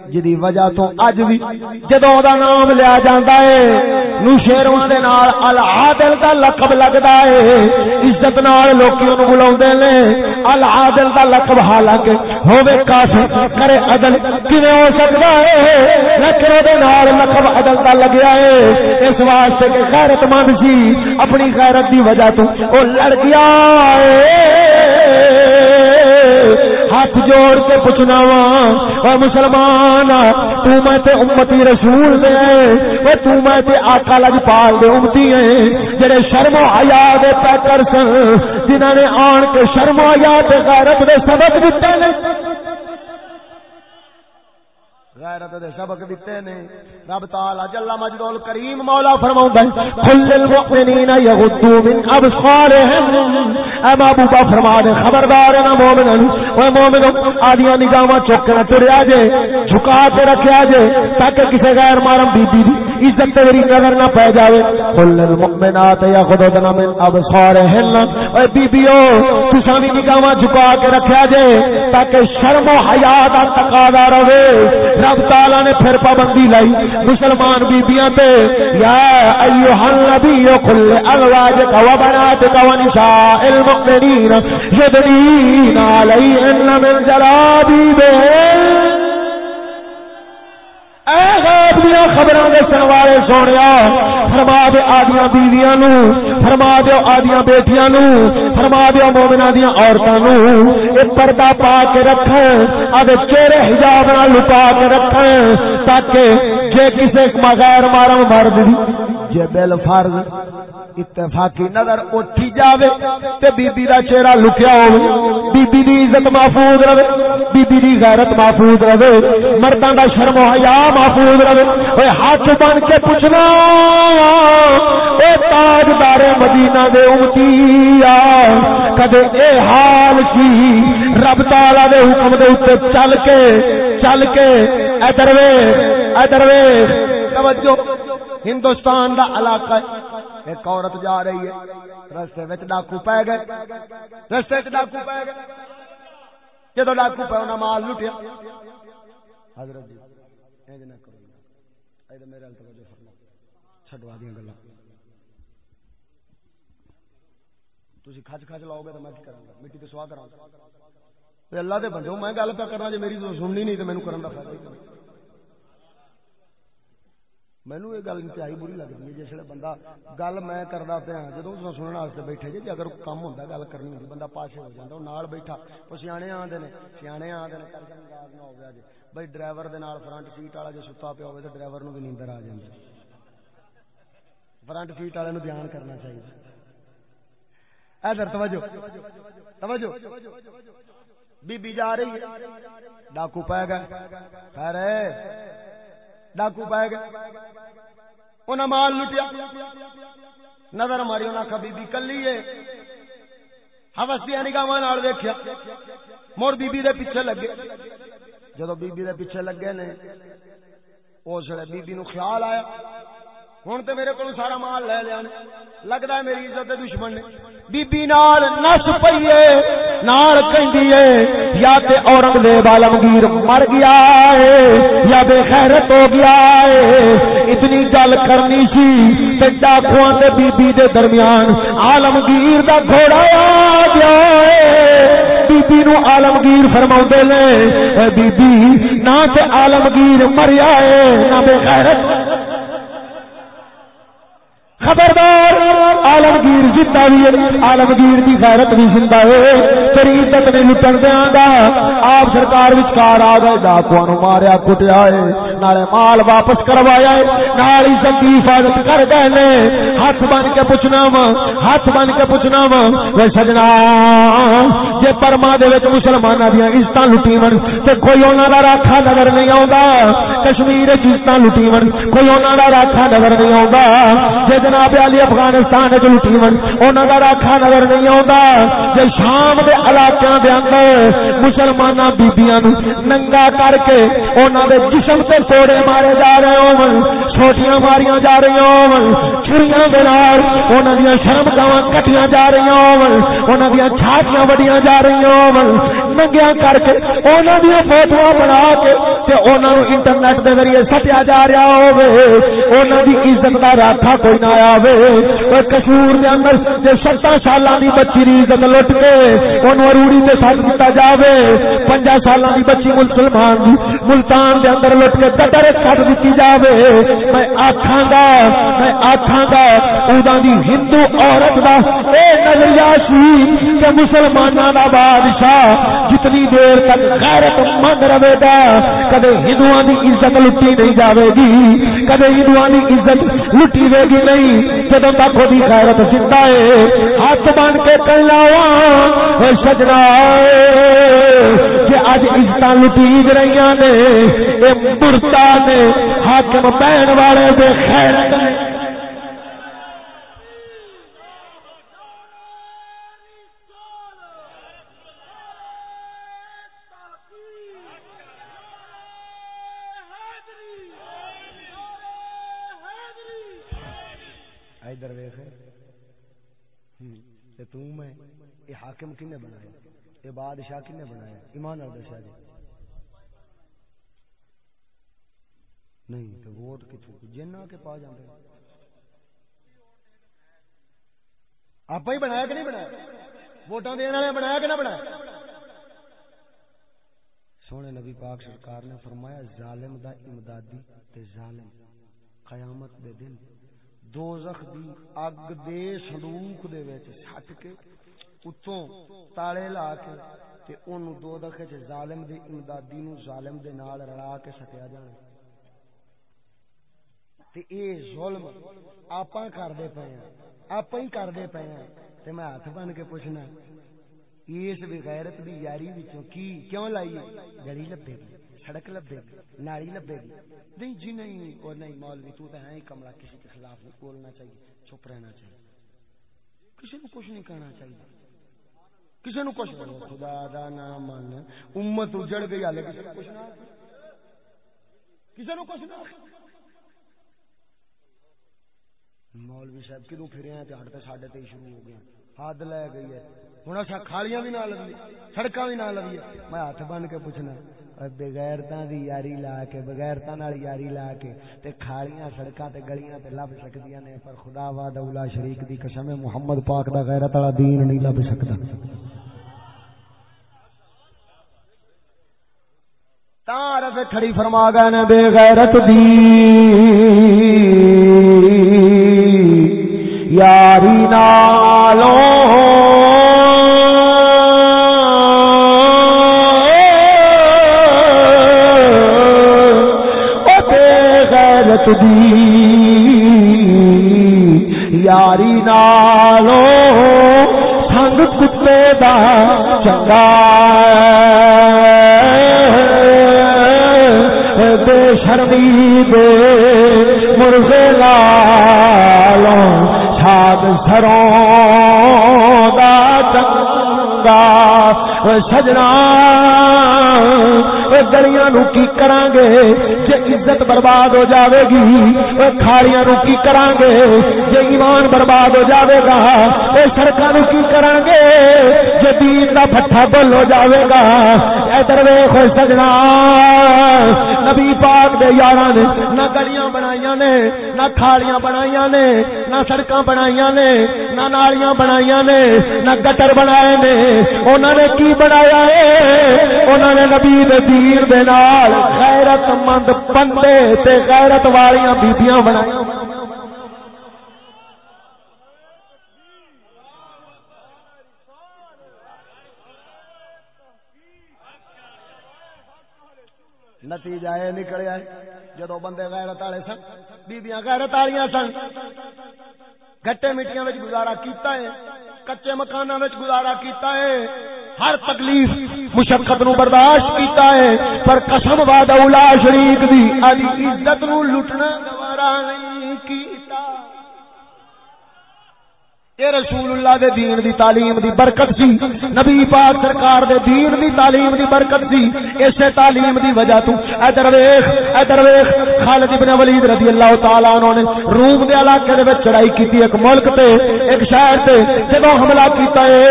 Speaker 2: جدی وجہ تو اج بھی جدوں دا نام لیا جاندا ہے، نو شیرواں دے نال العادل دا لقب لگدا ہے، عزت نال لوکی اونوں بلاوندے نے۔ العادل دا لقب حالانکہ ہوے کافر، کرے عدل، کیویں ہو سکدا ہے؟ لیکن دے نال لقب عدل دا لگیا ہے۔ اس واسطے کہ غیرت مند سی جی اپنی غیرت دی وجہ تو او لڑ گیا ہے۔ ہاتھ جوڑ کے پوچھنا وا اور مسلمان، تو میں تے امتی رسول دے وہ تو میں تے آقا لج پال دے امتی ہیں، جڑے شرم و حیا دے پیکر سن، جنہاں نے آن کے شرم و حیا تے غیرت دے سبق دتے نے۔ غیرت دے سبق دتے نے۔ رب تعالی جل مجد کریم مولا فرماوندا ہے، کل المؤمنین یغضوا من ابصارهم. اما ابو محبوبہ فرما دے خبردار نہ مومنن او مومنو آدیاں نگاہاں چوک نہ ٹریا جے، جھکا کے رکھیا جے، تاکہ کسے غیر محرم بی بی دی عزت تیری نظر نہ پے جاوے۔ کل المؤمنات یغضضن من ابصارهن۔ اے بی بیو تساں بھی نگاہاں جھکا کے رکھیا جے تاکہ شرم و حیا دا تقاضا رہے۔ رب تعالی نے پھر پابندی لائی۔ مسلمان بیبیاں تے، یا ایھا النبی قل ازواجک و بناتک و نساء المؤمنین یدنین علیہن من جلابیبہن خبر سنوارے سونے فرما دے آدیا بیویاں نو، فرما دو آدیا بیٹیاں نو، فرما دو مومنا دیا عورتوں پردہ پا کے رکھ آدھے چہرے حجاب نہ لکا کے رکھ تاکہ جے کسے بغیر مارم مرد جی۔ جے بل فرض اتفاقی نظر اٹھی جاوے تے بی بی دا چہرہ لکیا ہو بی بی دی عزت محفوظ رہے بی بی دی غیرت محفوظ رہے، مرداں دا شرم و حیا محفوظ رہے۔ اوے ہاتھ بن کے پوچھنا، اے تاجدار مدینہ دے امتی کدے اے حال سی رب تعالی دے حکم دے اوپر چل کے چل کے، ادھر وے ادھر وے توجہ۔ ہندوستان دا علاقہ ایک عورت جا رہی ہے۔ رستے وچ ڈاکو پے گئے۔ رستے وچ ڈاکو پے گئے۔ جدو ڈاکو پے انہاں مال لٹیا۔ حضرت جی انج نہ کرو۔ اے تے میرے ال توجہ فرما۔ چھڈوا دیاں گلاں۔ تسی کھج کھج لاؤ گے تے میں کی کراں گا؟ مٹی تے سوا کراں گا۔ اللہ دے بندو میں گل پہ کرنا، جے میری سننی نہیں تے مینوں کرن دا فائدہ ہی نہیں۔ مینو یہ گل انتہائی بری لگتی ہے جس بندہ گل میں کرتا پیا جب سننے واسطے بیٹھے جی اگر کام ہوتا گل کرنی ہوتی بندہ پاسے ہو جاتا وہ نال بیٹھا وہ سیانے آتے ہیں سیانے آتے ہیں کر نہ ہو گیا جی بھائی ڈرائیور فرنٹ سیٹ والا جو ستا پیا ہو تو ڈرائیور بھی نیندر آ جائے فرنٹ سیٹ والے دھیان کرنا چاہیے ادھر توجہ توجہ بی بی جا رہی ہے ڈاکو پائے گا خیر ڈاکو پائے گئے۔ انہیں مال لٹیا۔ نظر ماری انہیں آخا بی کلی ہے۔ ہس دیا نگاہ ویخیا مڑ بی بی دے پیچھے لگے۔ جدو بی بی دے پیچھے لگے نے، اس ویلے بی بی نو خیال آیا۔ ہوں تو میرے کو سارا مال لے لیا لگتا ہے میری عزت دشمن نے۔ بی نال نس پیے نال کہندی یا تے اورنگزیب عالمگیر مر گیا ہے، یا
Speaker 3: بے خیرت ہو گیا ہے۔ اتنی گل کرنی سی تے ڈاکواں تے بی بی دے درمیان عالمگیر دا گھوڑا آ گیا ہے۔ بی بی نو عالمگیر فرماوندے نے بی بی نہ تے عالمگیر مریا ہے، نہ بے غیرت خبردار، عالمگیر جتا بھی عالمگیر کی غیرت بھی زندہ ہے۔ تیری عزت نہیں لٹن دیا گا آپ سرکار وچکار آ گئے ڈاکو نو ماریا، کٹیا ہے۔ نالے مال واپس کروایا ہے۔ نال عزت کی حفاظت کر گئے ہاتھ بن کے پوچھنا وا، ہاتھ بن کے پوچھنا وا۔ وہ سجنا جی پرما دے مسلمانوں دیا عزت لٹی من تو کوئی انہوں کا راکھا نظر نہیں آتا کشمیر عزت لٹی من کوئی انہوں کا راکھا نظر نہیں آتا جی جناب علی افغانستان چ لٹی من انہوں کا راکھا نظر نہیں آتا جی شام کے علاقوں کے اندر مسلمان بیبیاں ننگا کر کے انہوں دے جسم سے توڑے مارے جا رہے ہو چھوٹیاں ماریاں جا رہی ہو چڑیاں بنار انہوں دیا شرم گاواں کٹیاں جا رہی ہو دیا چھاتیاں وڈیاں جا رہی ہو ننگیا کر کے انہوں دیا فوٹو بنا کے انہوں انٹرنیٹ کے ذریعے سٹیا جا رہا ہو عزت کا راکھا کوئی نہ آیا کشور دے اندر جی ستر سالاں دی بچی کی عزت لٹ کے اونوں اروڑی تے سٹ دتا جاوے پنجا سالاں دی بچی مسلمان دی ملتان دے اندر لٹ کے کٹر سٹ دتی جاوے میں آکھاں گا میں آکھاں گا ادا دی ہندو عورت دا اے یہ نظریہ سی کہ مسلمانوں کا بادشاہ جتنی دیر تک غیرت مند رہے گا، کدے ہندو کی عزت لٹی نہیں جاوے گی، کدے ہندو کی عزت لٹی وے گی نہیں جدو تک وہ خیرت زندہ ہے، ہاتھ بن کے کلا سجنا، کہ اج عزت لٹیج رہی نے یہ مرتا نے، حاکم بہن والے بے خیرت تم ہے یہ
Speaker 2: حاکم کنے بنایا؟ یہ بادشاہ کنے بنایا؟ ایمان اور جی نہیں، تو ووٹ کتوں جنہ کے پا جاندے۔ آپ ہی بنایا کہ نہیں بنایا؟ ووٹاں دینے والے بنایا کہ نہ بنایا؟ سونے نبی پاک سرکار نے فرمایا، ظالم دا امدادی تے ظالم قیامت دے دن دوزخ دی اگ دے صندوق دے وچ سٹ کے اتوں تالے لا کے تے اونوں دو دکھے چ ظالم دی امدادی نو ظالم دے نال رلا کے سٹیا جانا۔ تے اے ظلم آپاں کردے پئے ہیں۔ آپاں ہی کردے پئے ہیں۔ تے میں ہاتھ بن کے پوچھنا اس بغیرت دی یاری وچوں کی کیوں لائیے گڑی لبے گی سڑک لبے گی، ناڑی لبے گی۔ نہیں جی نہیں، اور نہیں مولوی تو ہے کملا کسی کے خلاف نہیں بولنا چاہیے، چپ رہنا چاہیے۔ کسی کو کچھ نہیں کہنا چاہیے۔ کسی نو کچھ خدا دا نام من امت اجڑ گئی ہلے کسی نو کچھ نہ کسی نو کچھ نہ مولوی صاحب، کدو پھرے ہیں؟ ہٹ تو ساڈے تے شروع ہو گیا حد لے گئی ہے۔ ہوں اچھا کھالیاں بھی نہ لگی سڑکاں بھی نہ لگی میں ہاتھ بن کے پوچھنا بغیرتا دی یاری لا کے بغیرتا نال یاری لا کے تے کھالیاں سڑکاں تے گلیاں تے لب سکدیاں نے، پر خدا وا دولا شریک دی قسم محمد پاک دا غیرت والا دین نہیں لب سکدا۔ تارف کھڑی فرما گئے نے، بے غیرت دی۔ یاری نالوں یاری نالو سنگ کتے دا چنگا بے شرمی دے مرغے لالو ساد سروں دا چنگا سجنا گلیاں نو کی کران عزت برباد ہو جاوے گی۔ وہ کھاڑیاں نو کی کران گے جے ایمان برباد ہو جاوے گا، اے سڑکاں نو کی کران گے جے دین دا پھٹھا بل ہو جاوے گا۔ اے ادھر ویخ سجنا۔ نبی پاک دے یاراں نے، نہ گلیاں بنائیاں نے، نہ کھاڑیاں بنائیاں نے نہ سڑکاں بنائیاں نے، نہ نالیاں بنائیاں نے، نہ گٹر بنائے نے۔ انہوں نے کی بنایا ہے؟ انہوں نے نبی دے دین دے نال غیرت مند بندے تے غیرت والیاں بیبییاں بنائیاں۔ نتیجہ یہ نکلیا جدو بندے غیرت والے سن، بیبیاں غیرت والیاں سن گٹے مٹیاں وچ گزارا کیتا ہے، کچے مکاناں وچ گزارا کیتا ہے۔ ہر تکلیف مشقت نو برداشت کیتا ہے، پر قسم وعدہ اولا شریک دی اج عزت نو لٹنا گوارا نہیں۔ اے رسول اللہ دے دین دی تعلیم دی برکت سی، نبی پاک سرکار دے دین دی تعلیم دی برکت سی اسے تعلیم دی وجہ تو۔ ادھر ویکھ ادھر ویکھ خالد ابن ولید رضی اللہ تعالی عنہ نے روم دے علاقے دے وچ چڑھائی کیتی ایک ملک تے، ایک شہر تے، جدوں حملہ کیتا اے،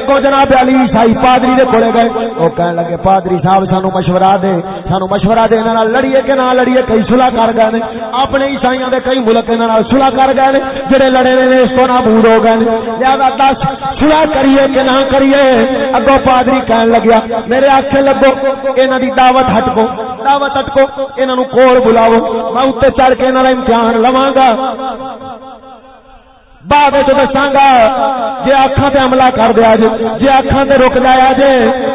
Speaker 2: اگوں جناب علی عیسائی پادری دے کولے گئے۔ او کہن لگے، پادری صاحب سانو مشورہ دے، سانو مشورہ دے، انہاں نال لڑیے کہ نہ لڑیے، کئی صلح کر گئے نے۔ اپنے عیسائیاں دے کئی ملک انہاں نال صلح کر گئے نے، جڑے لڑے نے، اس تو نابود ہو گئے۔ لہذا دس سلا کریے کہ نہ کریے۔ اگو پادری کہن لگیا، میرے آخ لگو یہاں کی دعوت ہٹکو۔ دعوت ہٹکو یہاں کول بلاو میں اتنے چڑھ کے یہاں امتحان لوا گا۔ بعد دساگا جی اکھا تے حملہ کر دیا جی جی اکھا تے رک جایا جی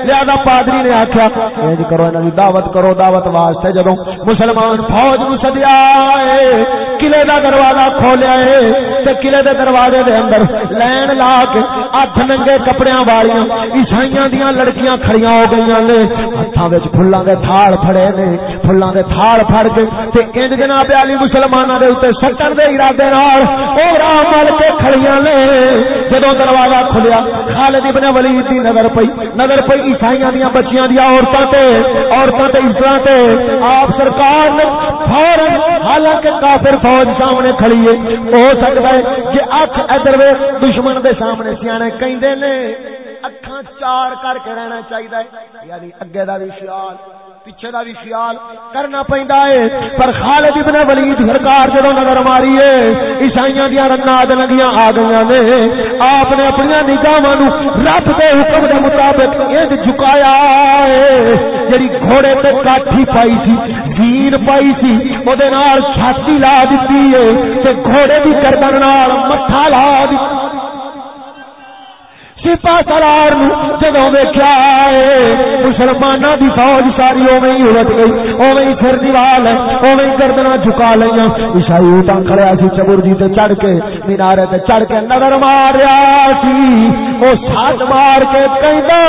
Speaker 2: لہذا پادری نے آخیا انج کرو انہاں دعوت، کرو دعوت واسطے جدو مسلمان فوج نو سدیا قلعے دا دروازہ کھولیا ہے تے قلعے دے دروازے دے اندر لین لا کے ہاتھ ننگے کپڑیاں والیاں، عیسائیاں دیاں لڑکیاں کھڑیاں ہو گئیاں نے ہتھاں وچ پھلاں دے تھال پھڑے نے، پھلاں دے تھال پھڑ کے، تے انج جناب علی مسلماناں دے اوتے سٹن دے ارادے نال، او راہ مل کے کھڑیاں نے۔ جدو دروازہ کھلیا، خالد ابن ولید دی نظر پئی۔ نظر پئی عیسائیاں دیاں بچیاں دیاں عورتاں تے عورتاں تے عزتاں تے۔ آپ سرکار نے فورن حالانکہ کافر فوج سامنے کھڑی ہے، ہو سکتا ہے کہ اکھ ادھر ویکھ، دشمن دے سامنے سیانے کہندے نے۔ اکھاں چار کر کے رہنا چاہیے۔ یعنی اگے دا بھی خیال، پیچھے دا بھی خیال کرنا پیندا ہے۔ پر خالد ابن ولید سرکار جدوں نظر ماری ہے، عیسائیاں دی رنگات لگیاں آ گئیاں نے۔ آپ نے اپنی نگاہاں نو رب دے حکم دے مطابق انج جھکایا ہے۔ جڑی گھوڑے تے کاٹھی پائی سی زین پائی سی او دے نال چھاتی لا دتی ہے۔ تے گھوڑے دی گردن نال مٹھا لا دتی سپا سلار جدو ویکیا مسلمانوں کی فوج ساری اوے ہی الٹ گئی اوے ہی پھر دیوال اوے گردنا جھکا لیا عیسائی اٹھا کھڑیا سی چبر جی تے چڑھ کے، مینارے تے چڑھ کے نظر ماریا سی۔ او سات مار کے کہندا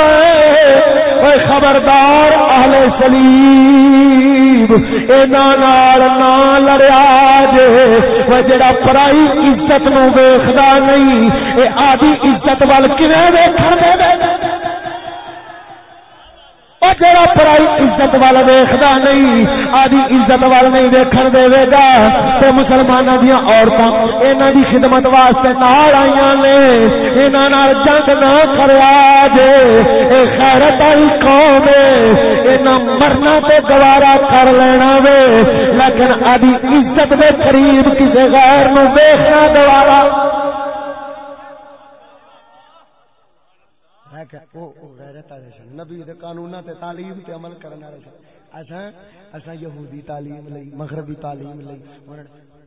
Speaker 2: اے خبردار اہل سلیب اینا نار نہ لڑیا جے، وہ جڑا پرائی عزت نو ویکھدا نہیں، اے آدھی عزت ول کیویں ویکھن دے؟ دے جڑا پرائی عزت والا ویختا نہیں، آدھی عزت والا نہیں ویکھن دے گا۔ تو مسلمانوں دیا عورتوں یہاں دی خدمت واسطے نال آئی نے۔ یہاں جنگ نہ کرا جے۔ اے خیرت والی قوم یہاں مرنا تے گوارا کر لینا وے۔ لیکن آدھی عزت دے قریب کسی غیر نو ویخنا گوارا۔ نبی تعلیم تے عمل والے سن۔ یہودی تعلیم لئی، مغربی تعلیم لئی۔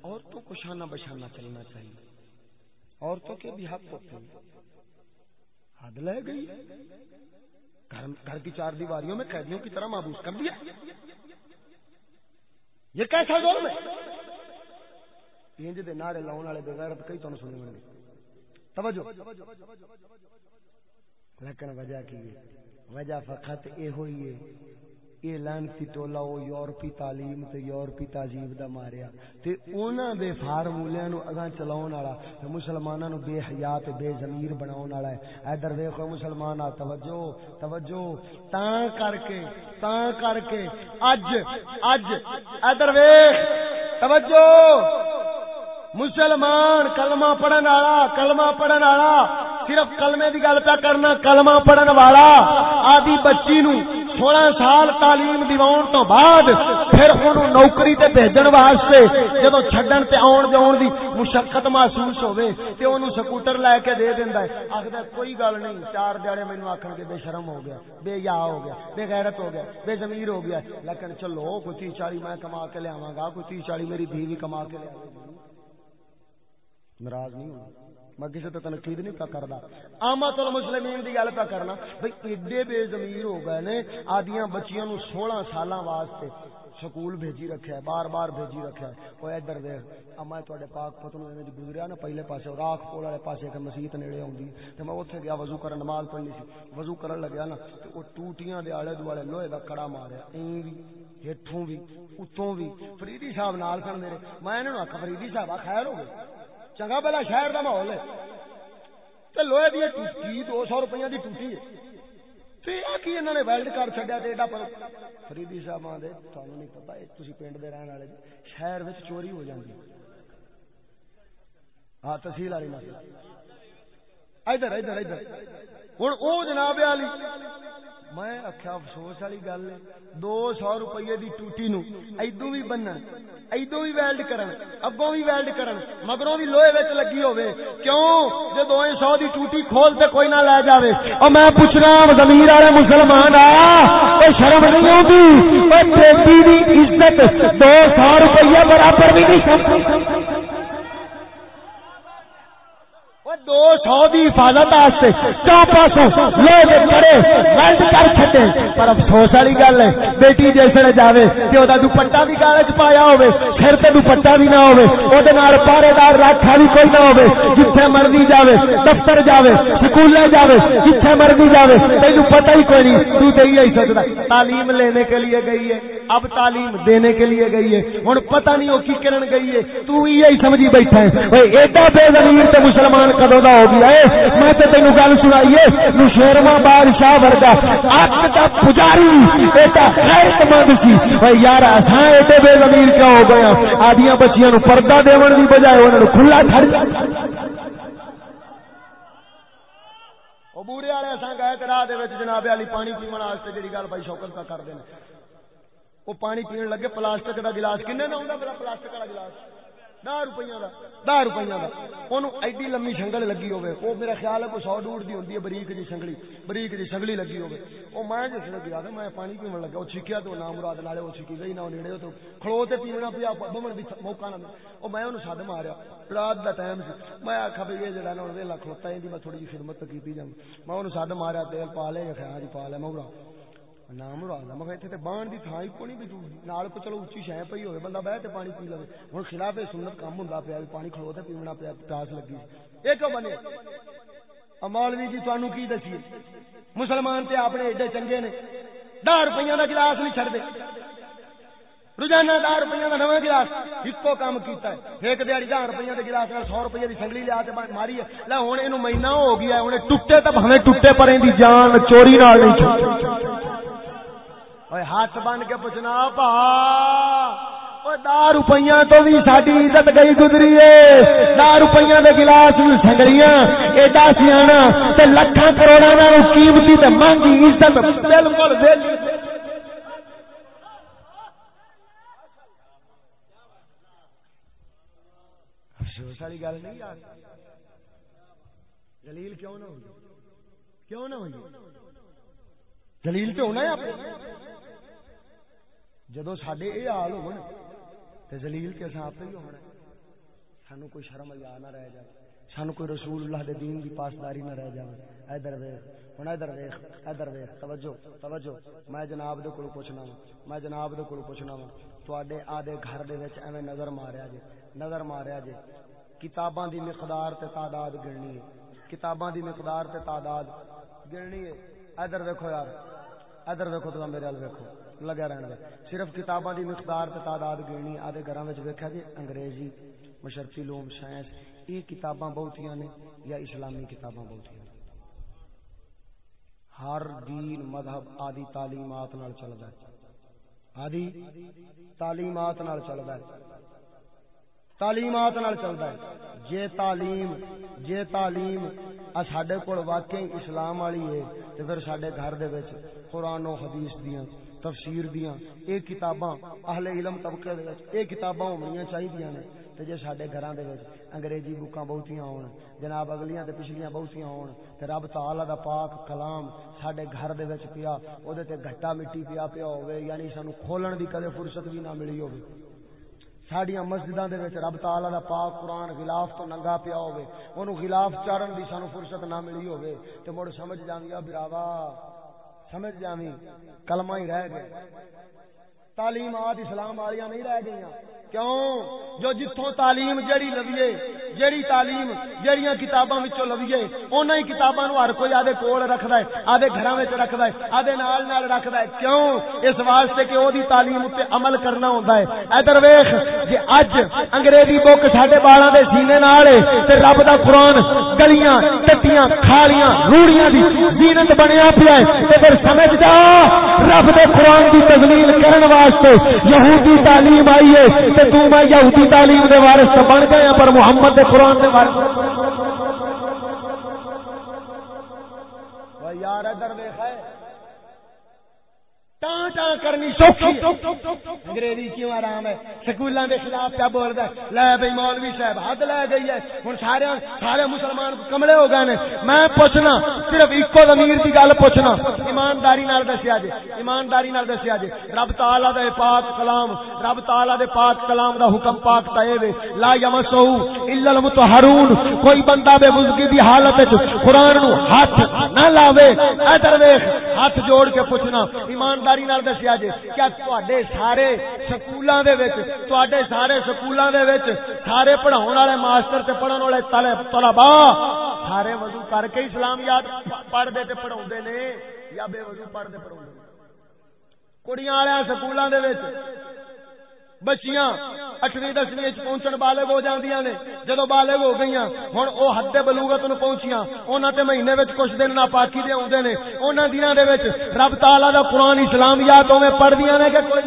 Speaker 2: عورتوں کو شانہ بشانہ چلنا چاہیے۔ عورتوں کے بھی حق ہوتے ہیں۔ حد لے گئی۔ گھر کی چار دیواریوں میں قیدیوں کی طرح محبوس کر دیا۔ یہ کیسا ظلم ہے؟ انج دے نعرے لاؤن والے بغیر کئی تو سننے توجہ۔ لیکن وجہ کی ہے؟ وجہ فقط یہ ہوئی ہے۔ یہ لانتی ٹولا وہ یورپی تعلیم تے یورپی تہذیب دا ماریا۔ تے انہاں دے فارمولیاں نو اگاں چلاون والا تے مسلماناں نو بے حیا تے بے ضمیر بناون والا ہے۔ ادھر دیکھو مسلمان آ توجہ توجہ۔ تاں کر کے، تاں کر کے، اج اج ادھر ویکھ، توجہ۔ مسلمان کلمہ پڑھن والا، کلمہ پڑھن والا۔ صرف کلمے کی گل پہ کرنا، کلمہ پڑھن والا، آدھی بچی نو سولہ سال تعلیم دیوان تو بعد پھر انہوں نوکری تے بھیجن واسطے جدو چھڈن تے آن جاؤن دی مشقت محسوس ہوے تے انہوں سکوٹر لے کے دے دیندا ہے۔ آکھدا کوئی گل نہیں، چار دیڑے مینوں آکھن گے، بے شرم ہو گیا، بے یا ہو گیا، بے غیرت ہو گیا، بے ضمیر ہو گیا۔ لیکن چلو، کوئی تی چالی میں کما کے لیاواں گا، کوئی تی چالی میری دھی کما کے لے ناراض نہیں ہونا۔ میں کسی تو تنقید نہیں پا کرنا آمد مسلم کی گل پہ کرنا۔ بھائی ایڈے بے زمیر ہو گئے نے آدیاں بچیاں نو سولہ سال واسطے سکول بھیجی رکھا ہے، بار بار بھیجی رکھا ہے۔ وہ ادھر دیکھ اما تے پاک پتن میں گزریا نا، پہلے پاسے راکھ پول والے پاسے ایک مسیت نیڑے آؤں تو میں اتنے گیا، وضو کرن، نماز پڑھنی سی۔ وضو کرن لگیا نا تو وہ ٹوٹیاں دے آلے دوالے لوہے دا کڑا ماریا۔ این بھی ہیٹھوں بھی اتوں بھی فریدی صاحب نال کر میرے میں انہوں نے آخا فریدی صاحب خیر ہو گئے۔ چنگا پہلا شہر کا ماحول ہے۔ تو لوہے دی ٹوٹی دو سو دی ٹوٹی ہے۔ انہوں نے ویلڈ کر چڈیا ایڈا پر فریدی صاحب نہیں پتا پنڈ کے رہن والے جی، شہر چوری ہو جاتی ہاں تحصیل والی مسئلہ ادھر ادھر ادھر. ہوں وہ جناب والی میں آخیا افسوس والی گل دو سو روپیے دی ٹوٹی نو ادو بھی بنن ادو بھی ویلڈ کرن، اگوں بھی ویلڈ کرن، مگروں بھی لوہے وچ لگی ہوے کیوں؟ جے دو سو دی ٹوٹی کھول تے کوئی نہ لے جاوے۔ او میں پوچھنا ہاں، ضمیر والے مسلمان آ اے شرم نہیں ہوندی؟ اے بیٹی دی عزت، دو سو روپیہ برابر بھی نہیں سمجھتی دو سو دی حفاظت چار پاسوں لوگ کرے ویلڈ کر چھٹے پر افسوس والی گل ہے۔ بیٹی جیسے جاوے تے او دا دوپٹا بھی گال وچ پایا ہوے سر تے دوپٹا بھی نہ ہوے او دے نال پارے دار راکھا بھی کوئی نہ ہوے جتھے مرضی جاوے، دفتر جاوے سکول جاوے، جتھے مرضی جاوے، تینوں پتہ ہی کوئی نہیں۔ تو تے ہی سکدا۔ تعلیم لینے کے لیے گئی ہے۔ اب تعلیم دینے کے لیے گئی ہے۔ ہن پتہ نہیں او کی کرن گئی ہے۔ تو ہی سمجھی بیٹھا ہے۔ اوے ایڈا بے ضمیر تے مسلمان کدو دا ہو گیا ہے۔ میں تے تینوں گل سنائیے نشیرواں بادشاہ ورگا اک دا پجاری اے ایڈا غیرت مند سی۔ اوے یار اساں ایڈے بے ضمیر کیوں ہو گئے آدیاں بچیاں نو پردہ دیون دی بجائے انہاں نو کھلا چھڑ بوڑے والے اصا گئے تو راہ جناب والی پانی پیمن واسطے جی گل بھائی شوکت کا کرتے ہیں وہ پانی پین لگے، پلاسٹک کا گلاس، کنے کن نہ پلاسٹک والا گلاس۔ دہ روپیہ کا دہ روپیہ کا وہ ایڈی لمبی شنگل لگی ہوے وہ میرا خیال ہے کوئی سو ڈوڑ دی ہوتی ہے، بریک جی سنگلی بریک جی سنگلی لگی ہوے وہ میں جس نے گیا میں پانی پیمن لگا وہ چھکیا تو نام مراد نالے وہ چھکی گئی، نہ وہ نیڑے تو کھلو تے پیمنا پیا بمن بھی موقع نہ وہ میں انہوں سد ماریا، رات کا ٹائم سی۔ میں آخا بھائی یہ جڑا نا ویلا کھلوتا ہے میں تھوڑی جی خدمت کی جا میں انہوں سد ماریا، تیل پا لے خیال جی پا لیا میں نام راضا میں اتنے بان کی تھان کو نہیں بھی نال کو چلو اچھی شہ پی ہوگی بندہ بہ پانی پی لو ہوں خلاف سنت کام ہوں پیا پانی کھلو تو پیونا پیا پیاس لگی یہ کیوں بنے مولوی جی تمہوں کی دسی مسلمان تے اپنے ایڈے چنگے نے دہ روپیہ کا گلاس نہیں چڑھتے روزانہ دہ روپیہ کا نواں گلاس ایک کام کیتا ہے ایک دیہی دہ روپیہ کے گلاس سو روپیہ کی سنگلی لیا ماری ہے لے ہوں یہ مہینہ ہو گیا ہوں ٹوٹے تو بھاوے ٹوٹے پر جان چوری نال نہیں ہاتھ بن کے پوچھنا پا دہ روپیہ تو بھی ساری عزت گئی گزری ہے دہ روپیہ کے گلاس سنگڑیاں ایڈا سیاح لکھان کروڑا قیمتی مہنگی عزت بالکل والی گل نہیں جلیل کیوں نہ ہوئی کیوں نہ ہوئی جلیل تو ہونا ہے آپ جدو سڈے یہ حال ہو زلیل کے اصل آپ ہی ہونا سانو کوئی شرم یا نہ رہ جائے۔ سانو کوئی رسول اللہ دے دین کی پاسداری نہ رہ جائے ادھر ویخ ہوں ادھر ویخ ادھر ویخ، توجہ توجہ۔ میں جناب دے کو پوچھنا وا میں جناب دے کو پوچھنا وا تے آدھے گھر دے وچ ایویں نظر ماریا جے، نظر ماریا جے۔ کتاباں دی مقدار تے تعداد گننی ہے۔ کتاباں دی مقدار تے تعداد گننی ہے۔ ادھر ویکھو یار، ادھر ویکھو تو میرے ال ویکھو۔ لگا رہن دے۔ صرف کتاباں دی مقدار تے تعداد گننی آدھے گھراں وچ ویکھیا جی انگریزی مشرفی علوم سائنس یہ کتاباں بہتیاں نے یا اسلامی کتاباں بہتیاں ہر دین، مذہب آدی تعلیمات نال چلدا ہے۔ آدی تعلیمات نال چلدا ہے۔ تعلیمات نال چلتا ہے۔ جے تعلیم جے تعلیم سڈے کول واقعی اسلام والی ہے تو پھر سڈے گھر دے وچ قرآن و حدیث دیاں تفسیر دیاں۔ اے کتاباں اہل علم طبقے دے وچ، اے کتاباں ہونیاں چاہیے نے۔ تے جے ساڈے گھراں دے وچ انگریزی بکاں بہتیاں ہون، جناب اگلیاں تے پچھلیاں بہتیاں ہون، تے رب تعالی دا پاک کلام ساڈے گھر دے وچ پیا او دے تے گھٹا مٹی پیا پیا ہوے یعنی سانو کھولن دی کدے فرصت بھی نہ ملی ہوے ساڈیاں مسجداں دے وچ رب تعالی دا پاک قرآن غلاف تو ننگا پیا ہوے اونوں غلاف چارن دی سانو فرصت نہ ملی ہوے تے مڑ سمجھ جاویں براوا سمجھ جاویں کلمہ ہی رہ گئے۔ تعلیمات اسلام والیاں نہیں رہ گئیاں۔ کیوں؟ جو جتوں تعلیم جڑی لویے جڑی تعلیم جڑیاں کتاباں وچوں لویے انہاں ہی کتاباں نو ہر کوئی آدے کول رکھدا ہے آدے گھراں وچ رکھدا ہے آدے نال نال رکھدا ہے۔ کیوں؟ اس واسطے کہ او تعلیم تے عمل کرنا ہوندا ہے۔ ادھر ویکھ، جے اج انگریزی بک ساڈے بالاں دے سینے نال ہے، تے رب دا قرآن گلیاں ٹٹیاں کھالیاں، روڑیاں دی زینت بنیا پیا ہے، تے پھر سمجھ جا، رب دے قرآن دی تذلیل کرن واسطے یہودی تعلیم آئی ہے تے تو میں یہودی تعلیم دے وارث تو بن گئے پر محمد دے قرآن دے وارث یار ادھر دیکھا ہے ٹان کرنی سوکھی انگریزی کیوں آرام ہے؟ سکولوں کے خلاف کیا بول رہا ہے لے بھائی مولوی صاحب، حد لے گئی ہے۔ ہوں سارے سارے مسلمان کملے ہو گئے میں پوچھنا، صرف ایکو زمیر کی گل پوچھنا۔ ایمانداری نال دسیا جی ایمانداری نال دسیا جی۔ رب تعالی دے پاک کلام، رب تعالی دے پاک کلام دا حکم پاک تے وے۔ لا یمسو الا المطهرون کوئی بندہ بے وضوئی دی حالت وچ قران نو ہاتھ نہ لاوے۔ ادھر ویکھ ہاتھ جوڑ کے پوچھنا، ایمانداری نال دسیا جی کیا تے سارے سکولوں دے وچ تے سارے سکولوں دے وچ سارے پڑھاون والے ماسٹر تے پڑھن والے طلبا سارے وضو کر کے اسلام یاد پڑھ دے تے پڑھاوندے نے، یا بے وضو پڑھ دے پڑھاوندے کڑیاں والے سکولوں دے وچ، بچیاں اٹھویں دسویں پہنچن بالغ ہو جاندیاں نے۔ جدو بالغ ہو گئی ہوں وہ حد بلوغت نو پہنچیاں۔ انہاں تے مہینے وچ کچھ دن ناپاکی دے اوندے نے۔ انہاں دناں دے وچ رب تعالی دا قرآن اسلام یا تو میں پڑھدیاں نے کہ کوئی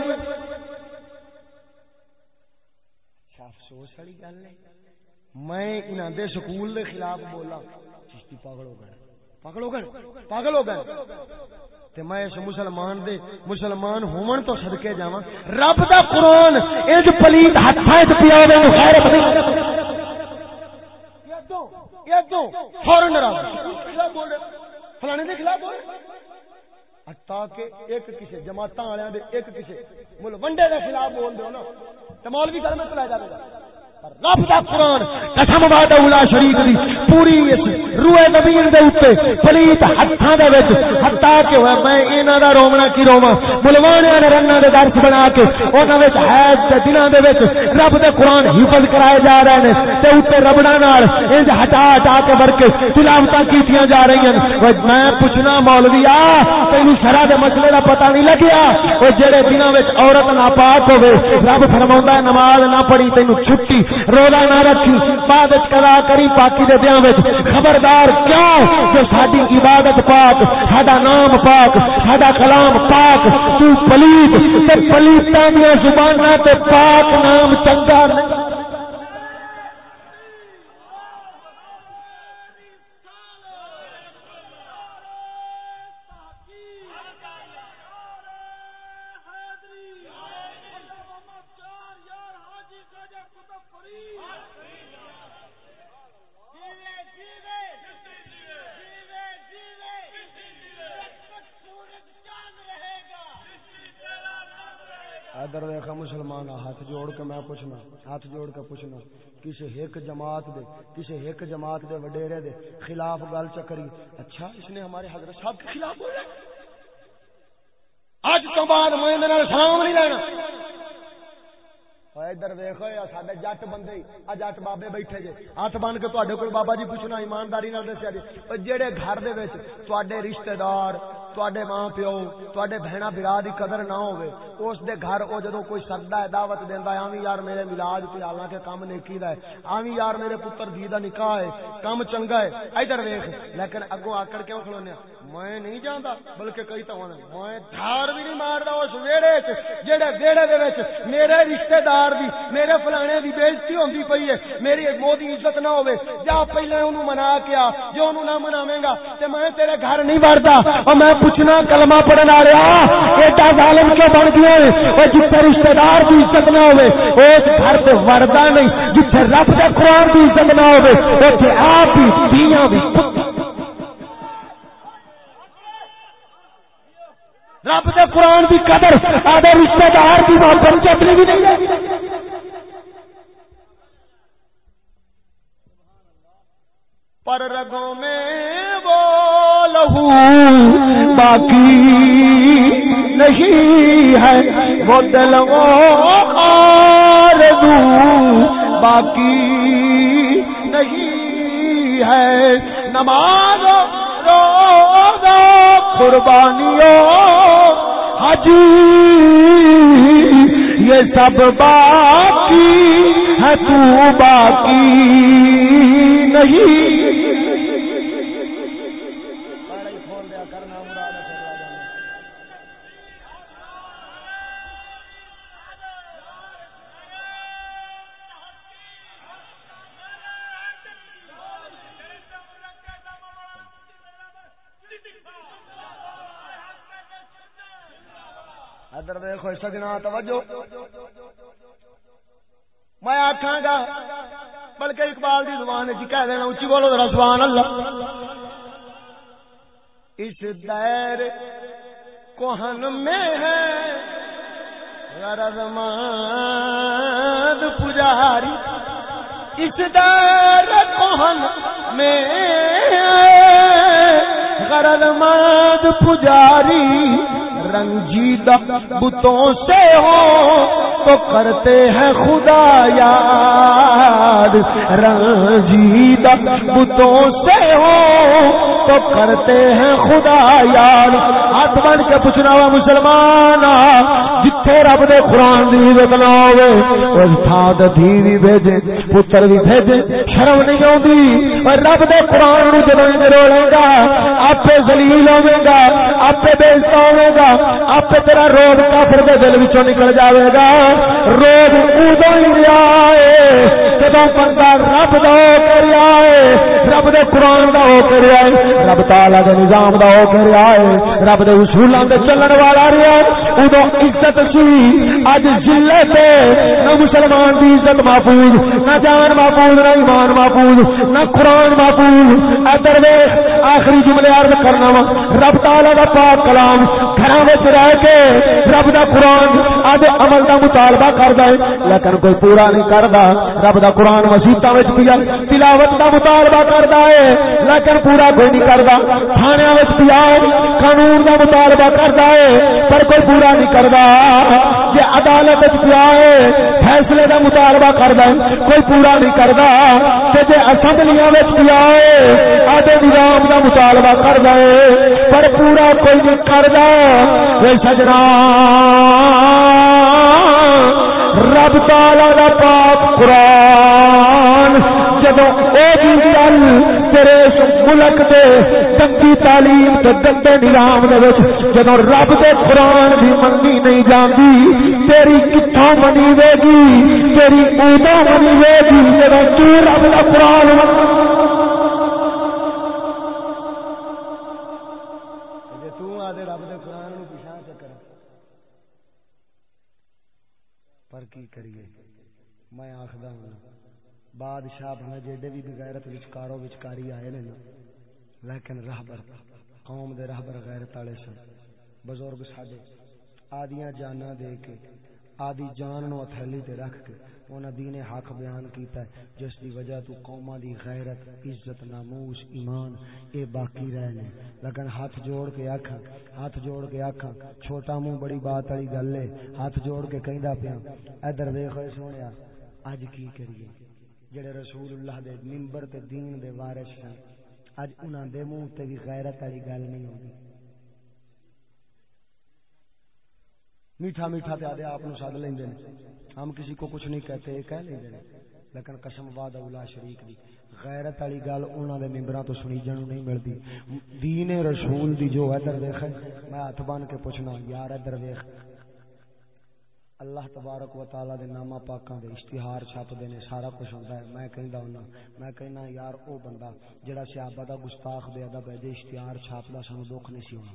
Speaker 2: افسوس والی گل ہے۔ میں انہاں دے سکول دے خلاف بولا چشتی پاگل ہو گئے۔ پاگل ہو گئے، پاگل ہو گئے۔ تے میں اس مسلمان دے، مسلمان ہون تو صدکے جاواں۔ رب دا قرآن انج پلیت ہتھاں وچ پیا ہوے نو غیرت نہیں یادوں فورن رب فلانے دے خلاف بول تاکہ ایک کسے، جماعتاں والےاں دے ایک کسے مل ونڈے دے خلاف بول دیو نا۔ تے مولوی گھر میں چلا جاوے گا۔ رب دا قرآن، قسم وعد اولا شریف دی، پوری اس روئے زمین دے اوتے پلیت ہتھاں دے وچ ہتا کہ ہوئے میں انہاں دا رومنا کی روما ملوانیاں نے رناں دے درس بنا کے، انہاں وچ حیض دے دناں دے وچ رب دے قرآن حفظ کرائے جا رہے ہیں، تے اوتے ربڑا نال انج ہٹا ہٹا کے بر کے تلاوتاں کیتیاں جا رہی ہیں۔ میں پوچھنا مولوی آ تینوں شرع دے مسئلے دا پتہ نہیں لگیا؟ او جڑے دناں وچ عورت ناپاک ہوے رب فرماوندا ہے نماز نہ پڑھی، تینوں چھٹی رولا نہ رکھی بعد کلا کری پاکی دے دیاں وچ۔ خبردار کیوں؟ جو ساڈی عبادت پاک، ساڈا نام پاک، ساڈا کلام پاک۔ تو پلیت، تے پلیتاں دی زباناں تے پاک نام چنگا جوڑ کے میں پوچھنا، ہاتھ جوڑ کے پوچھنا، کسی ایک جماعت دے، کسی ایک جماعت دے وڈیرے دے خلاف گل چکری اچھا اس نے ہمارے حضرت صاحب کے خلاف بولا۔ اج تو بعد میں سلام نہیں لینا۔ ادھر دیکھو سارے جٹ بندے، آ جٹ بابے بیٹھے جے۔ ہاتھ بن کے تے کو بابا جی پوچھنا، ایمانداری نال دسیا جی جہے گھر دے رشتہ دار تواڈے ماں پیو تواڈے بہنا برا دی قدر نہ ہوے اس دے گھر او جدوں کوئی سدا ہے دعوت دیندا ہے آویں یار میرے میلاد تے حالانکہ کم نیکی دا ہے آویں یار میرے پتر دی دا نکاح ہے کم چنگا ہے ادھر ویکھ لیکن اگوں آکڑ کیوں کھلونے میں نہیں جاندا بلکہ کئی تو میں دھار بھی نہیں ماردا اس ویڑے وچ جڑے ویڑے دے وچ میرے رشتہ دار دی میرے فلانے دی بےزتی ہوندی پئی ہے میری مودی عزت نہ ہوے جا پہلے اونوں منا کے آ جو اونوں نہ مناویں گا تے میں تیرے گھر نہیں وڑدا او میں پوچھنا کلمہ پڑھن والے ایڈا ظالم کیوں بن گیا او جتھے رشتہ دار دی عزت نہ ہوے اس گھر تے وڑدا نہیں، جتھے رب دے قران دی عزت نہ ہوے اوتھے آپ بھی دیاں بھی رب دے قرآن دی قدر، آدھے رشتہ دار کی محبت چتنی بھی نہیں پر رگوں میں وہ لہو باقی نہیں ہے۔ وہ دل آرزو باقی نہیں ہے۔ نماز روزہ قربانیوں، حجی، یہ سب باقی ہے، تو باقی نہیں۔ سجنا توجہ۔ میں آخا گا، بلکہ اقبال دی زبان جی کہہ دینا اچھی بولو ذرا، سبحان اللہ۔ اس دیر کوہن میں ہے غرض مند پجاری۔ اس دیر کوہن میں غرض مند پجاری۔ رنجیدہ بتوں سے ہو تو کرتے ہیں خدا یاد۔ رنجیدہ بتوں سے ہو تو کرتے ہیں خدا یاد۔ ہاتھ بن کے پوچھنا ہوا مسلمان جتھے رب دے قرآن دی عزت نہ ہوے اس تھان دھی بھی بھیجے، پتر بھی بھیجے، شرم نہیں آتی اور رب دے قرآن نو جدو رولے گا آپ زلیل ہوے گا آپ بےزتا ہوے گا آپ تیرا روز کافر دے دل وچوں نکل جاوے گا۔ روز ادو ہی آئے جب بندہ رب دا ہو کر آئے رب دے قرآن دا ہو کر آئے رب تعالی دے نظام دا ہو کر آئے رب دے اصولاں دے چلن والا رہیا ادو عزت سی۔ اج ضلع تے نہ مسلمان دی عزت محفوظ، نہ جان محفوظ، نہ ایمان محفوظ، نہ قرآن محفوظ۔ ادر ویکھ آخری جملے عرض کرنا وا۔ رب تعالی دا پاک کلام گھراں رہ کے رب دا قرآن اج عمل دا مطالبہ کردا ہے۔ لیکن کوئی پورا نہیں کردا۔ رب دا قرآن مسیتاں وچ پیا۔ تلاوت دا مطالبہ کردا ہے۔ لیکن پورا کوئی نہیں کردا۔ تھانیاں وچ پیا۔ قانون دا مطالبہ کردا ہے۔ پر کوئی پورا نہیں کردا۔ جے عدالت وچ پیا ہے۔ فیصلے دا مطالبہ کردا ہے۔ کوئی پورا نہیں کردا۔ تے جے اسمبلیاں وچ پیا ہے آدھے نظام دا مطالبہ کردا ہے۔ پر پورا کوئی نہیں کردا۔ سجنا رب تالا دا پاک قرآن جدو او بھی گل تیرے ملک دے تنگی تعلیم تے گندے نظام دے وچ جدو رب دے قرآن بھی مننی نہیں جاندی تیری کتھوں منی وے گی تیری اودوں منی وے گی جدو تو رب دا قرآن پر کی کریے؟ میں آخدا ہوں، بادشاہ بنا جیڈے بھی بغیرت وچکاروں وچکاری آئے نے نا، لیکن رہبر، قوم دے رہبر غیرت والے سن۔ بزرگ ساڈے، آدیاں جانا دے کے آدی جان نو ہتھیلی تے رکھ کے انہاں دین حق بیان کیتا ہے۔ جس دی وجہ تو قوماں دی غیرت، عزت، ناموس، ایمان اے باقی رہنے۔ لیکن ہاتھ جوڑ کے آکھاں، ہاتھ جوڑ کے آکھاں، چھوٹا منہ بڑی بات والی گل ہے۔ ہاتھ جوڑ کے کہندا پیا، ادھر ویکھ اے سونیا، اج کی کریے؟ جڑے رسول اللہ دے منبر تے دین دے وارث سن اج انہاں دے منہ تے بھی غیرت والی گل نہیں ہوندی میٹھا میٹھا تے آدھے آپ سد لیں ہم کسی کو کچھ نہیں کہتے کہہ لیں لیکن قسم واد اولا شریک دی۔ غیرت والی گل انہوں نے ممبر تو سنی جنوں نہیں ملتی دین رسول دی جو ادھر ویخ میں ہاتھ بن کے پوچھنا، یار ادھر ویخ اللہ تبارک و تعالی دے نامہ پاکاں دے اشتہار چھپ دے نے، سارا کچھ ہوندا ہے۔ میں کہندا ہوں میں کہنا یار او بندہ، جڑا صحابہ دا گستاخ، بے ادب ہے جے اشتہار چھاپدا سانو دکھ نہیں سی ہونا۔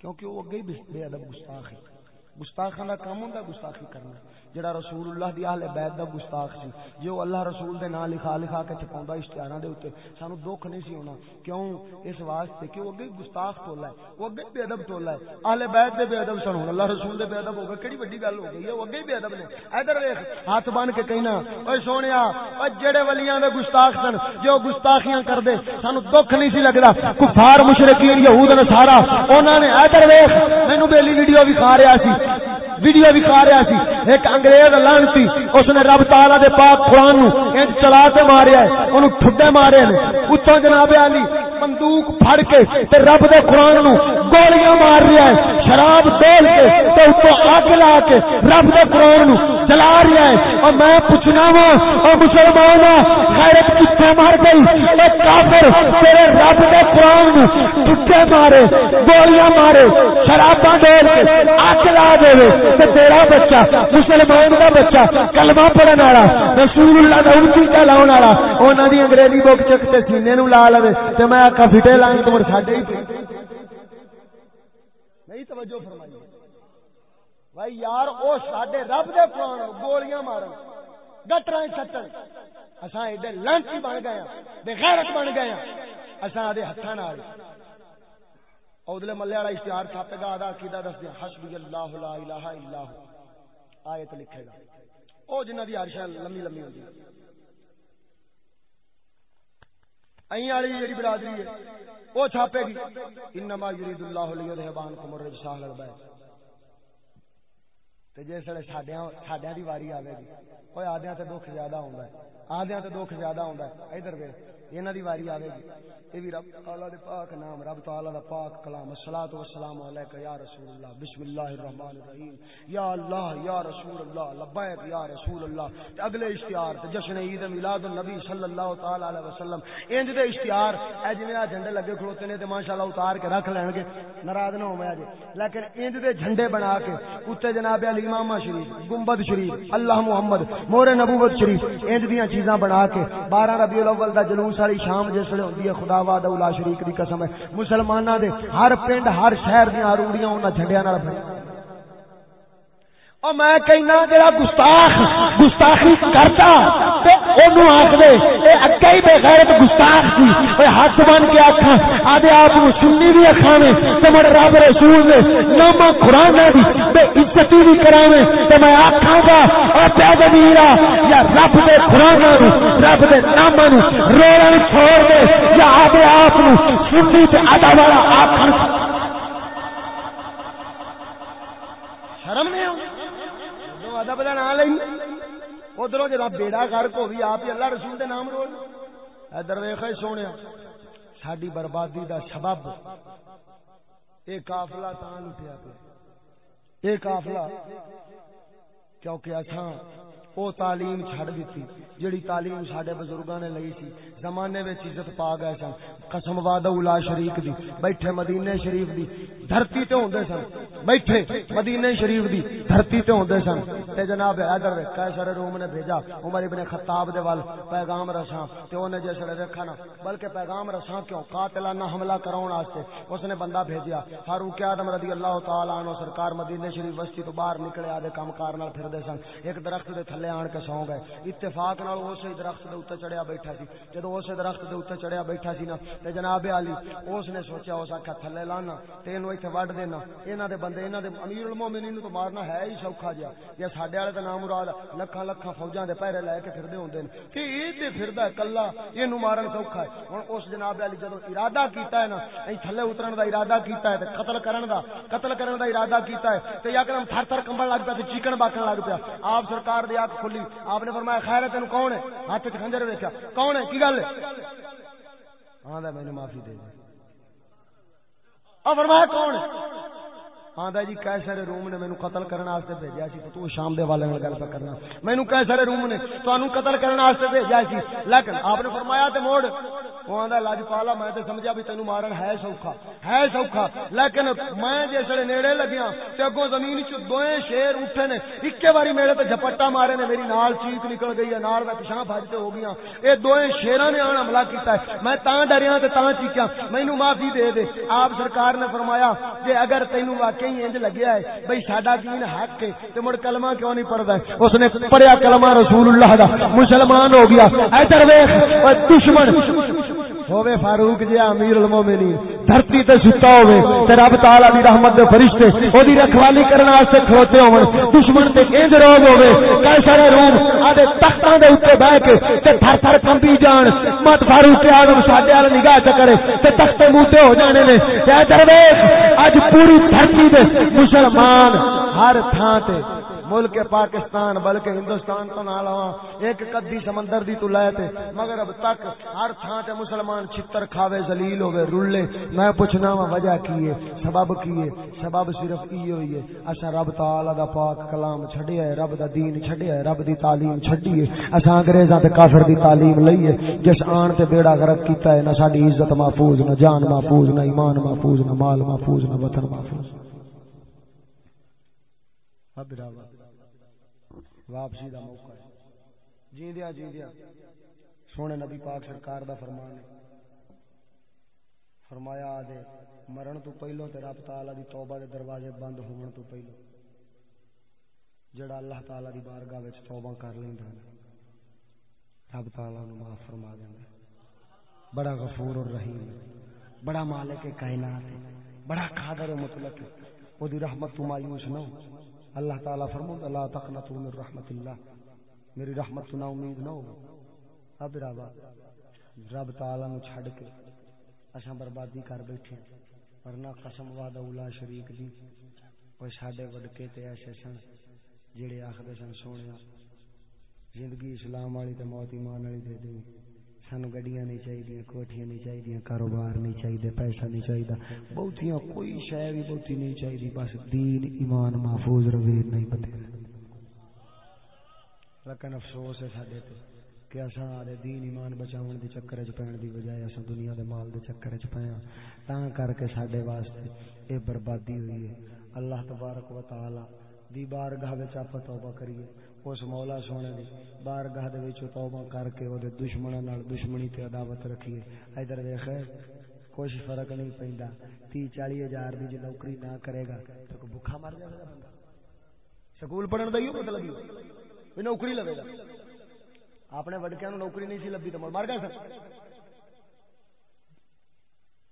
Speaker 2: کیونکہ وہ اگے بے ادب گستاخ ہے۔ گستاخاں دا کام ہوندا گستاخی کرنا۔ جڑا رسول اللہ دی اہل بیت دا گستاخ سی جو اللہ رسول دے نام لکھا لکھا کے چھپاوندا اشتہاراں دے اوتے سانو دکھ نہیں سی ہونا۔ کیوں؟ اس واسطے کہ وہ اگے گستاخ ٹولا ہے، وہ اگے بے ادب ٹولا ہے۔ اہل بیت دے بے ادب سن اللہ رسول دے بے ادب ہو گئے کیڑی بڑی گل ہو گئی ہے، وہ اگے بے ادب نے۔ ادھر دیکھ ہاتھ بن کے کہنا اوے سونیا او جڑے ولیاں دے گستاخ سن، جو گستاخیاں کردے، سانو دکھ نہیں سی لگدا۔ کفار مشرکین یہود، نصارا، انہاں نے ادھر دیکھ مینوں بیلی ویڈیو بھی کھا رہا سی۔ ہاں ویڈیو بھی رہا سی، ایک انگریز لانتی اس نے رب تعالی دے پاک قرآن نو انج چلا کے ماریا ہے اونوں ٹھڈے مارے نے اتوں جناب علی، بندوق پھڑ کے تے رب دے قرآن نو گولیاں مار رہا ہے، شراب دول کے تے اتوں اگ لا کے رب دے قرآن نو جلا رہا ہے۔ اور میں پوچھنا وا، او مسلمان غیرت کتے مار گئی اے کافر تیرے رب دے قرآن نو ٹھڈے مارے، گولیاں مارے، شراباں ڈول کے اگ لا دے تے تیرا بچہ، مسلمان دا بچہ، کلمہ پڑھن والا رسول اللہ دا اونچی کا لاون والا، انہاں دی انگریزی بک چک تے سینے نو لا لے تے میں آکھا پھٹے لانگ تو مر ساڈے ہی نہیں، توجہ فرمائی بھائی یار، او ساڈے رب دے قرآن گولیاں مارن، گٹراں چھٹن اساں ایڈے لانچی بن گئے ہیں بے غیرت بن گئے ہیں اساں دے ہتھاں نال۔ اودلے ملے والا اشتہار چھاپے گا ادا عقیدہ دس دیا، حسبی اللہ لا الہ الا ہو۔ آیت لکھے گا۔ او جنہ دی عرشہ لمبی لمبی ہوندی ائی والی جڑی برادری ہے، او چھاپے گی۔ انما یرید اللہ لیذهب عنکم الرجس اهل البیت۔ تے جس ویلے ساڈیاں ساڈیاں دی واری آوے گی۔ اوے آدیاں تے دکھ زیادہ ہوندا ہے۔ آدیاں تے دکھ زیادہ ہوندا ہے۔ ادھر ویکھ انہاں دی واری آوے گی۔ اے وی رب تعالی دے پاک نام، رب تعالی دا پاک کلام۔ الصلوۃ والسلام علیک یا رسول اللہ۔ بسم اللہ الرحمن الرحیم۔ یا اللہ، یا رسول اللہ۔ لبیک یا رسول اللہ۔ تے اگلے اشتہار تے جشن عید میلاد النبی صلی اللہ تعالی علیہ وسلم۔ انج دے اشتہار، اے جویں آ جھنڈے لگے کھڑوتے نے تے ماشاءاللہ اتار کے رکھ لین گے۔ ناراض نہ ہوے اج لیکن انج دے جھنڈے بنا کے اوتے جناب علی امام شریف، گنبد شریف، اللہ محمد، مور نبوت شریف انج دیاں چیزاں بنا کے 12 ربیع الاول دا جلوس والی شام جس ویلے ہوندی ہے، خدا واد اولا شریک دی قسم ہے۔ مسلماناں دے ہر پنڈ، ہر شہر دیاں روڑیاں انہاں جھنڈیاں نال بھری۔ اور میں کہنا، جڑا گستاخ، گستاخی کرتا اونوں آکھ اے اگے ہی بے غیرت گستاخ سی۔ اے ہاتھ بن کے آکھاں آدے آپ نو سنی بھی اکھاویں تے مڑ رب رسول نے نام قران دی تے عزت بھی کراویں تے میں آکھاں گا او تے دمیرا یا رب دے قران نو رب دے نام نو روڑن چھوڑ دے، یا آدے آپ نو سنی تے ادا والا آکھن شرم نہیں آؤں ادب کا نام لیں ادھر جا بیڑا گرک ہو بھی آپ اللہ رسول دے نام روڑ ادھر ویخ سونے ساری بربادی دا سبب۔ یہ کافلا تا لٹیا پہ یہ کافلا کیونکہ اچھا وہ تعلیم چھڑ دیتی جڑی تعلیم سڈے بزرگاں نے لئی سی۔ زمانے میں عزت پا گئے سن، قسم واد اولا شریف دی۔ بیٹھے مدینے شریف دی، دھرتی تے ہوندے سن۔ بیٹھے مدینے شریف دی، دھرتی تے ہوندے سن۔ تے جناب حیدر قیصر روم نے بھیجا، عمر ابن خطاب دے وال پیغام رساں۔ تے اونے جس نے نا، بلکہ پیغام رساں کیوں؟ قاتلانہ حملہ کراون واسطے۔ اس نے بندہ بھیجیا، فاروق اعظم رضی اللہ تعالی عنہ سرکار مدینے شریف بستی تو باہر نکلے آدے کام کار نال پھردے سن۔ ایک درخت دے تھلے تھلے آن کے سو گئے اتفاق نال اسی درخت دے اوتے چڑھیا بیٹھا سی جدوں اس درخت دے اوتے چڑھیا بیٹھا سی نا تے جناب علی اس نے سوچا اس آکھا تھلے لانا تے اینو ایتھے وڈ دینا انہاں دے بندے انہاں دے امیر المومنین تو مارنا ہے ہی سوکھا جیا یا ساڈے والے تے نام مراد لکھاں لکھاں فوجاں دے پہرے لے کے پھردے ہوندے نے کہ اے تے پھردا ہے کلا اینو مارن سوکھا ہے ہن اس جناب علی جدوں ارادہ کیتا ہے نا ایں تھلے اترن دا ارادہ کیتا ہے تے قتل کرن دا قتل کرن دا ارادہ کیتا ہے تے یکدم تھر تھر کمبل لگ پیا تے چیکن باکن لگ پیا آپ سرکار دی اکھ کھلی۔ آپ نے فرمایا، خیر ہے تینوں کون ہے؟ ہاتھ وچ خنجر ویکھیا کون ہے؟ کی گل ہے؟ ہاں میں نے معافی دے دی اور فرمایا، کون ہے؟ آندا جی کیسر روم نے مینوں قتل کرنے واسطے بھیجا سی، تو شام دے والے نال گل پہ کرنا۔ مینوں کیسر روم نے تانوں قتل کرنے واسطے بھیجا سی۔ لیکن آپ نے فرمایا تے موڑ۔ وہ آندا لاجپالا میں تے سمجھیا بھی تینوں مارن ہے سوکھا ہے سوکھا۔ لیکن میں جس ویلے نیڑے لگیا تے اگوں زمین وچ دوئے شیر اٹھے نے، اکے باری میرے تے جھپٹا مارے نے، میری نال چیخ نکل گئی ہے، نال میں پیچھے بھجتے ہو گیا اے دوئے شیراں نے آن حملہ کیتا ہے۔ میں تاں ڈریا تے تاں چیخیا مینوں معافی دے دے۔ آپ سرکار نے فرمایا، جے اگر تینوں واقعی انج لگیا ہے، بھئی ساڈا دین حق ہے، تے مڑ کلمہ کیوں نہیں پڑھدا اس نے پڑھیا کلمہ رسول اللہ دا، مسلمان ہو گیا۔ ادھر ویکھ دشمن ہووے فاروق جی امیر المومنین، دھرتی تے ستا ہوے تے رب تعالی دی رحمت دے فرشتے او دی رکھوالی کرن واسطے کھلوتے ہون دشمن تے انج روگ ہوے کیسر روم آدے تختاں دے اوپر بیٹھ کے تے تھر تھر کمبی جان، مت فاروق اعظم ساڈے ال نگاہ چکرے تے تختے موتے ہو جانے نے۔ تے درویش، اج پوری دھرتی دے مسلمان ہر تھاں تے ملک پاکستان، بلکہ ہندوستان تو نہ لوا ایک قدی سمندر دی تو لے تے، مگر اب تک ہر تھان تے مسلمان چھتر کھاوے، ذلیل ہوے رلے۔ میں پوچھنا وا وجہ کی ہے؟ سبب کی ہے؟ سبب صرف ای ہوئی ہے۔ اسا رب تعالی دا پاک کلام چھڈیا ہے، رب دا دین چھڈیا ہے، رب دی تعلیم چھڈی ہے۔ اسا انگریزاں تے کافر دی تعلیم لئی ہے۔ جس آن تے بیڑا غرق کیتا ہے، نہ ساڈی عزت محفوظ، نہ جان محفوظ، نہ ایمان محفوظ، نہ مال محفوظ، نہ وطن محفوظ۔ اب واپسی دا موقع ہے۔ جیندیا جیندیا سونے نبی پاک سرکار دا فرمان ہے۔ فرمایا دے مرن تو پہلو تے رب تعالی دی توبہ دے دروازے بند ہون تو پہلو۔ جڑا اللہ تعالی دی بارگاہ وچ توبہ کر لیندا ہے، رب تعالی نو معاف فرما دیندا ہے۔ بڑا غفور اور الرحیم بڑا مالک کائنات ہے۔ بڑا قادر مطلق ہے۔ او دی رحمت تو مایوس نہ ہو۔ اللہ تعالیٰ فرمو اللہ تقنطو من رحمت اللہ. میری رحمت تو نا امید نہ ہو۔ اب رابا رب تعالیٰ نو چھڑ کے اساں بربادی کر بیٹھے ورنہ قسم وعدہ اولا شریک دی۔ وہ ساڈے وڈکے تے ایسے سن جڑے آخدے سن سونے زندگی اسلام والی تے موت ایمان والی دے دیں سانو گڈیاں نہیں چاہیے کوٹیاں نہیں چاہیے کاروبار نہیں چاہیے پیسہ نہیں چاہیے بہتیاں کوئی شے بھی بہتی نہیں چاہیے بس دین، ایمان محفوظ روے نہیں پتے۔ لیکن افسوس ہے سارے تے کہ اصا آدھے دین ایمان بچاؤ دی چکر چ پہن دی بجائے اصا دنیا دے مال دے چکر چ پیا ہاں۔ تا کر کے سڈے واسطے اے بربادی ہوئی ہے۔ اللہ تبارک و تعالی دی بارگاہ وچ اپ توبہ کریے۔ اس مولا سونے دی بارگاہ دے وچ توبہ کر کے او دے دشمناں نال دشمنی تے عداوت رکھیے۔ ادھر ویکھ، کچھ فرق نہیں پیندا۔ 30 40 ہزار دی جو نوکری نہ کرے گا تو کو بھوکا مر جائے گا بندہ۔ سکول پڑھن دا ہی مطلب ہے نوکری لگے گا۔ اپنے وڈکیاں نو نوکری نہیں سی لبھی تو مر گئے سر۔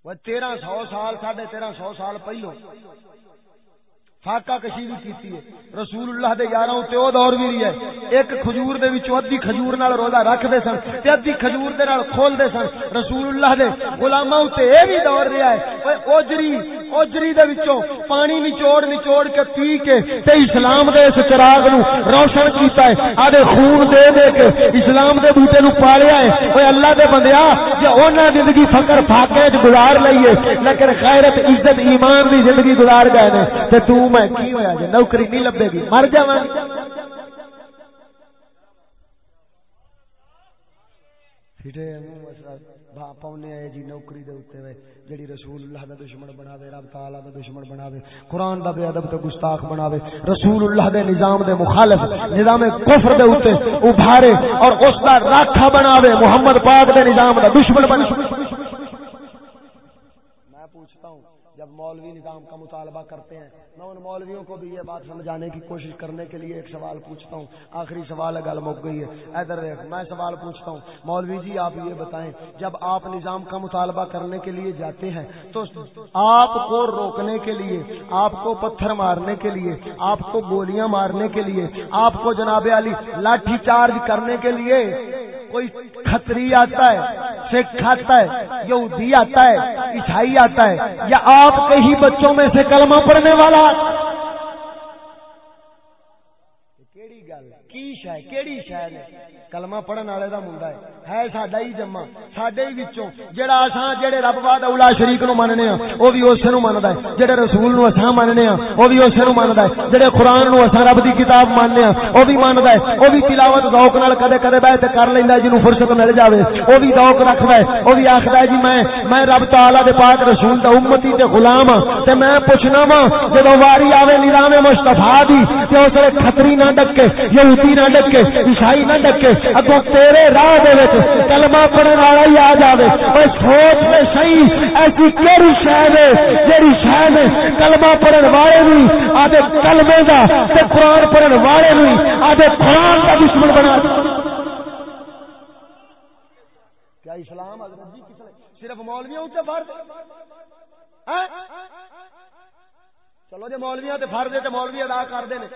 Speaker 2: وہ تیرہ سو سال، ساڑھے تیرہ سو سال پہلو فاقہ کشیدی کیتی ہے۔ رسول اللہ دے یاراں تے او دور بھی ہے۔ ایک کھجور دے وچ ادھی کھجور نال روزہ رکھ دے سن تے ادھی کھجور دے نال کھول دے سن۔ رسول اللہ دے غلاماں تے اے بھی دور رہیا ہے۔ اوے اوجری اوجری دے وچوں پانی نچوڑ نچوڑ کے پی کے تے اسلام دے اس چراغ نو روشن کیتا ہے۔ آدے خون دے دے کے اسلام دے بوٹے نو پالیا ہے۔ اوے اللہ دے بندیا جے اوناں زندگی فقر پھاکے وچ گزار لئیے، لیکن غیرت، عزت، ایمان دی زندگی گزار گئے نے۔ تے تو میں کی ہویا جی نوکری نہیں لبے گی۔ مر جا آئے جی نوکری دے اوتے وے۔ جڑی رسول اللہ دا دشمن بناوے رب تعالی دا دشمن بناوے قرآن دا بے ادب تے گستاخ بناوے رسول اللہ دے نظام دے مخالف نظام کفر دے اوتے ابھارے اور اس دا راکھا بناوے محمد پاک دے نظام دا دشمن بناوے۔ جب مولوی نظام کا مطالبہ کرتے ہیں، میں ان مولویوں کو بھی یہ بات سمجھانے کی کوشش کرنے کے لیے ایک سوال پوچھتا ہوں۔ آخری سوال ہے گل مک گئی ہے۔ ادھر میں سوال پوچھتا ہوں۔ مولوی جی آپ یہ بتائیں، جب آپ نظام کا مطالبہ کرنے کے لیے جاتے ہیں، تو آپ کو روکنے کے لیے، آپ کو پتھر مارنے کے لیے، آپ کو گولیاں مارنے کے لیے، آپ کو جناب علی لاٹھی چارج کرنے کے لیے کوئی کھتری آتا ہے؟ سکھ آتا ہے، یہودی آتا ہے، عیسائی آتا ہے، یا آپ کے ہی بچوں میں سے کلمہ پڑھنے والا؟ کیڑی گل کی شاید کیڑی شاید ہے؟ کلمہ پڑھن والے دا منڈا ہے ہے ساڈا ہی جمع ساڈے ہی وچوں جڑا اساں جڑے رب واد اولا شریک نو مننے ہاں او بھی اسے نو مندا ہے جڑے رسول نو اساں مننے ہاں او بھی اسے نو مندا ہے جڑے قران نو اساں رب دی کتاب مننے ہاں او بھی مندا ہے او بھی تلاوت ذوق نال کدے کدے بیٹھ کر لیندا ہے جنوں فرصت مل جاوے او بھی ذوق رکھدا ہے او بھی آکھدا ہے جی میں میں رب تعالی دے پاک رسول دا امتی تے غلام ہاں تے میں پوچھنا وا جدوں واری آوے نظام مصطفی دی تے اس ویلے کھتری نہ ڈکے یہودی نہ ڈکے عیسائی نہ ڈکے اگوں تیرے راہ دے وچ کلمہ پڑھن والا ہی آ جاوے۔ اوے سوچ میں صحیح، ایسی کیڑی شے ہے جیڑی شے ہے؟ کلمہ پڑھن والے بھی آدے کلمے دا تے قرآن پڑھن والے بھی آدے قرآن دا دشمن بنا کیا اسلام حضرت جی کس صرف مولویوں تے فرض ہاں؟ چلو جی مولویاں تے فرض تے مولوی ادا کرتے ہیں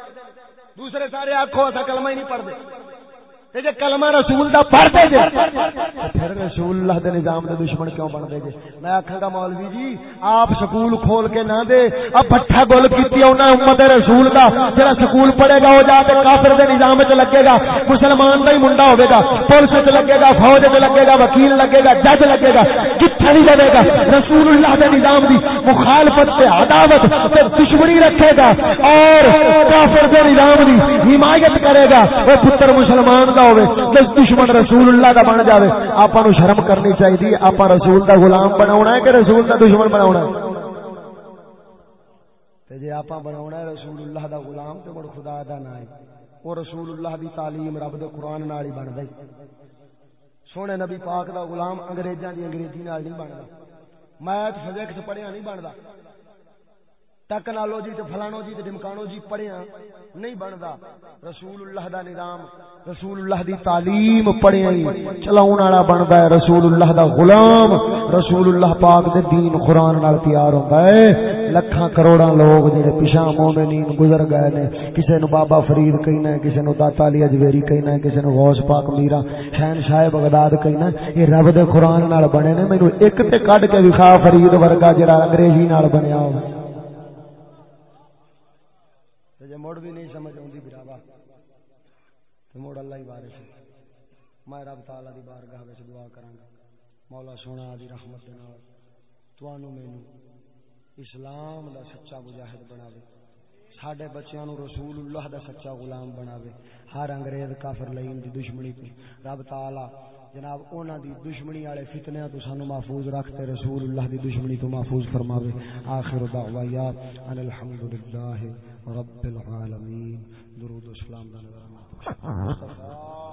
Speaker 2: دوسرے سارے آخو اصا کلمہ ہی نہیں پڑھتے جے کلمہ رسول دا پڑھ دے جے پھر رسول اللہ دے نظام دے دشمن کیوں بن دے جے میں آکھاں گا مولوی جی آپ سکول کھول کے نہ دے۔ گل کیتی انہاں امت رسول دا۔ جڑا سکول پڑھے گا او جا کے کافر دے نظام وچ لگے گا۔ مسلمان دا ہی منڈا ہوے گا۔ پولیس وچ لگے گا فوج وچ لگے گا وکیل لگے گا جج لگے گا۔ کتھے نہیں جائے گا۔ رسول اللہ دے نظام دی مخالفت تے عداوت تے دشمنی رکھے گا۔ اور کافر دے نظام دی حمایت کرے گا۔ او پتر مسلمان دا ہوے دشمن رسول اللہ دا بن جاوے۔ آپا نو شرم کرنی چاہیے آپا رسول دا غلام بنا ہے کہ رسول دا دشمن بنا جی آپ بنا ہے رسول اللہ دا غلام تو مڑ خدا دا نہ ہے۔ وہ رسول اللہ دی تعلیم رب دے قرآن نال ہی بن گئی۔ سونے نبی پاک دا غلام انگریزاں دی انگریزی نال نہیں بنتا میتھ فزکس پڑھیا نہیں بنتا ٹیکنالوجی تے فلانو جی تے ڈمکانو جی پڑھیا نہیں بندا۔ رسول اللہ دا نظام رسول اللہ دی تعلیم پڑھیا چلاون والا بندا ہے۔ رسول اللہ دا غلام رسول اللہ پاک دے دین قرآن نال تیار ہوندا ہے۔ لکھاں کروڑاں لوگ جڑے پیشاں مومنین گزر گئے نے، کسے نو بابا فرید کہنا ہے، کسے نو داتا علی اجویری کہنا ہے، کسے نو غوث پاک میرا شہن شاہ بغداد کہنا ہے۔ یہ رب دے قرآن نال بنے نے، مینوں ایک تے کڈ کے وکھا فرید ورگا جڑا انگریزی نال بنیا ہوے مڑ بھی نہیں سمجھ آتی براوا تو مڑ اللہ ہی بارش میں رب تعالی دی بارگاہ وچ دعا کراں گا مولا سونا دی رحمت دے نال توانو مینوں اسلام دا سچا مجاہد بناوے۔ ساڈے بچیاں نو رسول اللہ دا سچا غلام بناوے۔ ہر انگریز کافر لئیم دی دشمنی تو رب تعالی جناب اونا دی دشمنی والے فتنے تو سانو محفوظ رکھتے رسول اللہ دی دشمنی تو محفوظ فرماوے۔ آخر دعوایا ان الحمدللہ رب العالمین۔ درود و اسلام دا نظر